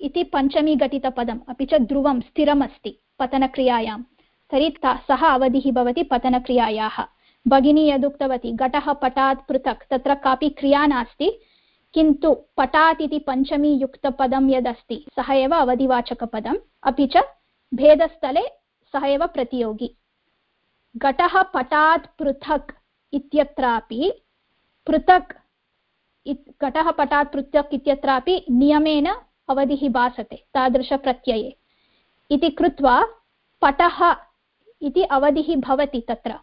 इति पञ्चमी घटितपदम्, अपि च ध्रुवं स्थिरमस्ति पतनक्रियायां। तर्हि सः अवधिः भवति पतनक्रियायाः। भगिनी यदुक्तवती, घटः पटात् पृथक्, तत्र कापि क्रिया नास्ति। किन्तु पटात् इति पञ्चमी यदस्ति, सः एव अवधिवाचकपदम्। अपि च भेदस्थले सः एव प्रतियोगी। घटः पटात् पृथक् इत्यत्रापि पृथक् घटः पटात् पृथक् इत्यत्रापि नियमेन अवधिः भासते, तादृशप्रत्यये। इति कृत्वा पटः इति अवधिः भवति तत्र।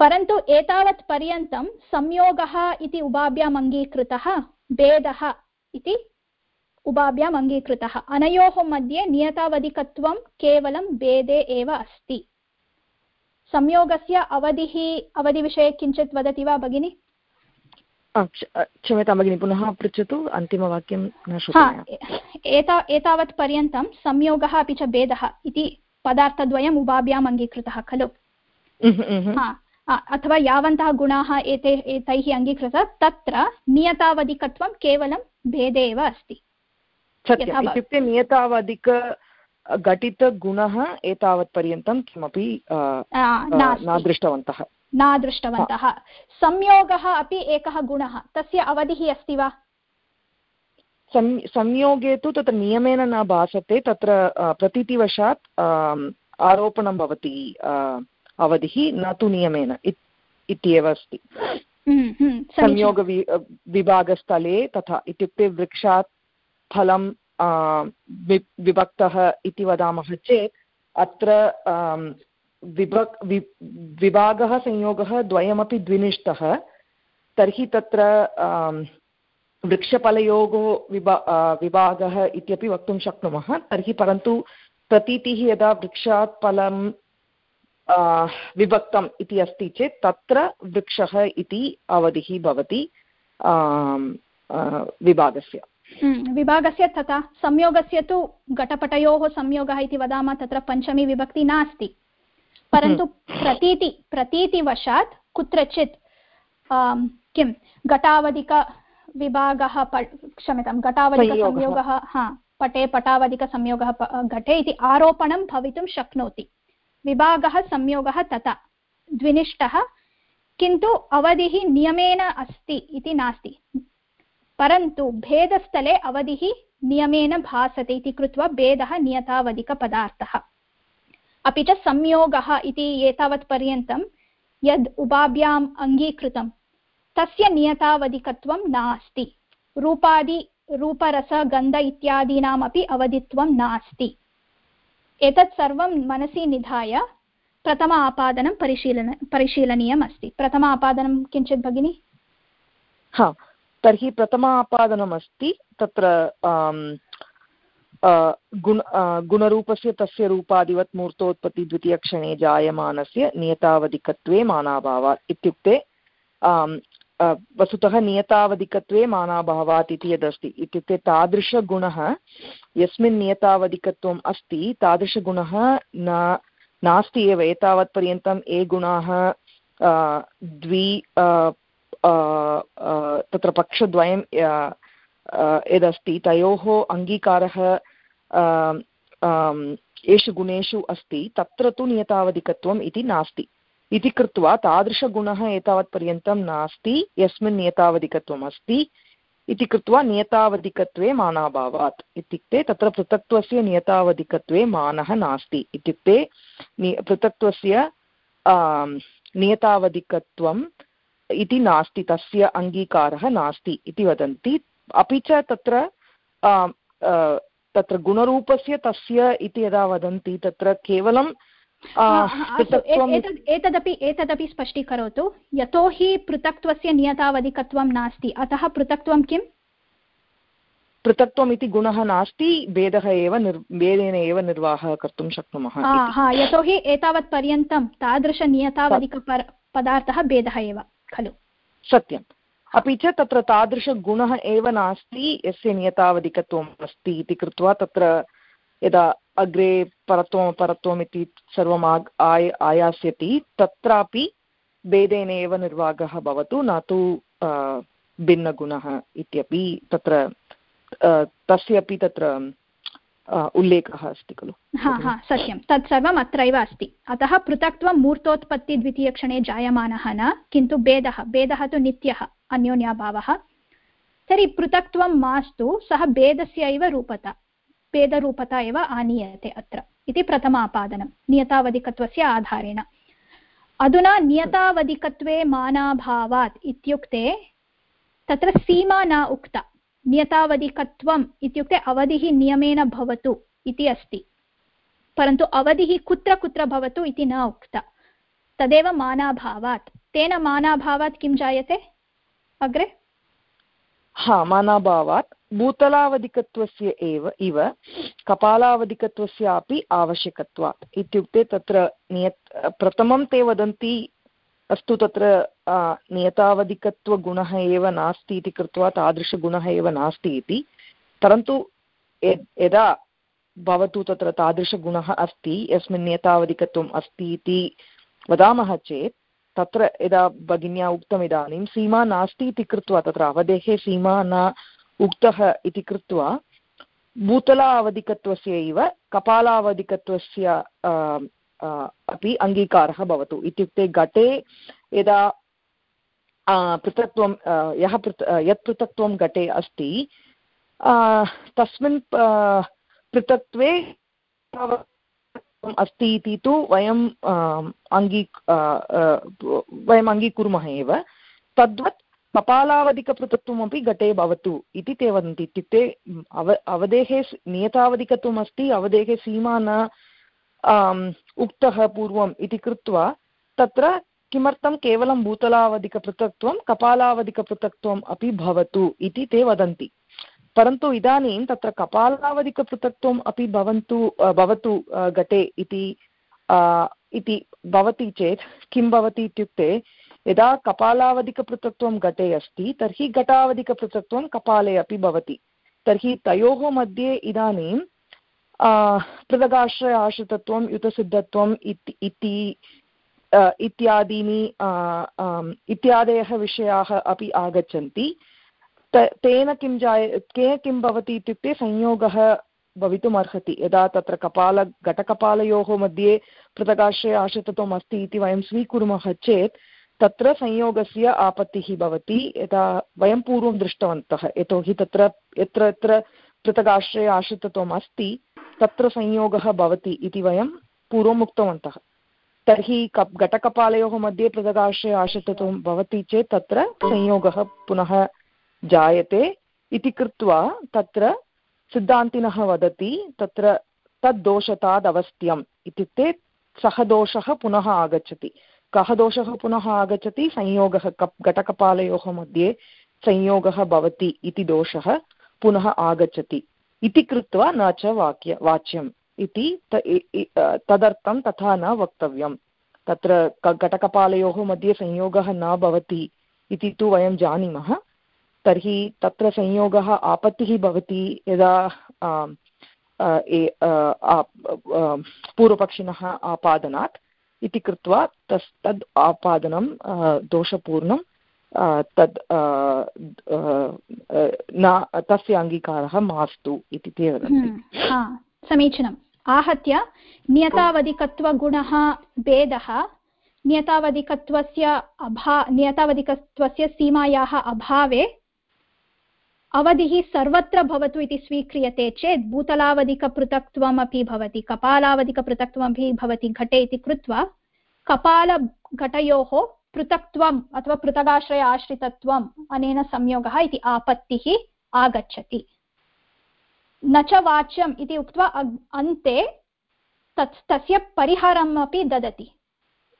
परन्तु एतावत् संयोगः इति उभाभ्याम् अङ्गीकृतः। भेदः इति उभाभ्याम् अङ्गीकृतः। अनयोः मध्ये नियतावधिकत्वं केवलं भेदे एव अस्ति। संयोगस्य अवधिः अवधिविषये किञ्चित् वदति वा भगिनि? क्षम्यतां भगिनि पुनः पृच्छतु अन्तिमवाक्यं न एता एतावत् पर्यन्तं संयोगः अपि च भेदः इति पदार्थद्वयम् उभाभ्याम् अङ्गीकृतः खलु? अथवा यावन्तः गुणाः एते एतैः अङ्गीकृतः तत्र नियतावधिकत्वं केवलं भेदे एव अस्ति। इत्युक्ते नियतावधिक घटितगुणः एतावत्पर्यन्तं किमपि न दृष्टवन्तः। न दृष्टवन्तः। संयोगः अपि एकः गुणः। तस्य अवधिः अस्ति वा? संयोगे तु तत्र नियमेन न भासते तत्र प्रतीतिवशात् आरोपणं भवति अवधिः न तु नियमेन इत्येव अस्ति। हम्म, हम्म, संयोग विभागस्थले तथा इत्युक्ते वृक्षात् फलं विभक्तः इति वदामः चेत् अत्र विभक् विभागः संयोगः द्वयमपि द्विनिष्ठः। तर्हि तत्र वृक्षफलयोगो विभा विभागः इत्यपि वक्तुं शक्नुमः। तर्हि परन्तु प्रतीतिः यदा वृक्षात् फलं विभक्तम् इति अस्ति चेत् तत्र वृक्षः इति अवधिः भवति विभागस्य। विभागस्य तथा संयोगस्य तु घटपटयोः संयोगः इति वदामः तत्र पञ्चमी विभक्ति नास्ति। परन्तु। प्रतीति प्रतीतिवशात् कुत्रचित् किं घटावधिकविभागः क्षम्यतां घटावधिकसंयोगः हा पटे पटावधिकसंयोगः घटे इति आरोपणं भवितुं शक्नोति। विभागः, संयोगः तथा द्विनिष्ठः, किन्तु अवधिः नियमेन अस्ति इति नास्ति। परन्तु भेदस्थले अवधिः नियमेन भासते इति कृत्वा भेदः नियतावधिकपदार्थः। अपि च संयोगः इति एतावत्पर्यन्तं यद् उभाभ्याम् अङ्गीकृतं, तस्य नियतावधिकत्वं नास्ति। रूपादि, रूपरसगन्ध इत्यादीनामपि अवधित्वं नास्ति। एतत् सर्वं मनसि निधाय प्रथम आपादनं परिशीलन परिशीलनीयम् अस्ति प्रथम आपादनं किञ्चित् भगिनि? हा, तर्हि प्रथमापादनमस्ति तत्र गुण गुणरूपस्य तस्य रूपादिवत् मूर्तोत्पत्ति द्वितीयक्षणे जायमानस्य नियतावधिकत्वे मानाभावात् इत्युक्ते वस्तुतः नियतावधिकत्वे मानाभावात् इति यदस्ति। इत्युक्ते तादृशगुणः यस्मिन् नियतावधिकत्वम् अस्ति, तादृशगुणः न, नास्ति एव। एतावत्पर्यन्तं ये गुणाः द्वि तत्र पक्षद्वयं यदस्ति। तयोः अङ्गीकारः येषु गुणेषु अस्ति। तत्र तु नियतावधिकत्वम् इति नास्ति। इति कृत्वा तादृशगुणः एतावत्पर्यन्तं नास्ति, यस्मिन् नियतावधिकत्वम् अस्ति इति कृत्वा नियतावधिकत्वे मानाभावात्। इत्युक्ते तत्र पृथक्त्वस्य नियतावधिकत्वे मानः नास्ति। इत्युक्ते पृथक्त्वस्य नियतावधिकत्वं इति नास्ति, तस्य अङ्गीकारः नास्ति इति वदन्ति। अपि च तत्र तत्र गुणरूपस्य तस्य इति यदा वदन्ति, तत्र केवलं एतदपि एतदपि स्पष्टीकरोतु. यतोहि पृथक्त्वस्य नियतावधिकत्वं नास्ति. अतः पृथक्त्वं किम्? पृथक्त्वम् इति गुणः नास्ति भेदः एव निर् भेदेन एव निर्वाहः कर्तुं शक्नुमः यतोहि एतावत्पर्यन्तं तादृशनियतावधिकपदार्थः भेदः एव खलु। सत्यम्। अपि च तत्र तादृशगुणः एव नास्ति यस्य नियतावधिकत्वम् अस्ति इति कृत्वा तत्र यदा अग्रे परत्वम् अपरत्वम् इति सर्वम् आय आयास्यति, तत्रापि भेदेन एव निर्वागः भवतु, न तु भिन्नगुणः इत्यपि तत्र तस्यापि तत्र उल्लेखः अस्ति खलु। हा हा, सत्यं। तत्सर्वम् अत्रैव अस्ति। अतः पृथक्त्वं मूर्तोत्पत्तिद्वितीयक्षणे जायमानः न, किन्तु भेदः भेदः तु नित्यः, अन्योन्याभावः। तर्हि पृथक्त्वं मास्तु, सः भेदस्य रूपता। भेदरूपता एव आनीयते अत्र इति प्रथमापादनं नियतावधिकत्वस्य आधारेण अधुना नियतावधिकत्वे मानाभावात् इत्युक्ते तत्र सीमा न उक्ता नियतावधिकत्वम् इत्युक्ते अवधिः नियमेन भवतु इति अस्ति परन्तु अवधिः कुत्र कुत्र भवतु इति न उक्ता तदेव मानाभावात् तेन मानाभावात् किं जायते अग्रे हा मानाभावात् भूतलावधिकत्वस्य एव, इव कपालावधिकत्वस्यापि आवश्यकत्वात्। इत्युक्ते तत्र नियत्, प्रथमं ते वदन्ति, अस्तु तत्र नियतावधिकत्वगुणः एव नास्ति इति कृत्वा तादृशगुणः एव नास्ति इति। परन्तु यदा भवतु तत्र तादृशगुणः अस्ति, यस्मिन् नियतावधिकत्वम् अस्ति इति वदामः चेत्, तत्र यदा भगिन्या उक्तम् इदानीं सीमा नास्ति इति कृत्वा तत्र अवधेः सीमा न उक्तः इति कृत्वा भूतला अवधिकत्वस्य कपालावधिकत्वस्य अपि अङ्गीकारः भवतु। इत्युक्ते घटे यदा पृथक्त्वं यः पृत् यत् पृथक्त्वं घटे अस्ति तस्मिन् पृथक्त्वे अस्ति इति तु वयम् अङ्गी वयम् अङ्गीकुर्मः एव। तद्वत् कपालावधिकपृथक्त्वमपि घटे भवतु इति ते वदन्ति इत्युक्ते अव अवधेः नियतावधिकत्वम् अस्ति अवधेः सीमा न उक्तः पूर्वम् इति कृत्वा तत्र किमर्थं केवलं भूतलावधिकपृथक्त्वं कपालावधिकपृथक्त्वम् अपि भवतु इति ते वदन्ति परन्तु इदानीं तत्र कपालावधिकपृथक्त्वम् अपि भवन्तु भवतु घटे इति इति भवति चेत् किं भवति इत्युक्ते यदा कपालावधिकपृथक्त्वं घटे अस्ति, तर्हि घटावधिकपृथक्त्वं कपाले अपि भवति। तर्हि तयोः मध्ये इदानीं पृथगाश्रय आश्रितत्वं युतसिद्धत्वम् इति इत्यादीनि इत्यादयः विषयाः अपि आगच्छन्ति। तेन किं जाय, के किं भवति इत्युक्ते संयोगः भवितुम् यदा तत्र कपाल, घटकपालयोः मध्ये पृथगाश्रय आश्रितत्वम् अस्ति इति वयं स्वीकुर्मः चेत् तत्र संयोगस्य आपत्तिः भवति, यदा वयं पूर्वं दृष्टवन्तः, यतोहि तत्र, यत्र यत्र पृथगाश्रय आश्रितत्वम् अस्ति, तत्र संयोगः भवति इति वयं पूर्वम् उक्तवन्तः। तर्हि कप्, घटकपालयोः मध्ये पृथगाश्रय आश्रितत्वं भवति चेत् तत्र संयोगः पुनः जायते इति कृत्वा तत्र सिद्धान्तिनः वदति, तत्र तद्दोषतादवस्थ्यम् इत्युक्ते सः दोषः पुनः आगच्छति। कः दोषः पुनः आगच्छति? संयोगः कप्, घटकपालयोः मध्ये संयोगः भवति इति दोषः पुनः आगच्छति। इति कृत्वा न च वाक्य, वाच्यम् इति तदर्थं तथा न वक्तव्यं तत्र घटकपालयोः मध्ये संयोगः न भवति इति तु वयं जानीमः। तर्हि तत्र संयोगः आपत्तिः भवति यदा पूर्वपक्षिणः आपादनात्। इति कृत्वा तस् तद् आपादनं दोषपूर्णं तद् न तस्य अङ्गीकारः मास्तु इति ते हम्म, समीचीनम्। आहत्य नियतावधिकत्वगुणः भेदः नियतावधिकत्वस्य अभा नियतावधिकत्वस्य सीमायाः अभावे अवधिः सर्वत्र भवतु इति स्वीक्रियते चेत् भूतलावधिकपृथक्त्वमपि भवति कपालावधिकपृथक्त्वमपि भवति घटे इति कृत्वा कपालघटयोः पृथक्त्वम् अथवा पृथगाश्रय आश्रितत्वम् अनेन संयोगः इति आपत्तिः आगच्छति न च वाच्यम् इति उक्त्वा अन्ते तत् तस्य परिहारम् अपि ददति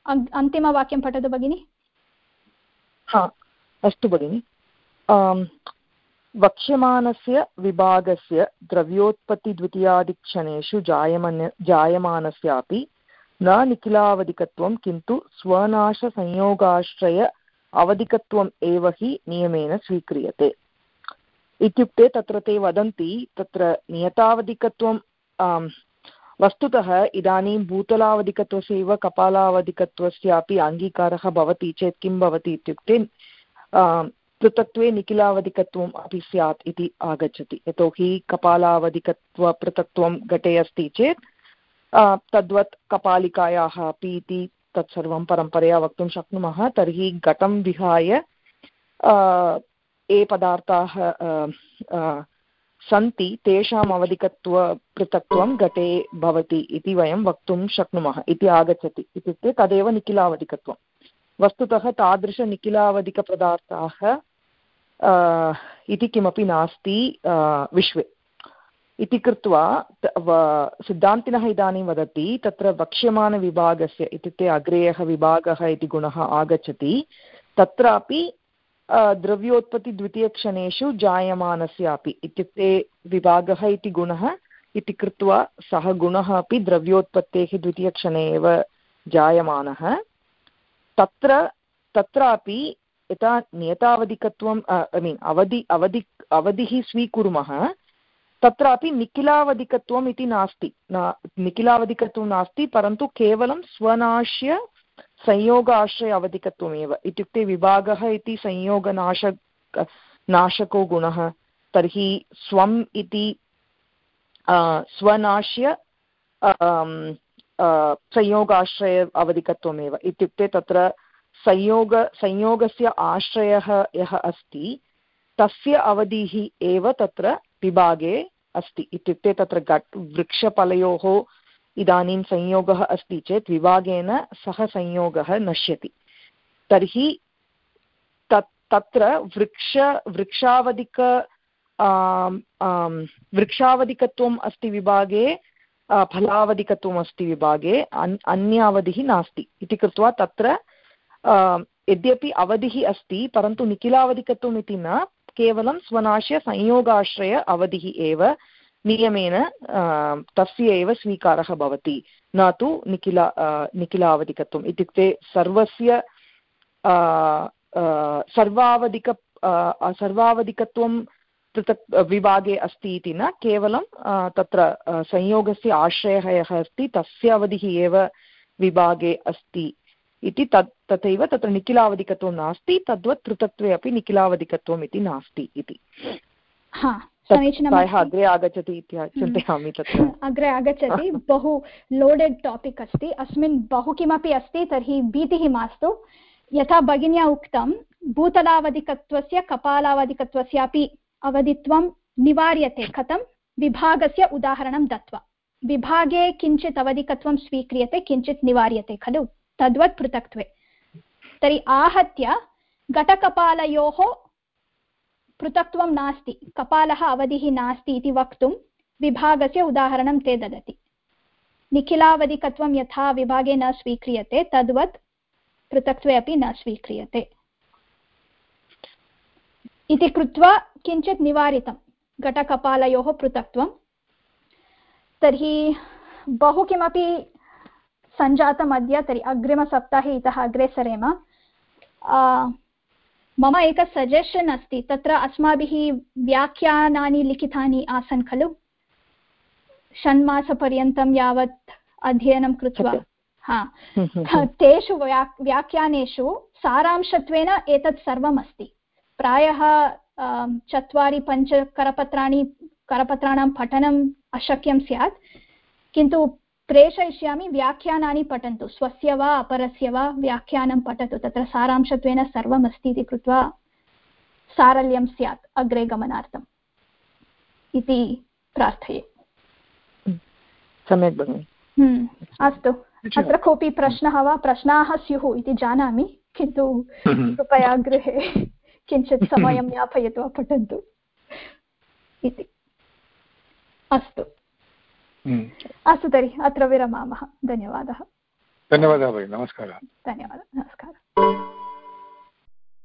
अन्तिमवाक्यं पठतु भगिनि हा अस्तु भगिनि वक्ष्यमाणस्य विभागस्य द्रव्योत्पत्तिद्वितीयादिक्षणेषु जायमन, जायमानस्यापि न निखिलावधिकत्वं, किन्तु स्वनाशसंयोगाश्रय अवधिकत्वम् एव हि नियमेन स्वीक्रियते। इत्युक्ते तत्र ते वदन्ति, तत्र नियतावधिकत्वं वस्तुतः इदानीं भूतलावधिकत्वस्यैव कपालावधिकत्वस्यापि अङ्गीकारः भवति, चेत् किं भवति इत्युक्ते पृथक्त्वे निखिलावधिकत्वम् अपि स्यात् इति आगच्छति। यतोहि कपालावधिकत्वपृथक्त्वं घटे अस्ति चेत् तद्वत् कपालिकायाः अपि इति तत्सर्वं परम्परया वक्तुं शक्नुमः। तर्हि घटं विहाय ये पदार्थाः सन्ति, तेषाम् अवधिकत्वपृथक्त्वं घटे भवति इति वयं वक्तुं शक्नुमः इति आगच्छति। इत्युक्ते तदेव निखिलावधिकत्वं वस्तुतः तादृशनिखिलावधिकपदार्थाः इति किमपि नास्ति विश्वे। इति कृत्वा सिद्धान्तिनः इदानीं वदति, तत्र वक्ष्यमाणविभागस्य इत्युक्ते अग्रे यः विभागः इति गुणः आगच्छति, तत्रापि द्रव्योत्पत्तिद्वितीयक्षणेषु जायमानस्यापि इत्युक्ते विभागः इति गुणः, इति कृत्वा सः गुणः अपि द्रव्योत्पत्तेः द्वितीयक्षणे एव जायमानः। तत्र, तत्रापि यथा नियतावधिकत्वम् ऐ मीन् अवधि अवधि, अवधिः स्वीकुर्मः, तत्रापि निखिलावधिकत्वम् इति नास्ति। न, निखिलावधिकत्वं नास्ति, परन्तु केवलं स्वनाश्य संयोग आश्रय अवधिकत्वमेव इत्युक्ते विभागः इति संयोगनाश नाशको गुणः, तर्हि स्वम् इति स्वनाश्य संयोगाश्रय अवधिकत्वमेव। इत्युक्ते तत्र संयोग, संयोगस्य आश्रयः यः अस्ति, तस्य अवधिः एव तत्र विभागे अस्ति। इत्युक्ते तत्र घट् वृक्षफलयोः इदानीं संयोगः अस्ति चेत् विभागेन सः संयोगः नश्यति। तर्हि तत्, तत्र वृक्ष, वृक्षावधिक वृक्षावधिकत्वम् अस्ति विभागे फलावधिकत्वम् अस्ति विभागे, अन् अन्य अवधिः नास्ति। इति कृत्वा तत्र यद्यपि अवधिः अस्ति, परन्तु निखिलावधिकत्वम् इति न, केवलं स्वनाश्यसंयोगाश्रय अवधिः एव, नियमेन तस्य एव स्वीकारः भवति, न तु निखिला निखिलावधिकत्वम्। इत्युक्ते सर्वस्य सर्वावधिक सर्वावधिकत्वं पृथक् विभागे अस्ति इति न केवलं तत्र संयोगस्य आश्रयः यः अस्ति तस्य अवधिः एव विभागे अस्ति इति तत् तथैव तत्र निखिलावधिकत्वं नास्ति तद्वत् पृथक्त्वे अपि निखिलावधिकत्वम् इति नास्ति इति। अग्रे आगच्छति इति हम्म। चिन्तयामि तत्र। अग्रे आगच्छति बहु लोडेड् टापिक् अस्ति अस्मिन् बहु किमपि अस्ति तर्हि भीतिः मास्तु। यथा भगिन्या उक्तं भूतलावधिकत्वस्य कपालावधिकत्वस्यापि अवधित्वं निवार्यते। कथं? विभागस्य उदाहरणं दत्वा। विभागे किञ्चित् अवधिकत्वं स्वीक्रियते, किञ्चित् निवार्यते खलु? तद्वत् पृथक्त्वे। तर्हि आहत्य घटकपालयोः पृथक्त्वं नास्ति। कपालः अवधिः नास्ति इति वक्तुं विभागस्य उदाहरणं ते ददति। निखिलावधिकत्वं यथा विभागे न स्वीक्रियते, तद्वत् पृथक्त्वे अपि न स्वीक्रियते। इति कृत्वा किञ्चित् निवारितं घटकपालयोः पृथक्त्वं। तर्हि बहु किमपि सञ्जातम् अद्य तर्हि अग्रिमसप्ताहे इतः अग्रे सरेम। मम एकः सजेशन् अस्ति। तत्र अस्माभिः व्याख्यानानि लिखितानि आसन् खलु? षण्मासपर्यन्तं यावत् अध्ययनं कृत्वा। हा। तेषु व्या व्याख्यानेषु सारांशत्वेन एतत् सर्वम् अस्ति प्रायः चत्वारि पञ्च करपत्राणि करपत्राणां पठनम् अशक्यं स्यात्। किन्तु प्रेषयिष्यामि व्याख्यानानि पठन्तु। स्वस्य वा अपरस्य वा व्याख्यानं पठतु। तत्र सारांशत्वेन सर्वम् अस्ति इति कृत्वा सारल्यं स्यात् अग्रे गमनार्थम्। इति प्रार्थये। सम्यक् भगिनि। हम्म, अस्तु। अत्र कोऽपि प्रश्नः वा? प्रश्नाः स्युः इति जानामि। किन्तु कृपया गृहे किञ्चित् समयं यापयित्वा पठन्तु इति। अस्तु। हम्म। अस्तु तर्हि अत्र विरमामः। धन्यवादः। धन्यवादः भगिनि नमस्कारः। धन्यवादः। नमस्कारः।